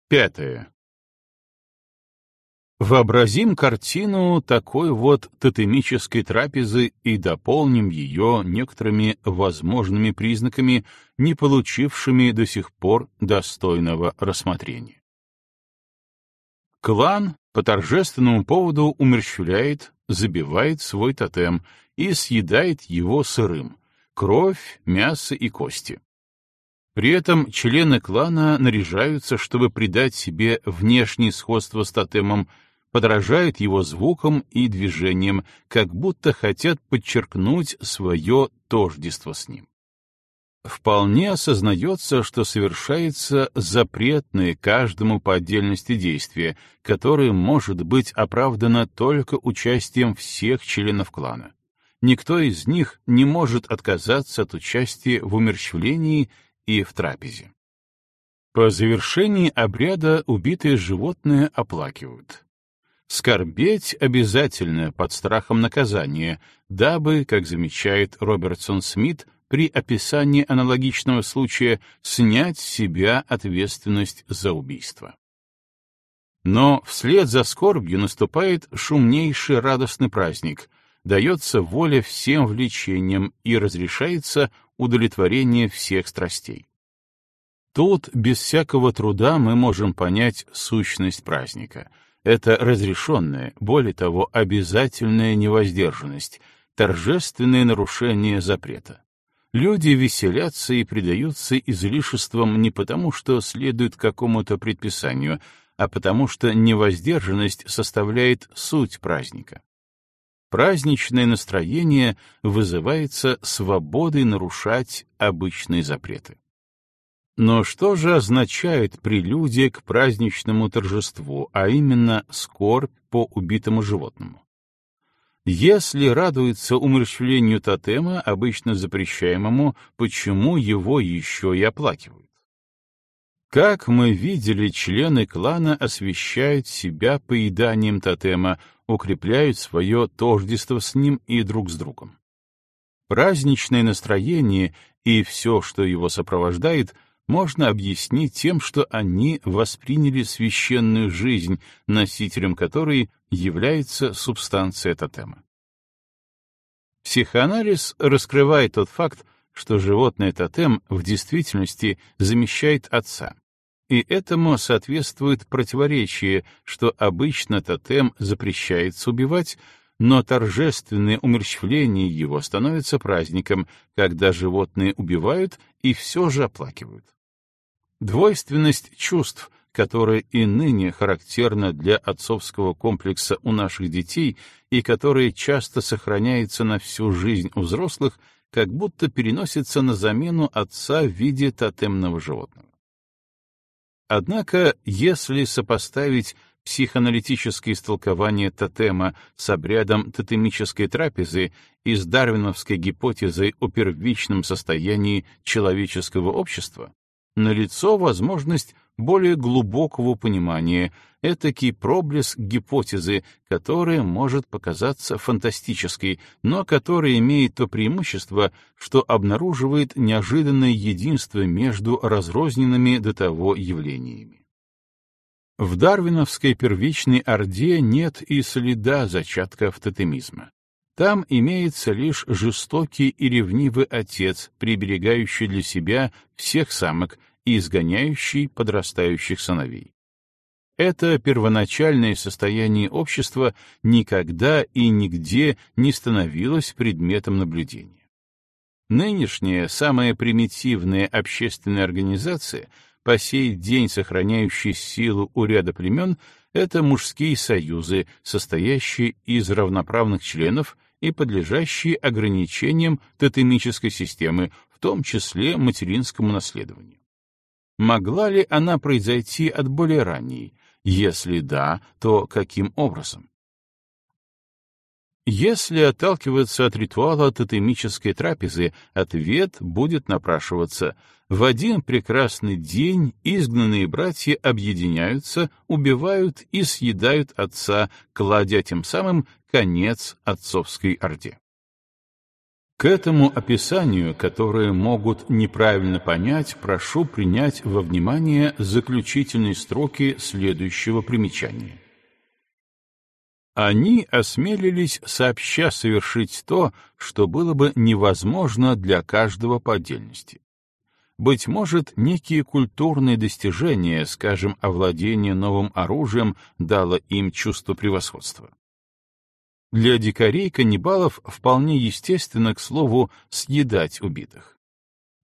Пятое. Вообразим картину такой вот тотемической трапезы и дополним ее некоторыми возможными признаками, не получившими до сих пор достойного рассмотрения. Клан по торжественному поводу умерщвляет, забивает свой тотем и съедает его сырым — кровь, мясо и кости. При этом члены клана наряжаются, чтобы придать себе внешнее сходство с тотемом, подражают его звукам и движениям, как будто хотят подчеркнуть свое тождество с ним. Вполне осознается, что совершается запретное каждому по отдельности действие, которое может быть оправдано только участием всех членов клана. Никто из них не может отказаться от участия в умерщвлении и в трапезе. По завершении обряда убитое животное оплакивают. Скорбеть обязательно под страхом наказания, дабы, как замечает Робертсон Смит, при описании аналогичного случая снять с себя ответственность за убийство. Но вслед за скорбью наступает шумнейший радостный праздник, дается воля всем влечениям и разрешается удовлетворение всех страстей. Тут без всякого труда мы можем понять сущность праздника — это разрешенная, более того, обязательная невоздержанность, торжественное нарушение запрета. Люди веселятся и предаются излишествам не потому, что следуют какому-то предписанию, а потому что невоздержанность составляет суть праздника. Праздничное настроение вызывается свободой нарушать обычные запреты. Но что же означает прелюдия к праздничному торжеству, а именно скорбь по убитому животному? Если радуется умерщвлению тотема, обычно запрещаемому, почему его еще и оплакивают? Как мы видели, члены клана освещают себя поеданием тотема, укрепляют свое тождество с ним и друг с другом. Праздничное настроение и все, что его сопровождает — можно объяснить тем, что они восприняли священную жизнь, носителем которой является субстанция тотема. Психоанализ раскрывает тот факт, что животное тотем в действительности замещает отца. И этому соответствует противоречие, что обычно тотем запрещается убивать, но торжественное умерщвление его становится праздником, когда животные убивают и все же оплакивают. Двойственность чувств, которая и ныне характерна для отцовского комплекса у наших детей и которая часто сохраняется на всю жизнь у взрослых, как будто переносится на замену отца в виде тотемного животного. Однако, если сопоставить психоаналитическое истолкование тотема с обрядом тотемической трапезы и с дарвиновской гипотезой о первичном состоянии человеческого общества, налицо возможность более глубокого понимания, этакий проблеск гипотезы, которая может показаться фантастической, но которая имеет то преимущество, что обнаруживает неожиданное единство между разрозненными до того явлениями. В дарвиновской первичной орде нет и следа зачатков тотемизма. Там имеется лишь жестокий и ревнивый отец, приберегающий для себя всех самок и изгоняющий подрастающих сыновей. Это первоначальное состояние общества никогда и нигде не становилось предметом наблюдения. Нынешняя, самая примитивная общественная организация, по сей день сохраняющая силу у ряда племен, это мужские союзы, состоящие из равноправных членов и подлежащие ограничениям тотемической системы, в том числе материнскому наследованию. Могла ли она произойти от более ранней? Если да, то каким образом? Если отталкиваться от ритуала тотемической трапезы, ответ будет напрашиваться. В один прекрасный день изгнанные братья объединяются, убивают и съедают отца, кладя тем самым конец отцовской орде. К этому описанию, которое могут неправильно понять, прошу принять во внимание заключительные строки следующего примечания. Они осмелились сообща совершить то, что было бы невозможно для каждого по отдельности. Быть может, некие культурные достижения, скажем, овладение новым оружием, дало им чувство превосходства. Для дикарей-каннибалов вполне естественно, к слову, съедать убитых.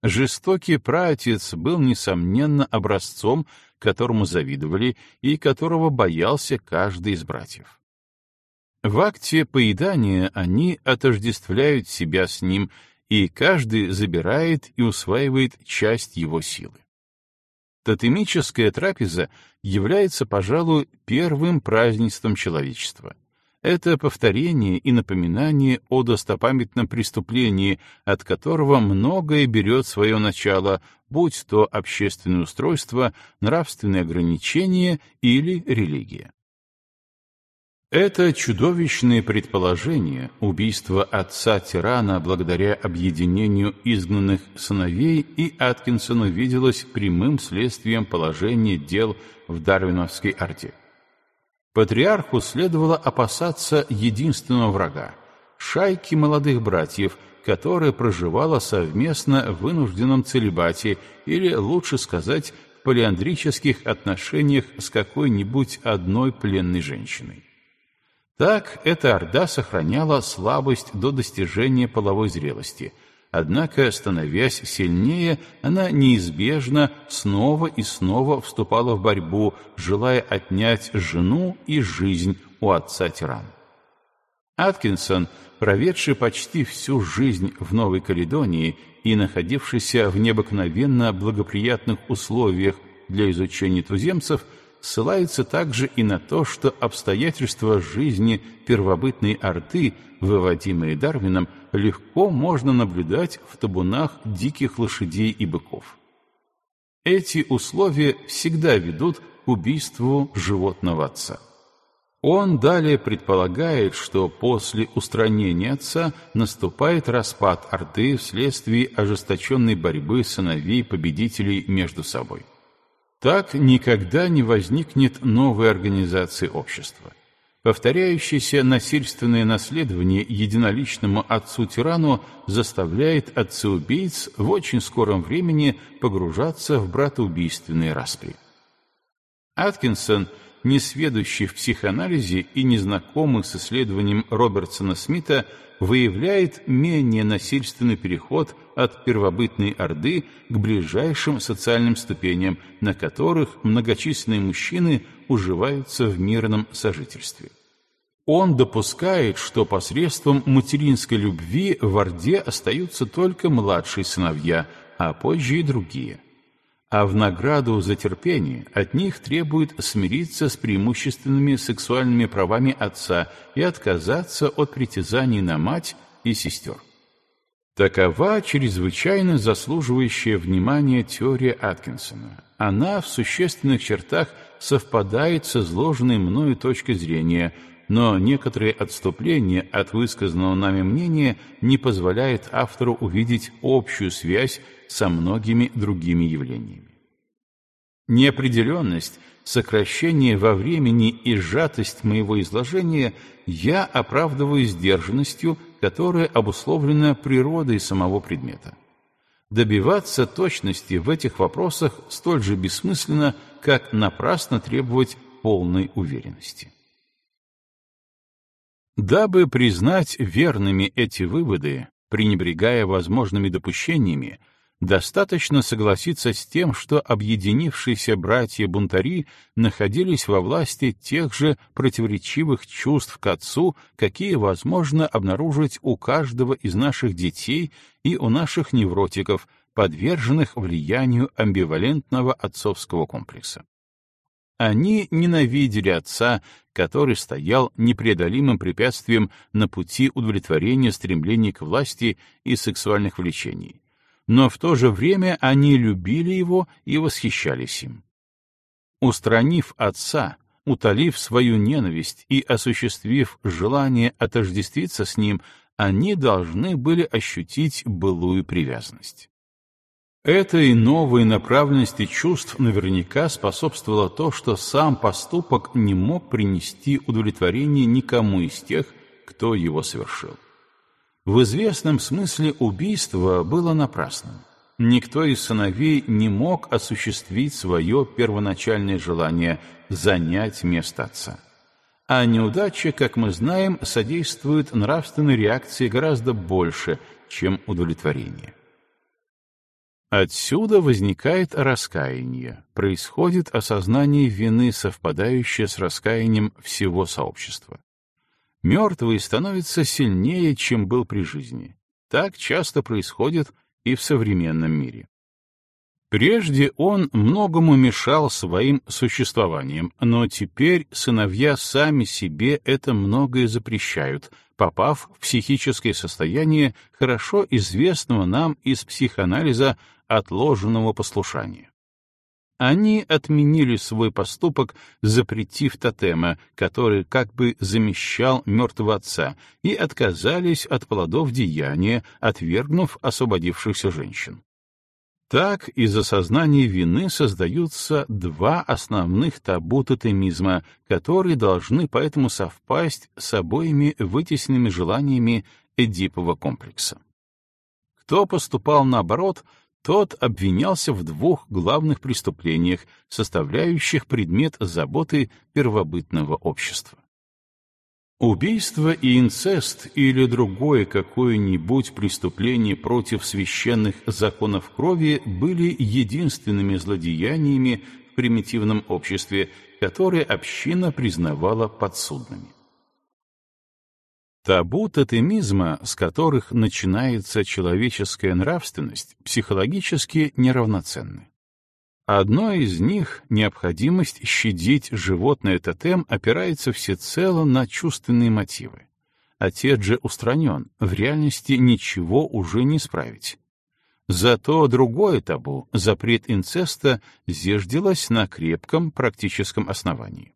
Жестокий праотец был, несомненно, образцом, которому завидовали и которого боялся каждый из братьев. В акте поедания они отождествляют себя с ним, и каждый забирает и усваивает часть его силы. Тотемическая трапеза является, пожалуй, первым празднеством человечества. Это повторение и напоминание о достопамятном преступлении, от которого многое берет свое начало, будь то общественное устройство, нравственные ограничения или религия. Это чудовищное предположение, убийство отца-тирана благодаря объединению изгнанных сыновей и Аткинсону виделось прямым следствием положения дел в Дарвиновской орде. Патриарху следовало опасаться единственного врага — шайки молодых братьев, которая проживала совместно в вынужденном целебате или, лучше сказать, в полиандрических отношениях с какой-нибудь одной пленной женщиной. Так эта орда сохраняла слабость до достижения половой зрелости, однако, становясь сильнее, она неизбежно снова и снова вступала в борьбу, желая отнять жену и жизнь у отца-тирана. Аткинсон, проведший почти всю жизнь в Новой Каледонии и находившийся в необыкновенно благоприятных условиях для изучения туземцев, ссылается также и на то, что обстоятельства жизни первобытной Орды, выводимые Дарвином, легко можно наблюдать в табунах диких лошадей и быков. Эти условия всегда ведут к убийству животного отца. Он далее предполагает, что после устранения отца наступает распад Орды вследствие ожесточенной борьбы сыновей победителей между собой. Так никогда не возникнет новой организации общества. Повторяющееся насильственное наследование единоличному отцу-тирану заставляет отца-убийц в очень скором времени погружаться в братоубийственные распри. Аткинсон, несведущий в психоанализе и незнакомый с исследованием Робертсона Смита, выявляет менее насильственный переход от первобытной Орды к ближайшим социальным ступеням, на которых многочисленные мужчины уживаются в мирном сожительстве. Он допускает, что посредством материнской любви в Орде остаются только младшие сыновья, а позже и другие – а в награду за терпение от них требует смириться с преимущественными сексуальными правами отца и отказаться от притязаний на мать и сестер. Такова чрезвычайно заслуживающая внимания теория Аткинсона. Она в существенных чертах совпадает с изложенной мною точкой зрения, но некоторые отступления от высказанного нами мнения не позволяют автору увидеть общую связь со многими другими явлениями. Неопределенность, сокращение во времени и сжатость моего изложения я оправдываю сдержанностью, которая обусловлена природой самого предмета. Добиваться точности в этих вопросах столь же бессмысленно, как напрасно требовать полной уверенности. Дабы признать верными эти выводы, пренебрегая возможными допущениями, Достаточно согласиться с тем, что объединившиеся братья-бунтари находились во власти тех же противоречивых чувств к отцу, какие возможно обнаружить у каждого из наших детей и у наших невротиков, подверженных влиянию амбивалентного отцовского комплекса. Они ненавидели отца, который стоял непреодолимым препятствием на пути удовлетворения стремлений к власти и сексуальных влечений, но в то же время они любили его и восхищались им. Устранив отца, утолив свою ненависть и осуществив желание отождествиться с ним, они должны были ощутить былую привязанность. Этой новой направленности чувств наверняка способствовало то, что сам поступок не мог принести удовлетворение никому из тех, кто его совершил. В известном смысле убийство было напрасным. Никто из сыновей не мог осуществить свое первоначальное желание занять место отца. А неудача, как мы знаем, содействует нравственной реакции гораздо больше, чем удовлетворение. Отсюда возникает раскаяние, происходит осознание вины, совпадающее с раскаянием всего сообщества мертвый становится сильнее, чем был при жизни. Так часто происходит и в современном мире. Прежде он многому мешал своим существованием, но теперь сыновья сами себе это многое запрещают, попав в психическое состояние, хорошо известного нам из психоанализа отложенного послушания. Они отменили свой поступок, запретив тотема, который как бы замещал мертвого отца, и отказались от плодов деяния, отвергнув освободившихся женщин. Так из-за сознания вины создаются два основных табу тотемизма, которые должны поэтому совпасть с обоими вытесненными желаниями Эдипова комплекса. Кто поступал наоборот — тот обвинялся в двух главных преступлениях, составляющих предмет заботы первобытного общества. Убийство и инцест или другое какое-нибудь преступление против священных законов крови были единственными злодеяниями в примитивном обществе, которые община признавала подсудными. Табу тотемизма, с которых начинается человеческая нравственность, психологически неравноценны. Одно из них, необходимость щадить животное тотем, опирается всецело на чувственные мотивы. Отец же устранен, в реальности ничего уже не исправить. Зато другое табу, запрет инцеста, зиждилось на крепком практическом основании.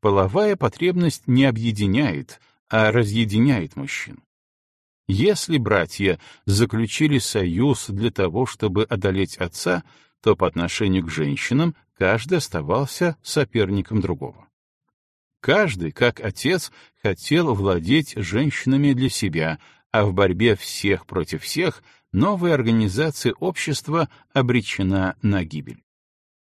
Половая потребность не объединяет, а разъединяет мужчин. Если братья заключили союз для того, чтобы одолеть отца, то по отношению к женщинам каждый оставался соперником другого. Каждый, как отец, хотел владеть женщинами для себя, а в борьбе всех против всех новая организация общества обречена на гибель.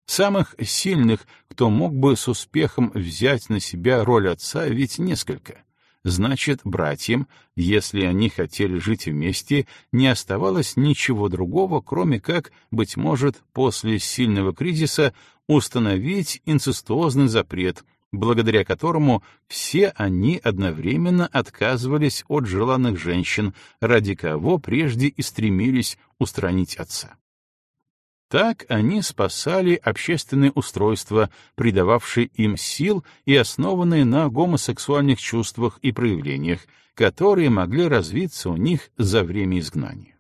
Самых сильных, кто мог бы с успехом взять на себя роль отца, ведь несколько. Значит, братьям, если они хотели жить вместе, не оставалось ничего другого, кроме как, быть может, после сильного кризиса установить инцестуозный запрет, благодаря которому все они одновременно отказывались от желанных женщин, ради кого прежде и стремились устранить отца. Так они спасали общественное устройство, придававшее им сил и основанное на гомосексуальных чувствах и проявлениях, которые могли развиться у них за время изгнания.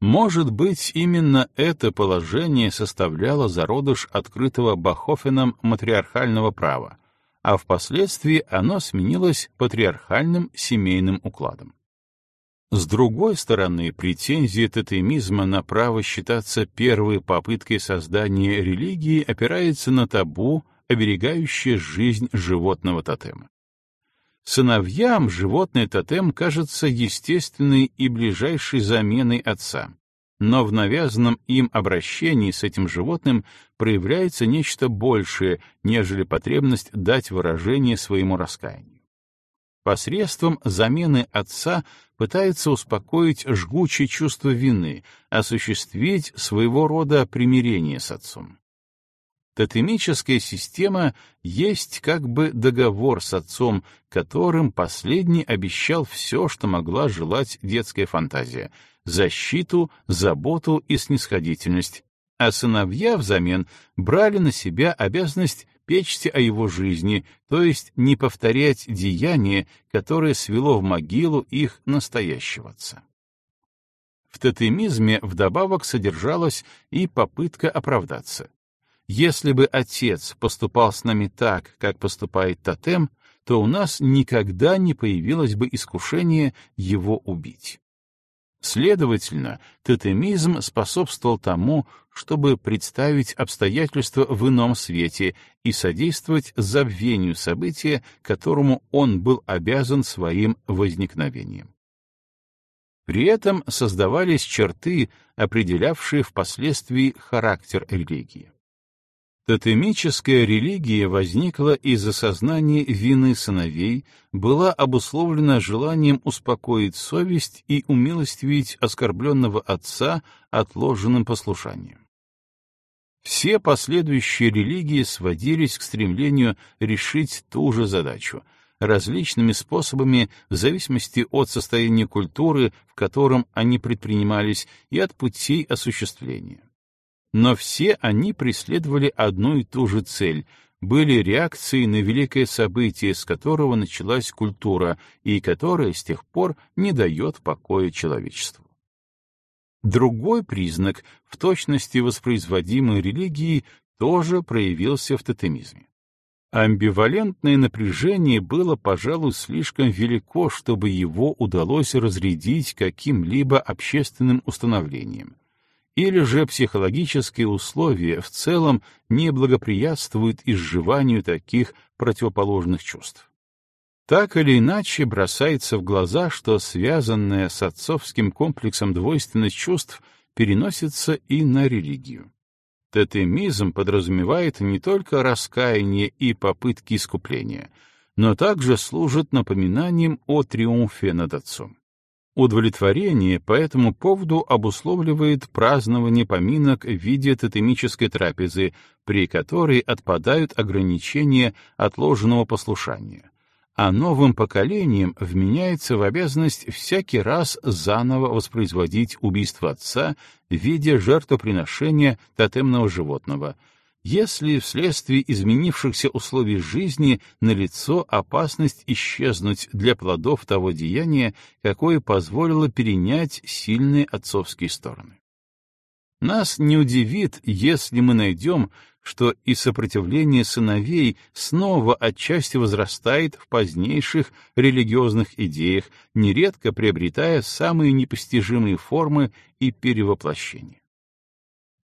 Может быть, именно это положение составляло зародыш открытого Бахофеном матриархального права, а впоследствии оно сменилось патриархальным семейным укладом. С другой стороны, претензия тотемизма на право считаться первой попыткой создания религии опирается на табу, оберегающее жизнь животного тотема. Сыновьям животный тотем кажется естественной и ближайшей заменой отца, но в навязанном им обращении с этим животным проявляется нечто большее, нежели потребность дать выражение своему раскаянию посредством замены отца пытается успокоить жгучее чувство вины, осуществить своего рода примирение с отцом. Тотемическая система есть как бы договор с отцом, которым последний обещал все, что могла желать детская фантазия — защиту, заботу и снисходительность, а сыновья взамен брали на себя обязанность печься о его жизни, то есть не повторять деяние, которое свело в могилу их настоящего отца. В тотемизме вдобавок содержалась и попытка оправдаться. Если бы отец поступал с нами так, как поступает тотем, то у нас никогда не появилось бы искушение его убить. Следовательно, тотемизм способствовал тому, чтобы представить обстоятельства в ином свете и содействовать забвению события, которому он был обязан своим возникновением. При этом создавались черты, определявшие впоследствии характер религии. Тотемическая религия возникла из осознания вины сыновей, была обусловлена желанием успокоить совесть и умилостивить оскорбленного отца отложенным послушанием. Все последующие религии сводились к стремлению решить ту же задачу различными способами в зависимости от состояния культуры, в котором они предпринимались, и от путей осуществления но все они преследовали одну и ту же цель — были реакцией на великое событие, с которого началась культура и которая с тех пор не дает покоя человечеству. Другой признак, в точности воспроизводимой религии, тоже проявился в тотемизме. Амбивалентное напряжение было, пожалуй, слишком велико, чтобы его удалось разрядить каким-либо общественным установлением, или же психологические условия в целом не благоприятствуют изживанию таких противоположных чувств. Так или иначе бросается в глаза, что связанная с отцовским комплексом двойственность чувств переносится и на религию. Тотемизм подразумевает не только раскаяние и попытки искупления, но также служит напоминанием о триумфе над отцом. Удовлетворение по этому поводу обусловливает празднование поминок в виде тотемической трапезы, при которой отпадают ограничения отложенного послушания, а новым поколениям вменяется в обязанность всякий раз заново воспроизводить убийство отца в виде жертвоприношения тотемного животного — если вследствие изменившихся условий жизни налицо опасность исчезнуть для плодов того деяния, какое позволило перенять сильные отцовские стороны. Нас не удивит, если мы найдем, что и сопротивление сыновей снова отчасти возрастает в позднейших религиозных идеях, нередко приобретая самые непостижимые формы и перевоплощения.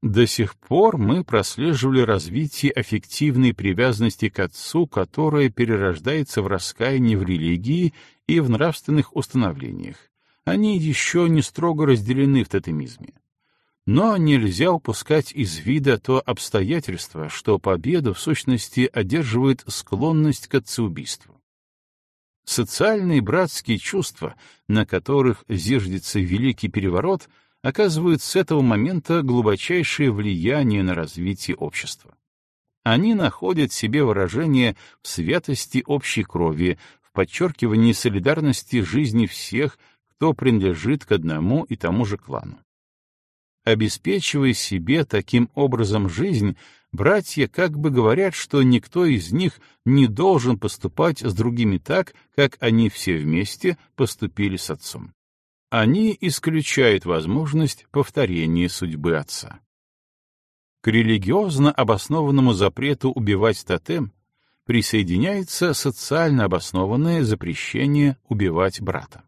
До сих пор мы прослеживали развитие аффективной привязанности к отцу, которая перерождается в раскаяние в религии и в нравственных установлениях. Они еще не строго разделены в тотемизме. Но нельзя упускать из вида то обстоятельство, что победу в сущности одерживает склонность к отцеубийству. Социальные братские чувства, на которых зиждется Великий Переворот — оказывают с этого момента глубочайшее влияние на развитие общества. Они находят себе выражение в святости общей крови, в подчеркивании солидарности жизни всех, кто принадлежит к одному и тому же клану. Обеспечивая себе таким образом жизнь, братья как бы говорят, что никто из них не должен поступать с другими так, как они все вместе поступили с отцом они исключают возможность повторения судьбы отца. К религиозно обоснованному запрету убивать тотем присоединяется социально обоснованное запрещение убивать брата.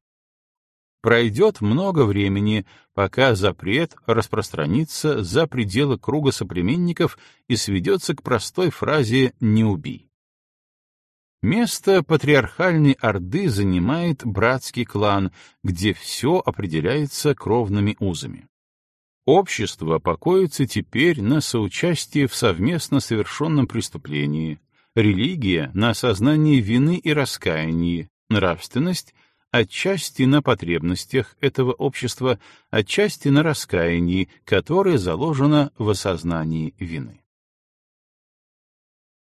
Пройдет много времени, пока запрет распространится за пределы круга соплеменников и сведется к простой фразе «не убий». Место патриархальной Орды занимает братский клан, где все определяется кровными узами. Общество покоится теперь на соучастии в совместно совершенном преступлении, религия — на осознании вины и раскаянии, нравственность — отчасти на потребностях этого общества, отчасти на раскаянии, которое заложено в осознании вины.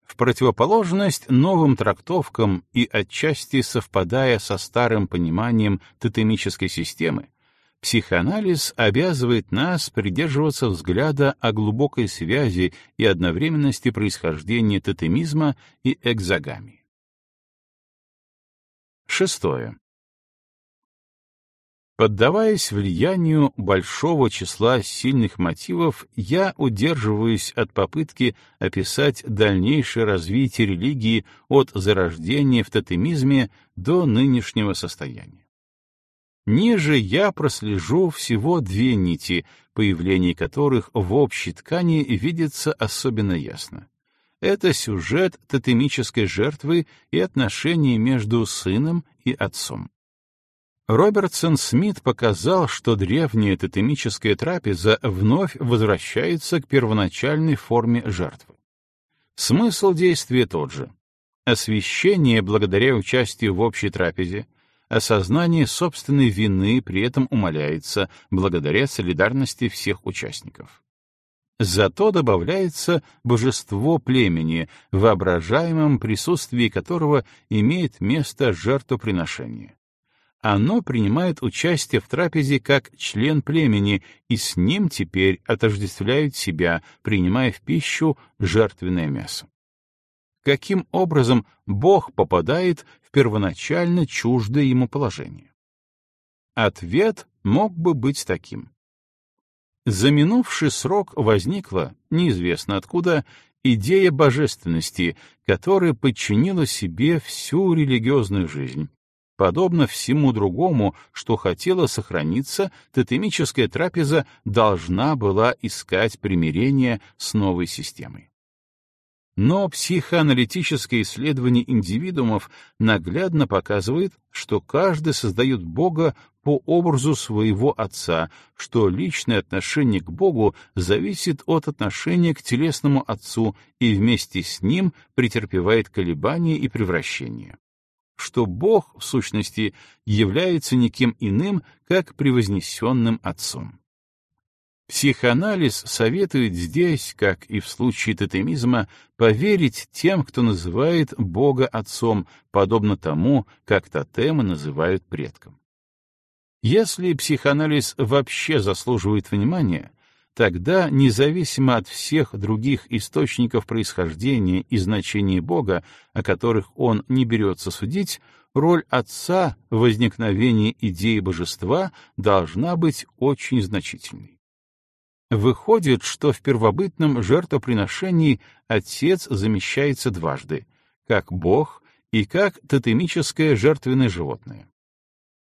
В противоположность новым трактовкам и отчасти совпадая со старым пониманием тотемической системы, психоанализ обязывает нас придерживаться взгляда о глубокой связи и одновременности происхождения тотемизма и экзогамии. Шестое. Поддаваясь влиянию большого числа сильных мотивов, я удерживаюсь от попытки описать дальнейшее развитие религии от зарождения в тотемизме до нынешнего состояния. Ниже я прослежу всего две нити, появление которых в общей ткани видится особенно ясно. Это сюжет тотемической жертвы и отношения между сыном и отцом. Робертсон Смит показал, что древняя тотемическая трапеза вновь возвращается к первоначальной форме жертвы. Смысл действия тот же. Освящение благодаря участию в общей трапезе, осознание собственной вины при этом умаляется благодаря солидарности всех участников. Зато добавляется божество племени, воображаемом присутствии которого имеет место жертвоприношение оно принимает участие в трапезе как член племени, и с ним теперь отождествляют себя, принимая в пищу жертвенное мясо. Каким образом Бог попадает в первоначально чуждое ему положение? Ответ мог бы быть таким. За минувший срок возникла, неизвестно откуда, идея божественности, которая подчинила себе всю религиозную жизнь, Подобно всему другому, что хотело сохраниться, тотемическая трапеза должна была искать примирение с новой системой. Но психоаналитическое исследование индивидуумов наглядно показывает, что каждый создает Бога по образу своего отца, что личное отношение к Богу зависит от отношения к телесному отцу и вместе с ним претерпевает колебания и превращения что Бог, в сущности, является никем иным, как превознесенным Отцом. Психоанализ советует здесь, как и в случае тотемизма, поверить тем, кто называет Бога Отцом, подобно тому, как тотемы называют предком. Если психоанализ вообще заслуживает внимания, Тогда, независимо от всех других источников происхождения и значения Бога, о которых он не берется судить, роль Отца в возникновении идеи божества должна быть очень значительной. Выходит, что в первобытном жертвоприношении Отец замещается дважды, как Бог и как тотемическое жертвенное животное.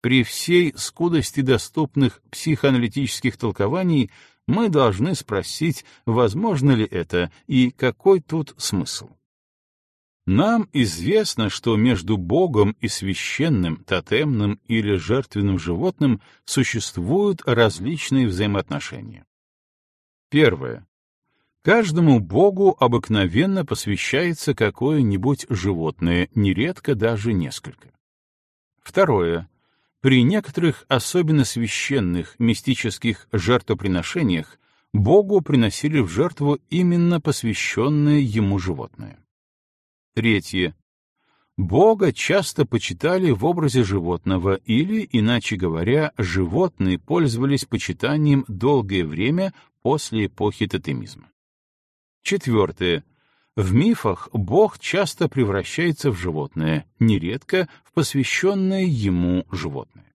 При всей скудости доступных психоаналитических толкований мы должны спросить, возможно ли это и какой тут смысл. Нам известно, что между Богом и священным, тотемным или жертвенным животным существуют различные взаимоотношения. Первое. Каждому богу обыкновенно посвящается какое-нибудь животное, нередко даже несколько. Второе. При некоторых особенно священных мистических жертвоприношениях Богу приносили в жертву именно посвященное ему животное. Третье. Бога часто почитали в образе животного или, иначе говоря, животные пользовались почитанием долгое время после эпохи тотемизма. Четвертое. В мифах Бог часто превращается в животное, нередко в посвященное ему животное.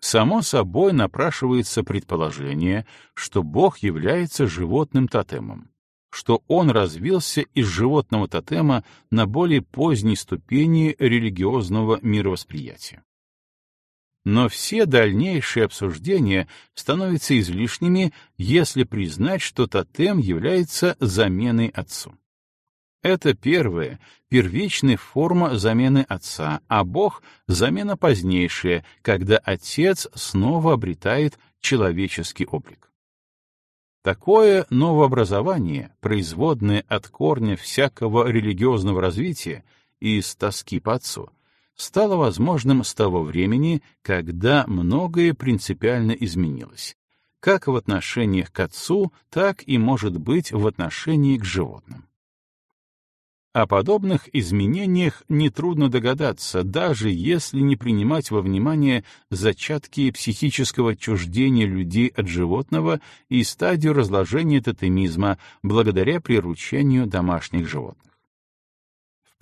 Само собой напрашивается предположение, что Бог является животным тотемом, что он развился из животного тотема на более поздней ступени религиозного мировосприятия. Но все дальнейшие обсуждения становятся излишними, если признать, что тотем является заменой отцу. Это первая, первичная форма замены отца, а Бог — замена позднейшая, когда отец снова обретает человеческий облик. Такое новообразование, производное от корня всякого религиозного развития из тоски по отцу, стало возможным с того времени, когда многое принципиально изменилось, как в отношениях к отцу, так и, может быть, в отношении к животным. О подобных изменениях нетрудно догадаться, даже если не принимать во внимание зачатки психического отчуждения людей от животного и стадию разложения тотемизма благодаря приручению домашних животных.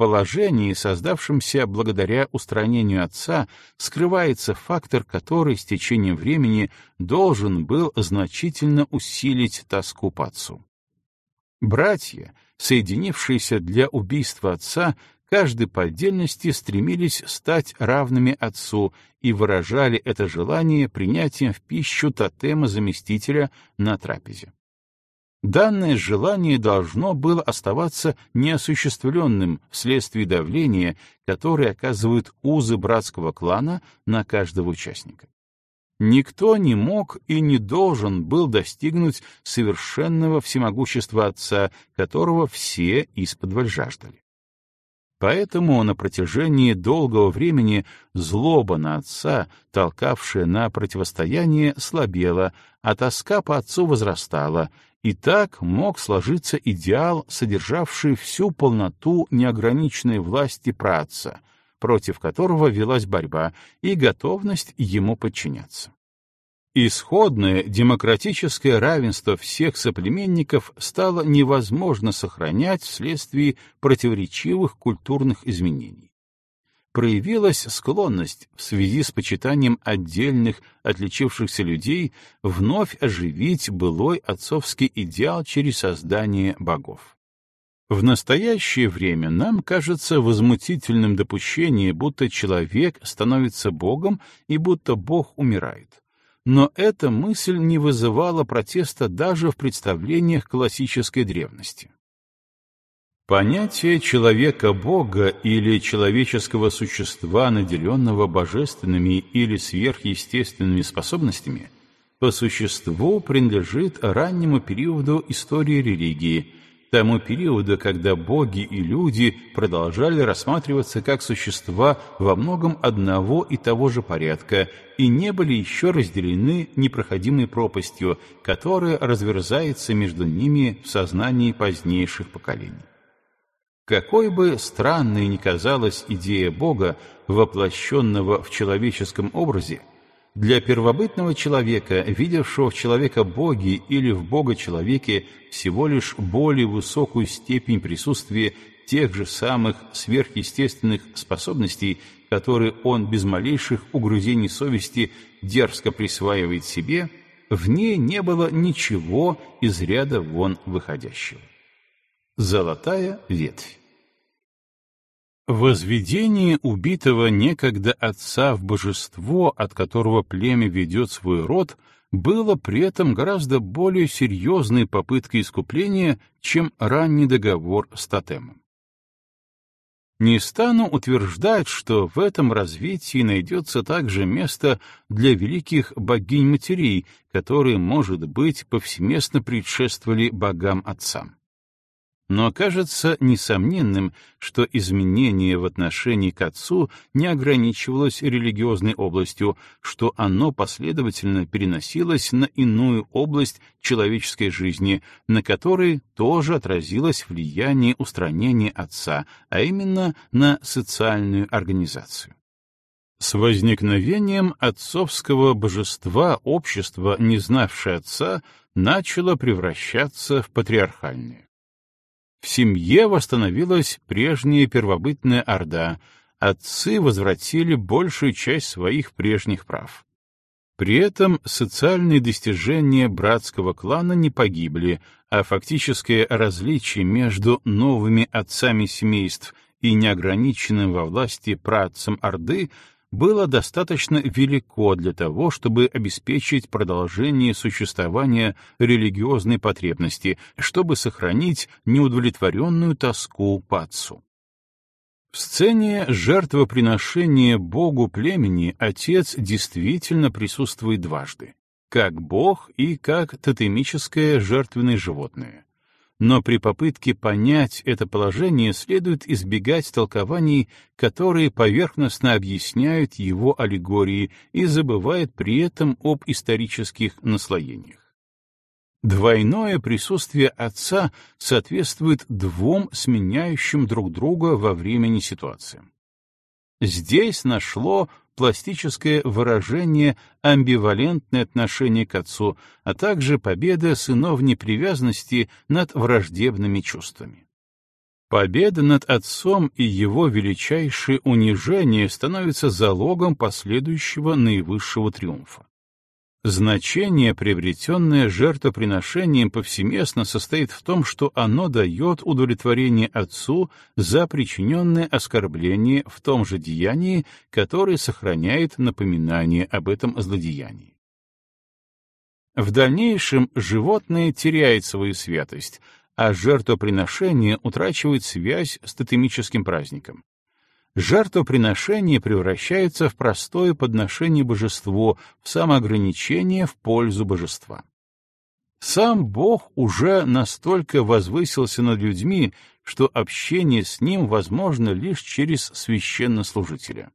Положении, создавшемся благодаря устранению отца, скрывается фактор, который с течением времени должен был значительно усилить тоску по отцу. Братья — соединившиеся для убийства отца, каждый по отдельности стремились стать равными отцу и выражали это желание принятием в пищу тотема заместителя на трапезе. Данное желание должно было оставаться неосуществленным вследствие давления, которое оказывают узы братского клана на каждого участника. Никто не мог и не должен был достигнуть совершенного всемогущества Отца, которого все исподволь жаждали. Поэтому на протяжении долгого времени злоба на отца, толкавшая на противостояние, слабела, а тоска по отцу возрастала, и так мог сложиться идеал, содержавший всю полноту неограниченной власти праотца, против которого велась борьба, и готовность ему подчиняться. Исходное демократическое равенство всех соплеменников стало невозможно сохранять вследствие противоречивых культурных изменений. Проявилась склонность в связи с почитанием отдельных отличившихся людей вновь оживить былой отцовский идеал через создание богов. В настоящее время нам кажется возмутительным допущение, будто человек становится Богом и будто Бог умирает. Но эта мысль не вызывала протеста даже в представлениях классической древности. Понятие человека-бога или человеческого существа, наделенного божественными или сверхъестественными способностями, по существу принадлежит раннему периоду истории религии – тому периоду, когда боги и люди продолжали рассматриваться как существа во многом одного и того же порядка и не были еще разделены непроходимой пропастью, которая разверзается между ними в сознании позднейших поколений. Какой бы странной ни казалась идея Бога, воплощенного в человеческом образе, для первобытного человека, видевшего в человека боги или в бога-человеке всего лишь более высокую степень присутствия тех же самых сверхъестественных способностей, которые он без малейших угрызений совести дерзко присваивает себе, в ней не было ничего из ряда вон выходящего. Золотая ветвь Возведение убитого некогда отца в божество, от которого племя ведет свой род, было при этом гораздо более серьезной попыткой искупления, чем ранний договор с тотемом. Не стану утверждать, что в этом развитии найдется также место для великих богинь-матерей, которые, может быть, повсеместно предшествовали богам-отцам. Но кажется несомненным, что изменение в отношении к Отцу не ограничивалось религиозной областью, что оно последовательно переносилось на иную область человеческой жизни, на которой тоже отразилось влияние устранения Отца, а именно на социальную организацию. С возникновением отцовского божества общество, не знавшее Отца, начало превращаться в патриархальное. В семье восстановилась прежняя первобытная орда, отцы возвратили большую часть своих прежних прав. При этом социальные достижения братского клана не погибли, а фактическое различие между новыми отцами семейств и неограниченным во власти працем Орды было достаточно велико для того, чтобы обеспечить продолжение существования религиозной потребности, чтобы сохранить неудовлетворенную тоску по отцу. В сцене жертвоприношения Богу племени отец действительно присутствует дважды, как Бог и как тотемическое жертвенное животное. Но при попытке понять это положение следует избегать толкований, которые поверхностно объясняют его аллегории и забывают при этом об исторических наслоениях. Двойное присутствие отца соответствует двум сменяющим друг друга во времени ситуациям. Здесь нашло пластическое выражение амбивалентное отношение к отцу, а также победа сыновней привязанности над враждебными чувствами. Победа над отцом и его величайшее унижение становится залогом последующего наивысшего триумфа. Значение, приобретенное жертвоприношением, повсеместно состоит в том, что оно дает удовлетворение Отцу за причиненное оскорбление в том же деянии, которое сохраняет напоминание об этом злодеянии. В дальнейшем животное теряет свою святость, а жертвоприношение утрачивает связь с тотемическим праздником жертвоприношение превращается в простое подношение божеству, в самоограничение в пользу божества. Сам Бог уже настолько возвысился над людьми, что общение с Ним возможно лишь через священнослужителя.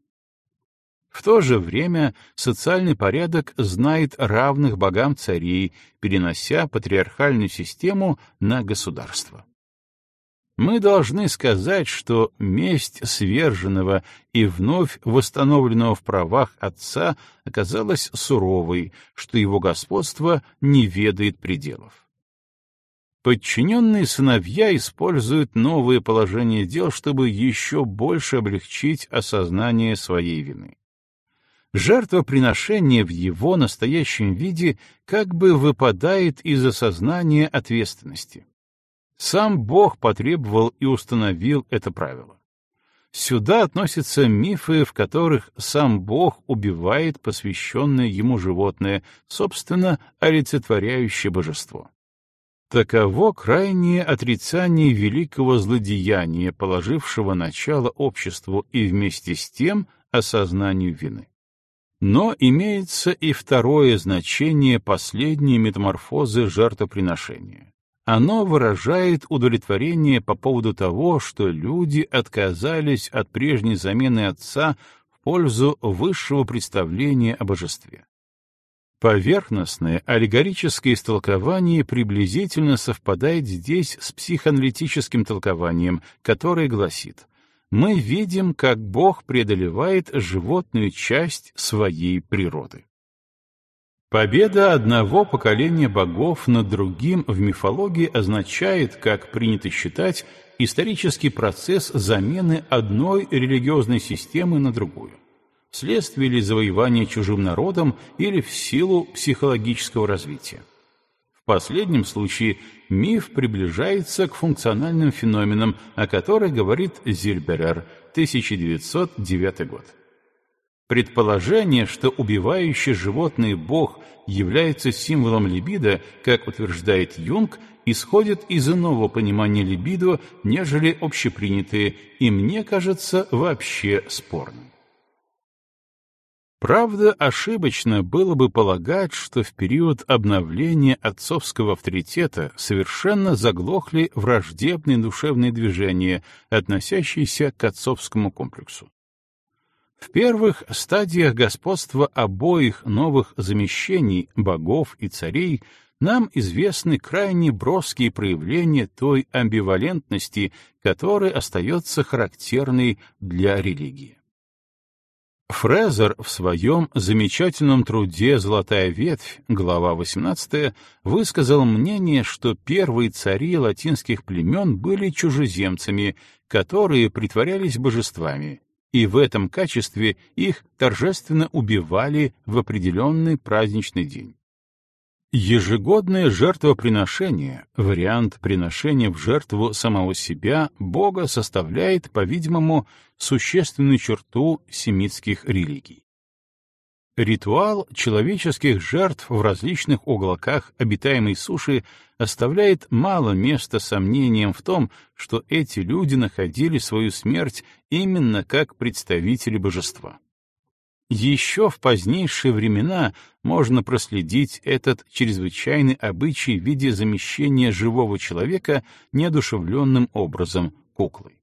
В то же время социальный порядок знает равных богам царей, перенося патриархальную систему на государство. Мы должны сказать, что месть сверженного и вновь восстановленного в правах отца оказалась суровой, что его господство не ведает пределов. Подчиненные сыновья используют новые положения дел, чтобы еще больше облегчить осознание своей вины. Жертвоприношение в его настоящем виде как бы выпадает из осознания ответственности. Сам Бог потребовал и установил это правило. Сюда относятся мифы, в которых сам Бог убивает посвященное ему животное, собственно, олицетворяющее божество. Таково крайнее отрицание великого злодеяния, положившего начало обществу и вместе с тем осознанию вины. Но имеется и второе значение последней метаморфозы жертвоприношения. Оно выражает удовлетворение по поводу того, что люди отказались от прежней замены Отца в пользу высшего представления о божестве. Поверхностное аллегорическое истолкование приблизительно совпадает здесь с психоаналитическим толкованием, которое гласит «Мы видим, как Бог преодолевает животную часть своей природы». Победа одного поколения богов над другим в мифологии означает, как принято считать, исторический процесс замены одной религиозной системы на другую, вследствие ли завоевания чужим народом или в силу психологического развития. В последнем случае миф приближается к функциональным феноменам, о которых говорит Зильберер, 1909 год. Предположение, что убивающий животное бог является символом либидо, как утверждает Юнг, исходит из иного понимания либидо, нежели общепринятые, и мне кажется вообще спорным. Правда, ошибочно было бы полагать, что в период обновления отцовского авторитета совершенно заглохли враждебные душевные движения, относящиеся к отцовскому комплексу. В первых стадиях господства обоих новых замещений, богов и царей, нам известны крайне броские проявления той амбивалентности, которая остается характерной для религии. Фрезер в своем замечательном труде «Золотая ветвь», глава 18, высказал мнение, что первые цари латинских племен были чужеземцами, которые притворялись божествами, и в этом качестве их торжественно убивали в определенный праздничный день. Ежегодное жертвоприношение, вариант приношения в жертву самого себя, Бога составляет, по-видимому, существенную черту семитских религий. Ритуал человеческих жертв в различных уголках обитаемой суши оставляет мало места сомнениям в том, что эти люди находили свою смерть именно как представители божества. Еще в позднейшие времена можно проследить этот чрезвычайный обычай в виде замещения живого человека неодушевленным образом куклой.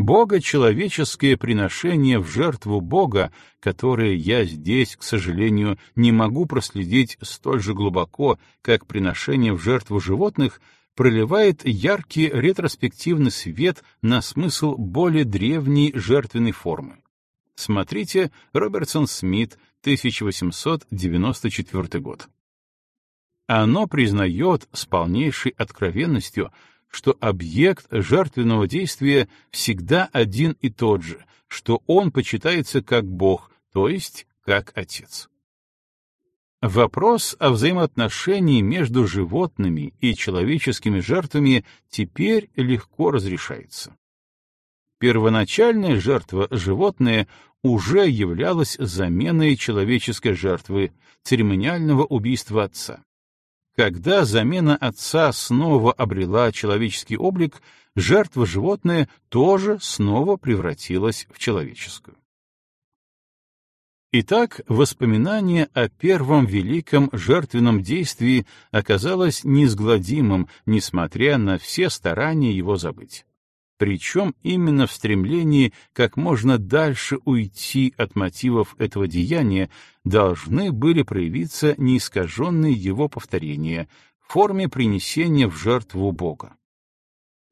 Бога-человеческое приношение в жертву Бога, которое я здесь, к сожалению, не могу проследить столь же глубоко, как приношение в жертву животных, проливает яркий ретроспективный свет на смысл более древней жертвенной формы Смотрите Робертсон Смит, 1894 год. Оно признает с полнейшей откровенностью, что объект жертвенного действия всегда один и тот же, что он почитается как Бог, то есть как Отец. Вопрос о взаимоотношении между животными и человеческими жертвами теперь легко разрешается. Первоначальная жертва животное уже являлась заменой человеческой жертвы, церемониального убийства отца. Когда замена отца снова обрела человеческий облик, жертва животное тоже снова превратилась в человеческую. Итак, воспоминание о первом великом жертвенном действии оказалось неизгладимым, несмотря на все старания его забыть причем именно в стремлении как можно дальше уйти от мотивов этого деяния должны были проявиться неискаженные его повторения в форме принесения в жертву Бога.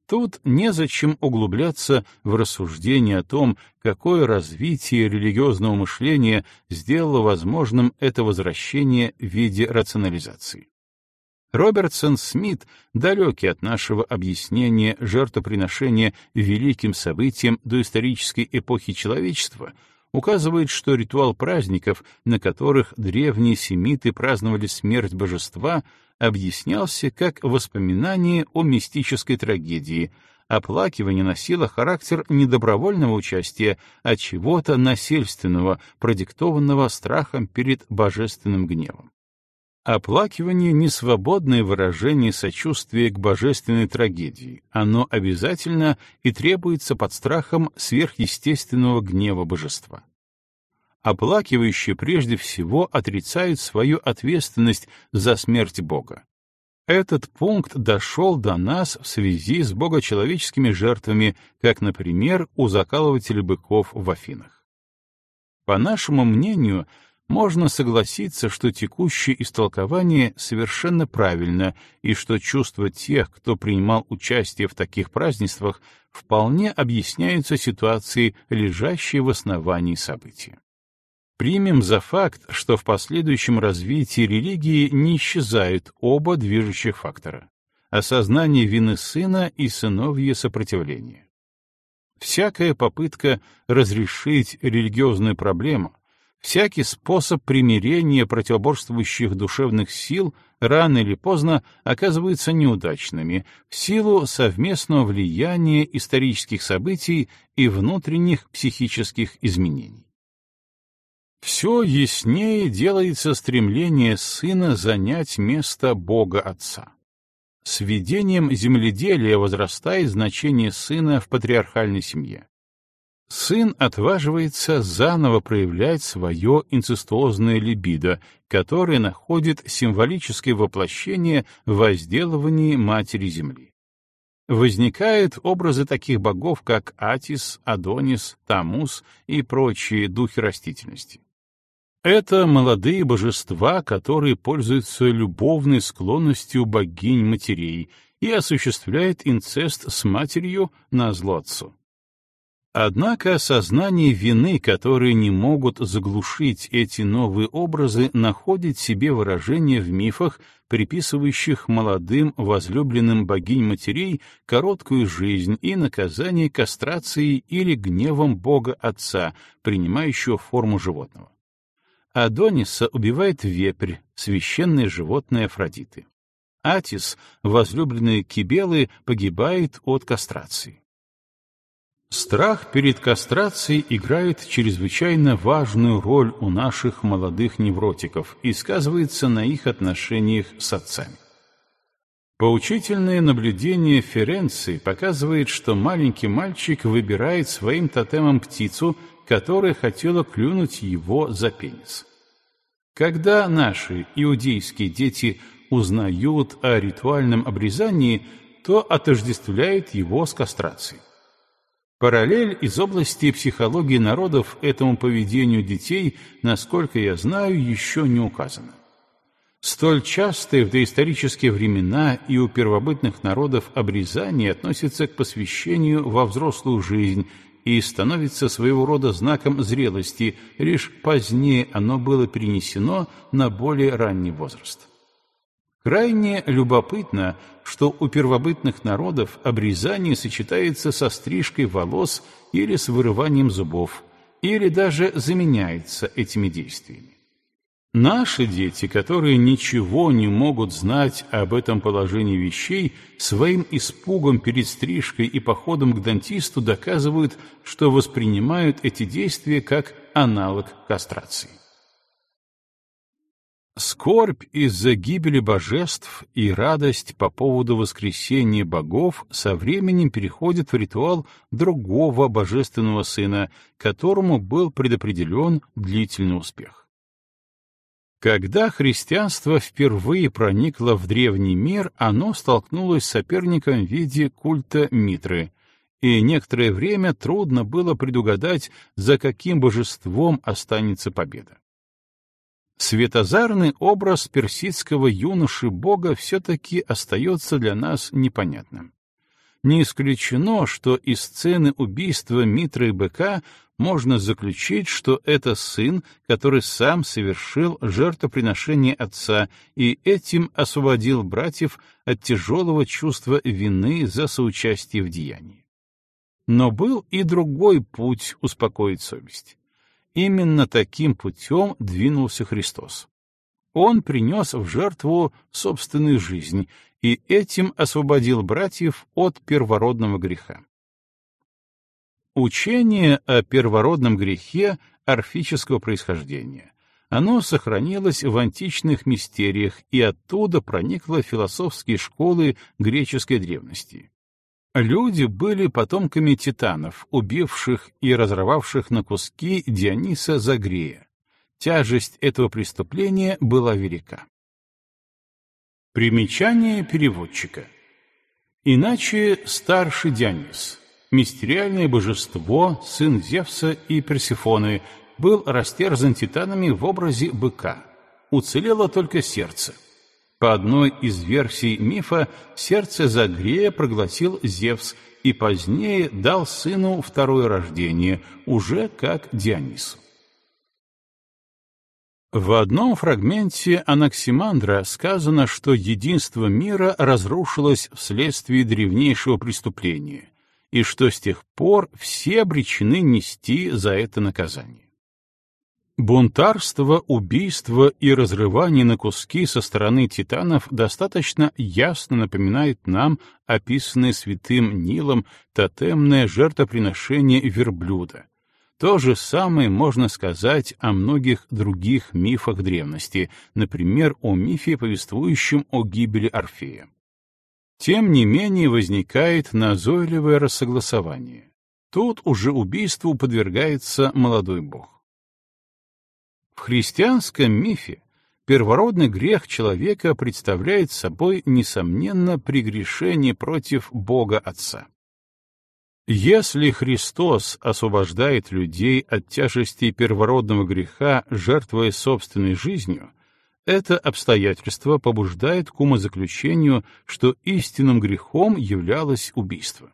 Тут незачем углубляться в рассуждение о том, какое развитие религиозного мышления сделало возможным это возвращение в виде рационализации. Робертсон Смит, далекий от нашего объяснения жертвоприношения великим событиям доисторической эпохи человечества, указывает, что ритуал праздников, на которых древние семиты праздновали смерть божества, объяснялся как воспоминание о мистической трагедии, оплакивание носило характер недобровольного участия, а чего-то насильственного, продиктованного страхом перед божественным гневом. Оплакивание — не свободное выражение сочувствия к божественной трагедии. Оно обязательно и требуется под страхом сверхъестественного гнева божества. Оплакивающие прежде всего отрицают свою ответственность за смерть Бога. Этот пункт дошел до нас в связи с богочеловеческими жертвами, как, например, у закалывателя быков в Афинах. По нашему мнению, можно согласиться, что текущее истолкование совершенно правильно и что чувства тех, кто принимал участие в таких празднествах, вполне объясняются ситуацией, лежащей в основании события. Примем за факт, что в последующем развитии религии не исчезают оба движущих фактора — осознание вины сына и сыновье сопротивления. Всякая попытка разрешить религиозную проблему всякий способ примирения противоборствующих душевных сил рано или поздно оказываются неудачными в силу совместного влияния исторических событий и внутренних психических изменений. Все яснее делается стремление сына занять место Бога Отца. С ведением земледелия возрастает значение сына в патриархальной семье сын отваживается заново проявлять свое инцестуозное либидо, которое находит символическое воплощение в возделывании Матери Земли. Возникают образы таких богов, как Атис, Адонис, Тамус и прочие духи растительности. Это молодые божества, которые пользуются любовной склонностью богинь-матерей и осуществляют инцест с матерью на зло отцу. Однако сознание вины, которые не могут заглушить эти новые образы, находит себе выражение в мифах, приписывающих молодым возлюбленным богинь-матерей короткую жизнь и наказание кастрацией или гневом Бога Отца, принимающего форму животного. Адониса убивает вепрь, священное животное Афродиты. Атис, возлюбленный Кибелы, погибает от кастрации. Страх перед кастрацией играет чрезвычайно важную роль у наших молодых невротиков и сказывается на их отношениях с отцами. Поучительное наблюдение Ференции показывает, что маленький мальчик выбирает своим тотемом птицу, которая хотела клюнуть его за пенис. Когда наши иудейские дети узнают о ритуальном обрезании, то отождествляют его с кастрацией. Параллель из области психологии народов этому поведению детей, насколько я знаю, еще не указана. Столь частое в доисторические времена и у первобытных народов обрезание относится к посвящению во взрослую жизнь и становится своего рода знаком зрелости, лишь позднее оно было перенесено на более ранний возраст. Крайне любопытно, что у первобытных народов обрезание сочетается со стрижкой волос или с вырыванием зубов, или даже заменяется этими действиями. Наши дети, которые ничего не могут знать об этом положении вещей, своим испугом перед стрижкой и походом к дантисту доказывают, что воспринимают эти действия как аналог кастрации. Скорбь из-за гибели божеств и радость по поводу воскресения богов со временем переходят в ритуал другого божественного сына, которому был предопределен длительный успех. Когда христианство впервые проникло в древний мир, оно столкнулось с соперником в виде культа Митры, и некоторое время трудно было предугадать, за каким божеством останется победа. Светозарный образ персидского юноши-бога все-таки остается для нас непонятным. Не исключено, что из сцены убийства Митры и быка можно заключить, что это сын, который сам совершил жертвоприношение отца и этим освободил братьев от тяжелого чувства вины за соучастие в деянии. Но был и другой путь успокоить совесть. Именно таким путем двинулся Христос. Он принес в жертву собственную жизнь и этим освободил братьев от первородного греха. Учение о первородном грехе орфического происхождения. Оно сохранилось в античных мистериях и оттуда проникло в философские школы греческой древности. Люди были потомками титанов, убивших и разорвавших на куски Диониса Загрея. Тяжесть этого преступления была велика. Примечание переводчика. Иначе старший Дионис, мистериальное божество, сын Зевса и Персифоны, был растерзан титанами в образе быка. Уцелело только сердце — по одной из версий мифа, сердце Загрея проглотил Зевс и позднее дал сыну второе рождение, уже как Дионису. В одном фрагменте Анаксимандра сказано, что единство мира разрушилось вследствие древнейшего преступления, и что с тех пор все обречены нести за это наказание. Бунтарство, убийство и разрывание на куски со стороны титанов достаточно ясно напоминает нам описанное святым Нилом тотемное жертвоприношение верблюда. То же самое можно сказать о многих других мифах древности, например, о мифе, повествующем о гибели Орфея. Тем не менее возникает назойливое рассогласование. Тут уже убийству подвергается молодой бог. В христианском мифе первородный грех человека представляет собой, несомненно, прегрешение против Бога Отца. Если Христос освобождает людей от тяжести первородного греха, жертвуя собственной жизнью, это обстоятельство побуждает к умозаключению, что истинным грехом являлось убийство.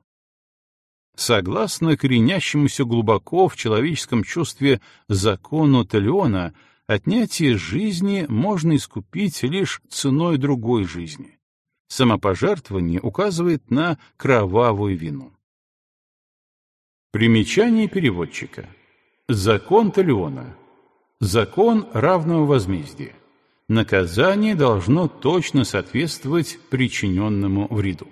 Согласно коренящемуся глубоко в человеческом чувстве закону Талиона, отнятие жизни можно искупить лишь ценой другой жизни. Самопожертвование указывает на кровавую вину. Примечание переводчика. Закон Талиона. Закон равного возмездия. Наказание должно точно соответствовать причиненному вреду.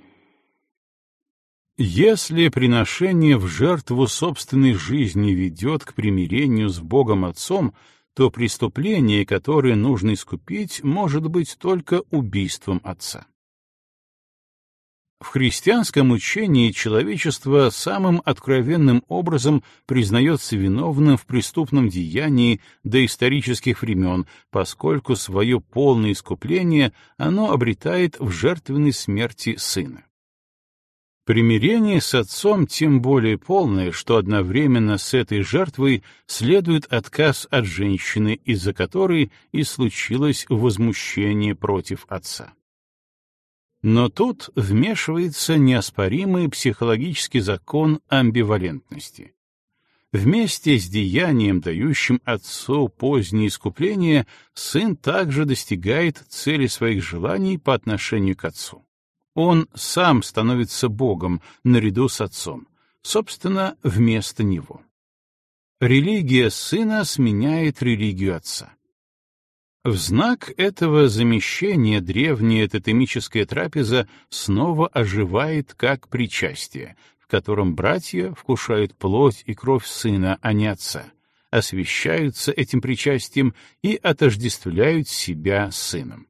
Если приношение в жертву собственной жизни ведет к примирению с Богом Отцом, то преступление, которое нужно искупить, может быть только убийством Отца. В христианском учении человечество самым откровенным образом признается виновным в преступном деянии до исторических времен, поскольку свое полное искупление оно обретает в жертвенной смерти Сына. Примирение с Отцом тем более полное, что одновременно с этой жертвой следует отказ от женщины, из-за которой и случилось возмущение против Отца. Но тут вмешивается неоспоримый психологический закон амбивалентности. Вместе с деянием, дающим отцу позднее искупление, сын также достигает цели своих желаний по отношению к отцу. Он сам становится Богом наряду с отцом, собственно, вместо него. Религия сына сменяет религию отца. В знак этого замещения древняя тотемическая трапеза снова оживает как причастие, в котором братья вкушают плоть и кровь сына, а не отца, освящаются этим причастием и отождествляют себя сыном.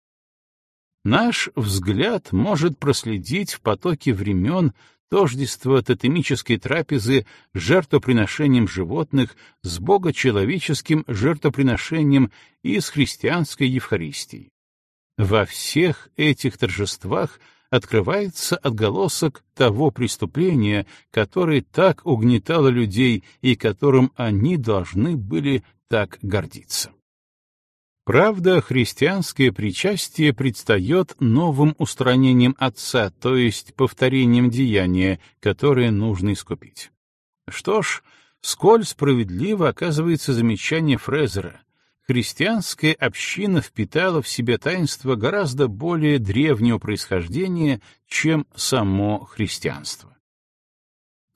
Наш взгляд может проследить в потоке времен тождество тотемической трапезы с жертвоприношением животных, с богочеловеческим жертвоприношением и с христианской Евхаристией. Во всех этих торжествах открывается отголосок того преступления, которое так угнетало людей и которым они должны были так гордиться. Правда, христианское причастие предстает новым устранением Отца, то есть повторением деяния, которое нужно искупить. Что ж, сколь справедливо оказывается замечание Фрезера. Христианская община впитала в себе таинство гораздо более древнего происхождения, чем само христианство.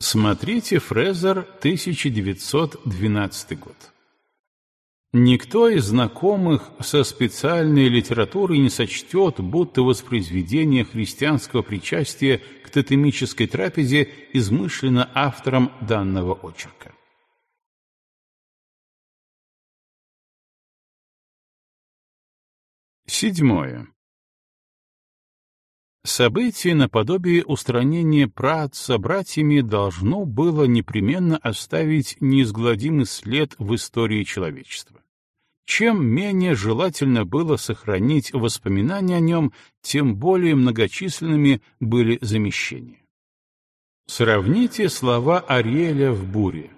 Смотрите Фрезер, 1912 год. Никто из знакомых со специальной литературой не сочтет, будто воспроизведение христианского причастия к тотемической трапезе измышлено автором данного очерка. Седьмое. Событие наподобие устранения праотца братьями должно было непременно оставить неизгладимый след в истории человечества. Чем менее желательно было сохранить воспоминания о нем, тем более многочисленными были замещения. Сравните слова Ариэля в буре.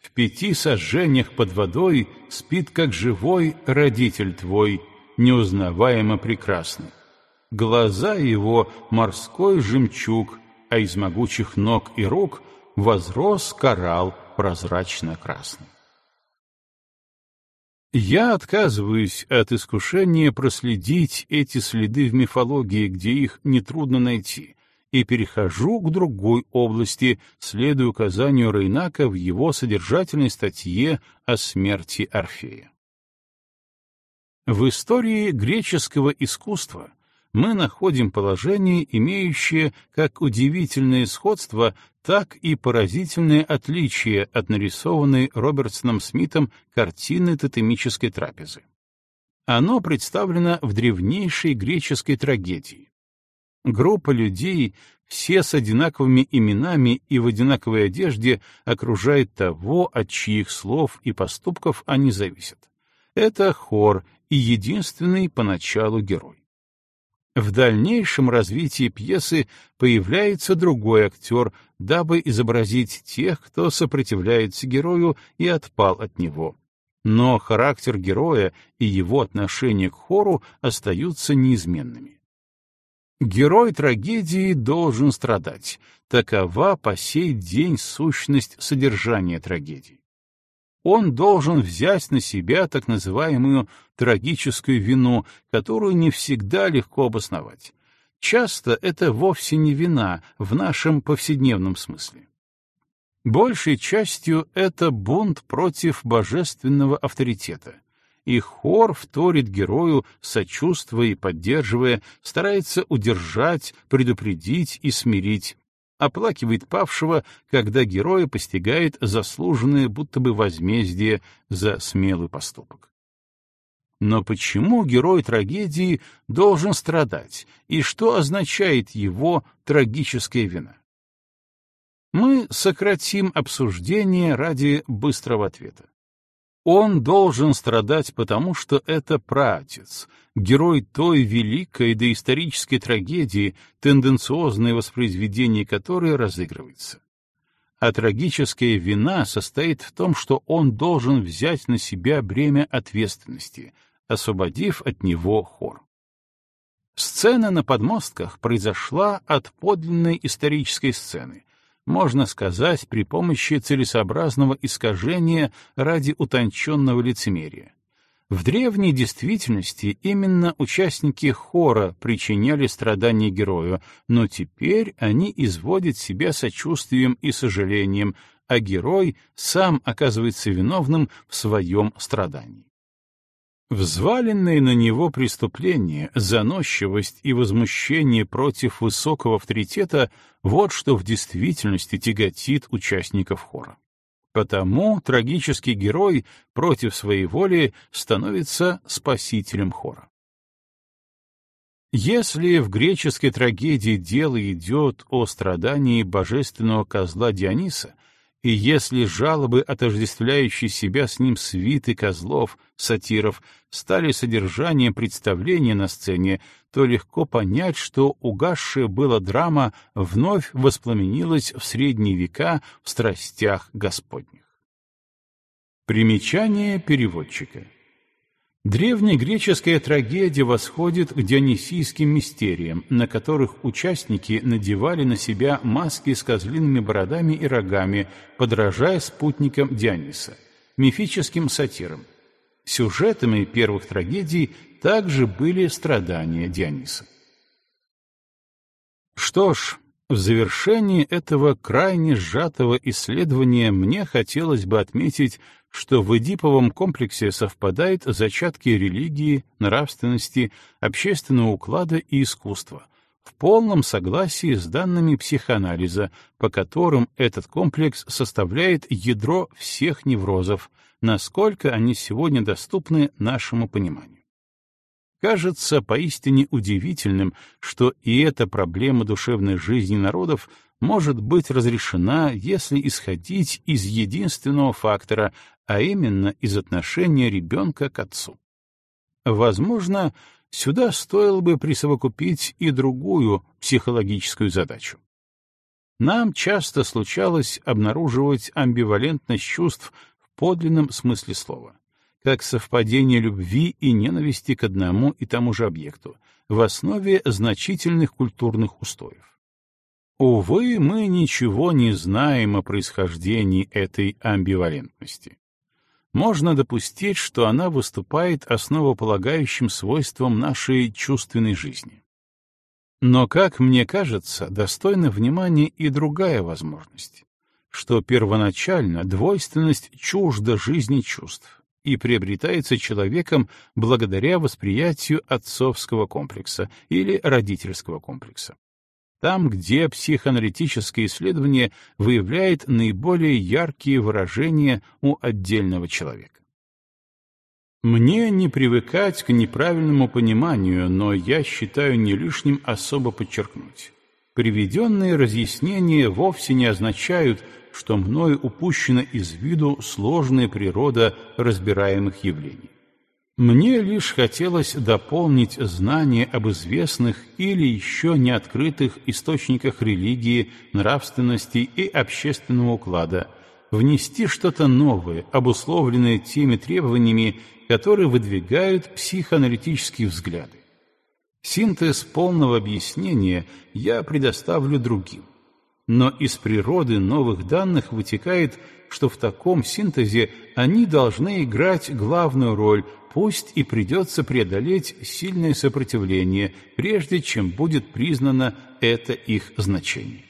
«В пяти сожжениях под водой спит, как живой, родитель твой, неузнаваемо прекрасный. Глаза его — морской жемчуг, а из могучих ног и рук возрос коралл прозрачно-красный. Я отказываюсь от искушения проследить эти следы в мифологии, где их нетрудно найти, и перехожу к другой области, следуя указанию Рейнака в его содержательной статье о смерти Орфея. В истории греческого искусства мы находим положение, имеющее как удивительное сходство, так и поразительное отличие от нарисованной Робертсоном Смитом картины тотемической трапезы. Оно представлено в древнейшей греческой трагедии. Группа людей, все с одинаковыми именами и в одинаковой одежде, окружает того, от чьих слов и поступков они зависят. Это хор и единственный поначалу герой. В дальнейшем развитии пьесы появляется другой актер, дабы изобразить тех, кто сопротивляется герою и отпал от него. Но характер героя и его отношение к хору остаются неизменными. Герой трагедии должен страдать. Такова по сей день сущность содержания трагедии он должен взять на себя так называемую трагическую вину, которую не всегда легко обосновать. Часто это вовсе не вина в нашем повседневном смысле. Большей частью это бунт против божественного авторитета, и хор вторит герою, сочувствуя и поддерживая, старается удержать, предупредить и смирить, оплакивает павшего, когда героя постигает заслуженное будто бы возмездие за смелый поступок. Но почему герой трагедии должен страдать, и что означает его трагическая вина? Мы сократим обсуждение ради быстрого ответа. Он должен страдать потому, что это праотец, герой той великой доисторической трагедии, тенденциозное воспроизведение которой разыгрывается. А трагическая вина состоит в том, что он должен взять на себя бремя ответственности, освободив от него хор. Сцена на подмостках произошла от подлинной исторической сцены, можно сказать, при помощи целесообразного искажения ради утонченного лицемерия. В древней действительности именно участники хора причиняли страдания герою, но теперь они изводят себя сочувствием и сожалением, а герой сам оказывается виновным в своем страдании. Взваленные на него преступления, заносчивость и возмущение против высокого авторитета — вот что в действительности тяготит участников хора. Потому трагический герой против своей воли становится спасителем хора. Если в греческой трагедии дело идет о страдании божественного козла Диониса, и если жалобы, отождествляющие себя с ним свиты козлов, сатиров, стали содержанием представления на сцене, то легко понять, что угасшая была драма вновь воспламенилась в средние века в страстях Господних. Примечание переводчика Древнегреческая трагедия восходит к дионисийским мистериям, на которых участники надевали на себя маски с козлиными бородами и рогами, подражая спутникам Диониса, мифическим сатирам. Сюжетами первых трагедий также были страдания Диониса. Что ж, в завершении этого крайне сжатого исследования мне хотелось бы отметить, что в Эдиповом комплексе совпадают зачатки религии, нравственности, общественного уклада и искусства, в полном согласии с данными психоанализа, по которым этот комплекс составляет ядро всех неврозов, насколько они сегодня доступны нашему пониманию. Кажется поистине удивительным, что и эта проблема душевной жизни народов может быть разрешена, если исходить из единственного фактора, а именно из отношения ребенка к отцу. Возможно, сюда стоило бы присовокупить и другую психологическую задачу. Нам часто случалось обнаруживать амбивалентность чувств в подлинном смысле слова, как совпадение любви и ненависти к одному и тому же объекту, в основе значительных культурных устоев. Увы, мы ничего не знаем о происхождении этой амбивалентности. Можно допустить, что она выступает основополагающим свойством нашей чувственной жизни. Но, как мне кажется, достойна внимания и другая возможность, что первоначально двойственность чужда жизни чувств и приобретается человеком благодаря восприятию отцовского комплекса или родительского комплекса там, где психоаналитическое исследование выявляет наиболее яркие выражения у отдельного человека. Мне не привыкать к неправильному пониманию, но я считаю не лишним особо подчеркнуть. Приведенные разъяснения вовсе не означают, что мною упущена из виду сложная природа разбираемых явлений. Мне лишь хотелось дополнить знания об известных или еще не открытых источниках религии, нравственности и общественного уклада, внести что-то новое, обусловленное теми требованиями, которые выдвигают психоаналитические взгляды. Синтез полного объяснения я предоставлю другим. Но из природы новых данных вытекает, что в таком синтезе они должны играть главную роль, пусть и придется преодолеть сильное сопротивление, прежде чем будет признано это их значение.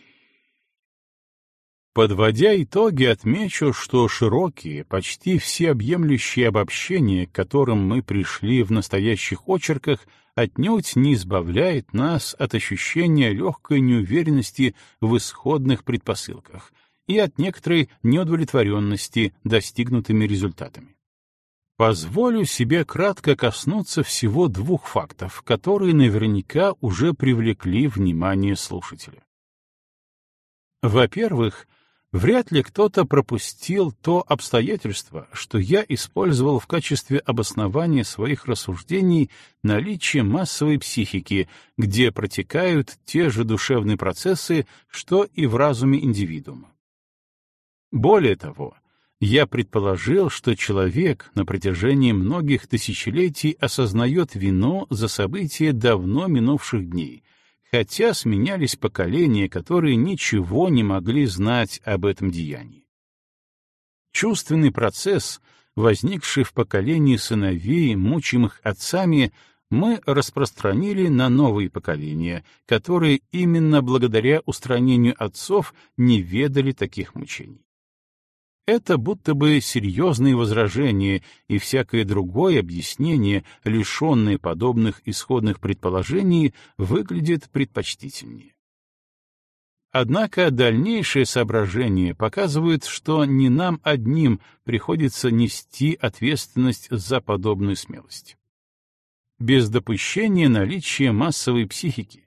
Подводя итоги, отмечу, что широкие, почти всеобъемлющие обобщения, к которым мы пришли в настоящих очерках, отнюдь не избавляет нас от ощущения легкой неуверенности в исходных предпосылках и от некоторой неудовлетворенности достигнутыми результатами. Позволю себе кратко коснуться всего двух фактов, которые наверняка уже привлекли внимание слушателя. Во-первых, Вряд ли кто-то пропустил то обстоятельство, что я использовал в качестве обоснования своих рассуждений наличие массовой психики, где протекают те же душевные процессы, что и в разуме индивидуума. Более того, я предположил, что человек на протяжении многих тысячелетий осознает вину за события давно минувших дней, хотя сменялись поколения, которые ничего не могли знать об этом деянии. Чувственный процесс, возникший в поколении сыновей, мучимых отцами, мы распространили на новые поколения, которые именно благодаря устранению отцов не ведали таких мучений. Это будто бы серьезные возражения и всякое другое объяснение, лишенное подобных исходных предположений, выглядит предпочтительнее. Однако дальнейшие соображения показывают, что не нам одним приходится нести ответственность за подобную смелость. Без допущения наличия массовой психики,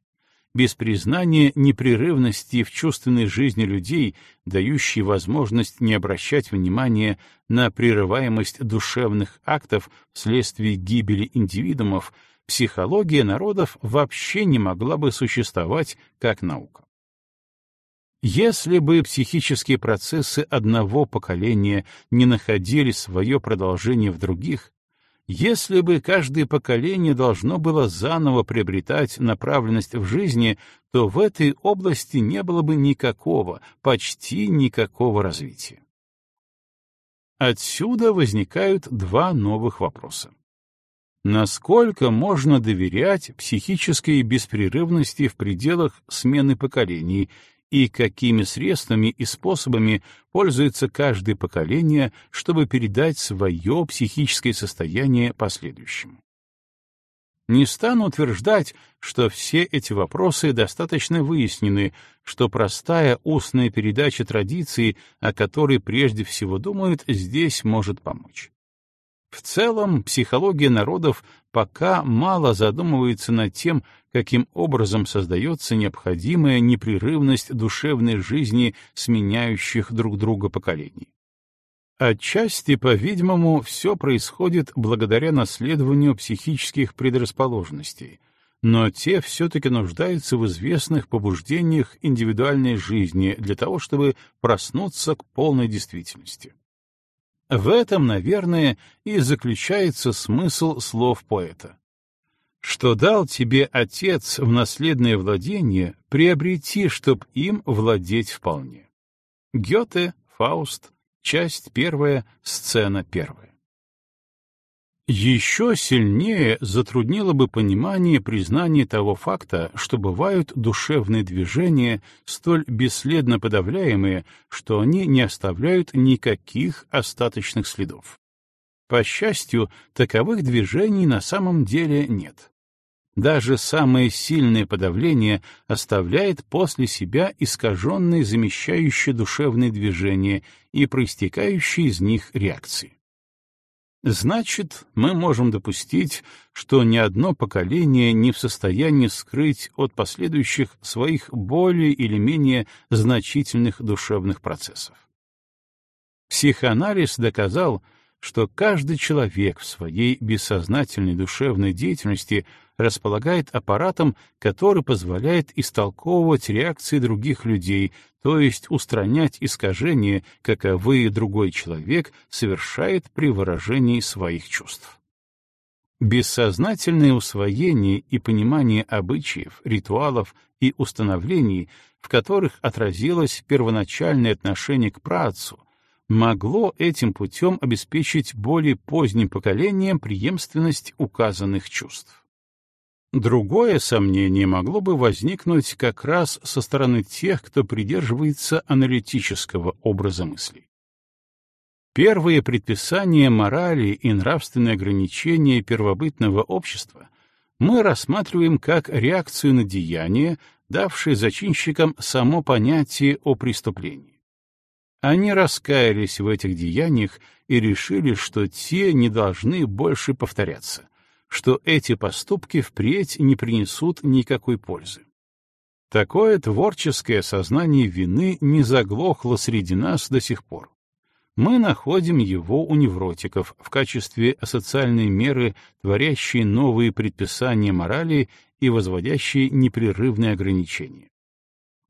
без признания непрерывности в чувственной жизни людей, дающей возможность не обращать внимания на прерываемость душевных актов вследствие гибели индивидуумов, психология народов вообще не могла бы существовать как наука. Если бы психические процессы одного поколения не находили свое продолжение в других, если бы каждое поколение должно было заново приобретать направленность в жизни, то в этой области не было бы никакого, почти никакого развития. Отсюда возникают два новых вопроса. Насколько можно доверять психической беспрерывности в пределах смены поколений и какими средствами и способами пользуется каждое поколение, чтобы передать свое психическое состояние последующему. Не стану утверждать, что все эти вопросы достаточно выяснены, что простая устная передача традиции, о которой прежде всего думают, здесь может помочь. В целом, психология народов пока мало задумывается над тем, каким образом создается необходимая непрерывность душевной жизни сменяющих друг друга поколений. Отчасти, по-видимому, все происходит благодаря наследованию психических предрасположенностей, но те все-таки нуждаются в известных побуждениях индивидуальной жизни для того, чтобы проснуться к полной действительности. В этом, наверное, и заключается смысл слов поэта. «Что дал тебе отец в наследное владение, приобрети, чтоб им владеть вполне». Гёте, Фауст, часть первая, сцена первая. Еще сильнее затруднило бы понимание признания того факта, что бывают душевные движения, столь бесследно подавляемые, что они не оставляют никаких остаточных следов. По счастью, таковых движений на самом деле нет. Даже самое сильное подавление оставляет после себя искаженные замещающие душевные движения и проистекающие из них реакции. Значит, мы можем допустить, что ни одно поколение не в состоянии скрыть от последующих своих более или менее значительных душевных процессов. Психоанализ доказал, что каждый человек в своей бессознательной душевной деятельности располагает аппаратом, который позволяет истолковывать реакции других людей, то есть устранять искажения, каковые другой человек совершает при выражении своих чувств. Бессознательное усвоение и понимание обычаев, ритуалов и установлений, в которых отразилось первоначальное отношение к праотцу, могло этим путем обеспечить более поздним поколениям преемственность указанных чувств. Другое сомнение могло бы возникнуть как раз со стороны тех, кто придерживается аналитического образа мыслей. Первые предписания морали и нравственные ограничения первобытного общества мы рассматриваем как реакцию на деяние, давшее зачинщикам само понятие о преступлении. Они раскаялись в этих деяниях и решили, что те не должны больше повторяться, что эти поступки впредь не принесут никакой пользы. Такое творческое сознание вины не заглохло среди нас до сих пор. Мы находим его у невротиков в качестве социальной меры, творящей новые предписания морали и возводящей непрерывные ограничения.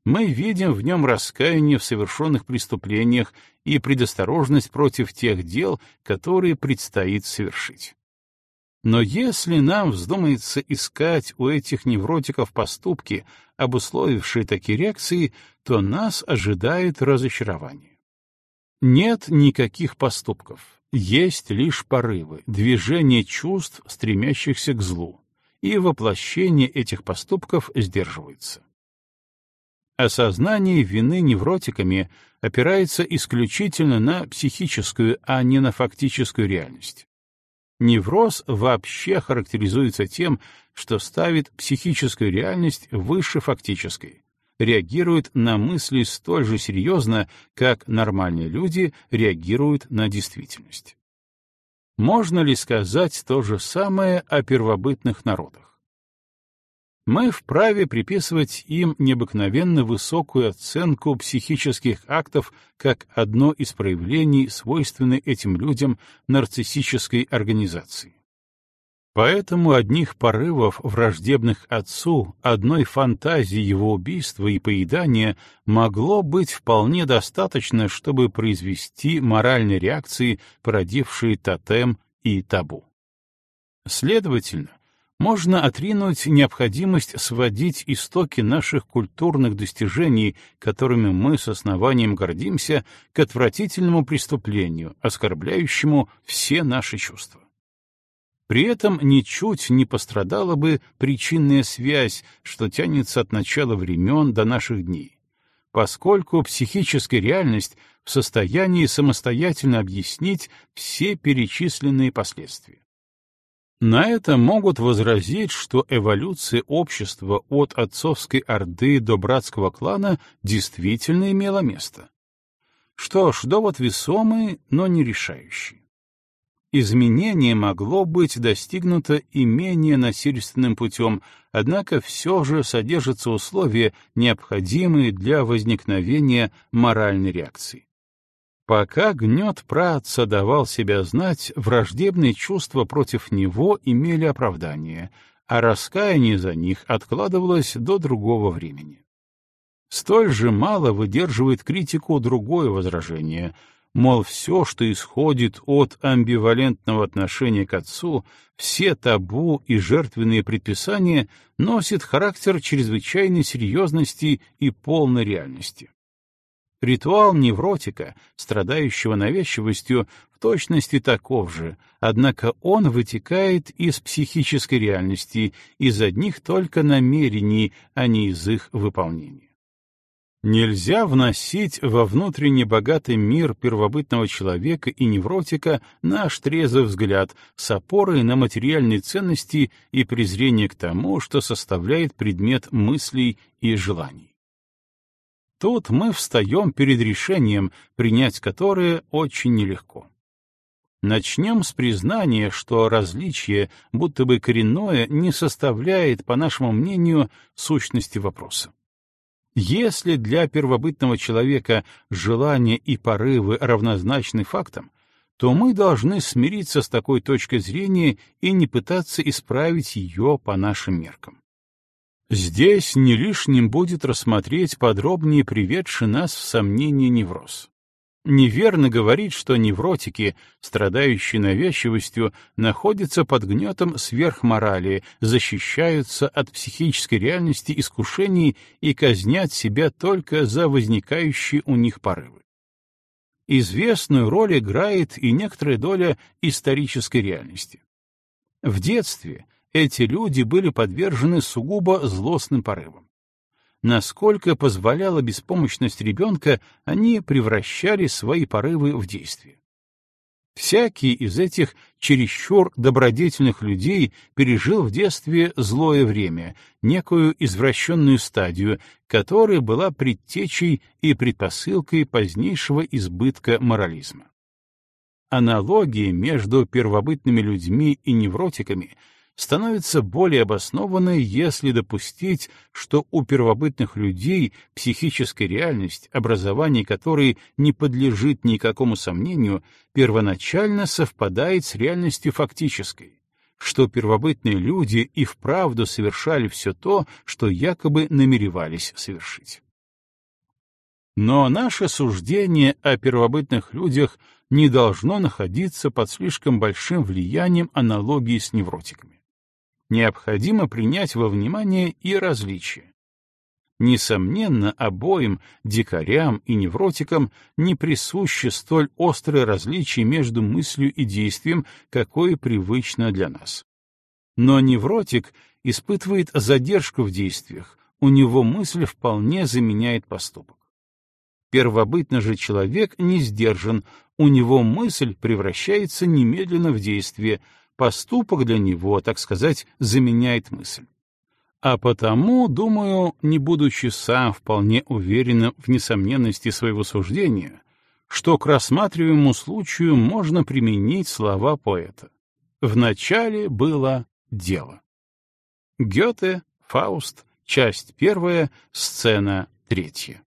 Мы видим в нем раскаяние в совершенных преступлениях и предосторожность против тех дел, которые предстоит совершить. Но если нам вздумается искать у этих невротиков поступки, обусловившие такие реакции, то нас ожидает разочарование. Нет никаких поступков, есть лишь порывы, движение чувств, стремящихся к злу, и воплощение этих поступков сдерживается. Осознание вины невротиками опирается исключительно на психическую, а не на фактическую реальность. Невроз вообще характеризуется тем, что ставит психическую реальность выше фактической, реагирует на мысли столь же серьезно, как нормальные люди реагируют на действительность. Можно ли сказать то же самое о первобытных народах? Мы вправе приписывать им необыкновенно высокую оценку психических актов как одно из проявлений, свойственной этим людям нарциссической организации. Поэтому одних порывов, враждебных отцу, одной фантазии его убийства и поедания могло быть вполне достаточно, чтобы произвести моральные реакции, породившие тотем и табу. Следовательно, можно отринуть необходимость сводить истоки наших культурных достижений, которыми мы с основанием гордимся, к отвратительному преступлению, оскорбляющему все наши чувства. При этом ничуть не пострадала бы причинная связь, что тянется от начала времен до наших дней, поскольку психическая реальность в состоянии самостоятельно объяснить все перечисленные последствия. На это могут возразить, что эволюция общества от отцовской орды до братского клана действительно имела место. Что ж, довод весомый, но не решающий. Изменение могло быть достигнуто и менее насильственным путем, однако все же содержатся условия, необходимые для возникновения моральной реакции. Пока гнет праотца давал себя знать, враждебные чувства против него имели оправдание, а раскаяние за них откладывалось до другого времени. Столь же мало выдерживает критику другое возражение, мол, все, что исходит от амбивалентного отношения к отцу, все табу и жертвенные предписания носит характер чрезвычайной серьезности и полной реальности. Ритуал невротика, страдающего навязчивостью, в точности таков же, однако он вытекает из психической реальности, из одних только намерений, а не из их выполнения. Нельзя вносить во внутренне богатый мир первобытного человека и невротика наш трезвый взгляд с опорой на материальные ценности и презрение к тому, что составляет предмет мыслей и желаний. Тут мы встаем перед решением, принять которое очень нелегко. Начнем с признания, что различие, будто бы коренное, не составляет, по нашему мнению, сущности вопроса. Если для первобытного человека желания и порывы равнозначны фактам, то мы должны смириться с такой точкой зрения и не пытаться исправить ее по нашим меркам. Здесь не лишним будет рассмотреть подробнее приведший нас в сомнение невроз. Неверно говорить, что невротики, страдающие навязчивостью, находятся под гнетом сверхморали, защищаются от психической реальности искушений и казнят себя только за возникающие у них порывы. Известную роль играет и некоторая доля исторической реальности. В детстве, эти люди были подвержены сугубо злостным порывам. Насколько позволяла беспомощность ребенка, они превращали свои порывы в действие. Всякий из этих чересчур добродетельных людей пережил в детстве злое время, некую извращенную стадию, которая была предтечей и предпосылкой позднейшего избытка морализма. Аналогии между первобытными людьми и невротиками — становится более обоснованной, если допустить, что у первобытных людей психическая реальность, образование которой не подлежит никакому сомнению, первоначально совпадает с реальностью фактической, что первобытные люди и вправду совершали все то, что якобы намеревались совершить. Но наше суждение о первобытных людях не должно находиться под слишком большим влиянием аналогии с невротиками необходимо принять во внимание и различия. Несомненно, обоим, дикарям и невротикам, не присуще столь острое различие между мыслью и действием, какое привычно для нас. Но невротик испытывает задержку в действиях, у него мысль вполне заменяет поступок. Первобытный же человек не сдержан, у него мысль превращается немедленно в действие, поступок для него, так сказать, заменяет мысль. А потому, думаю, не будучи сам вполне уверенным в несомненности своего суждения, что к рассматриваемому случаю можно применить слова поэта. «Вначале было дело». Гёте, Фауст, часть первая, сцена третья.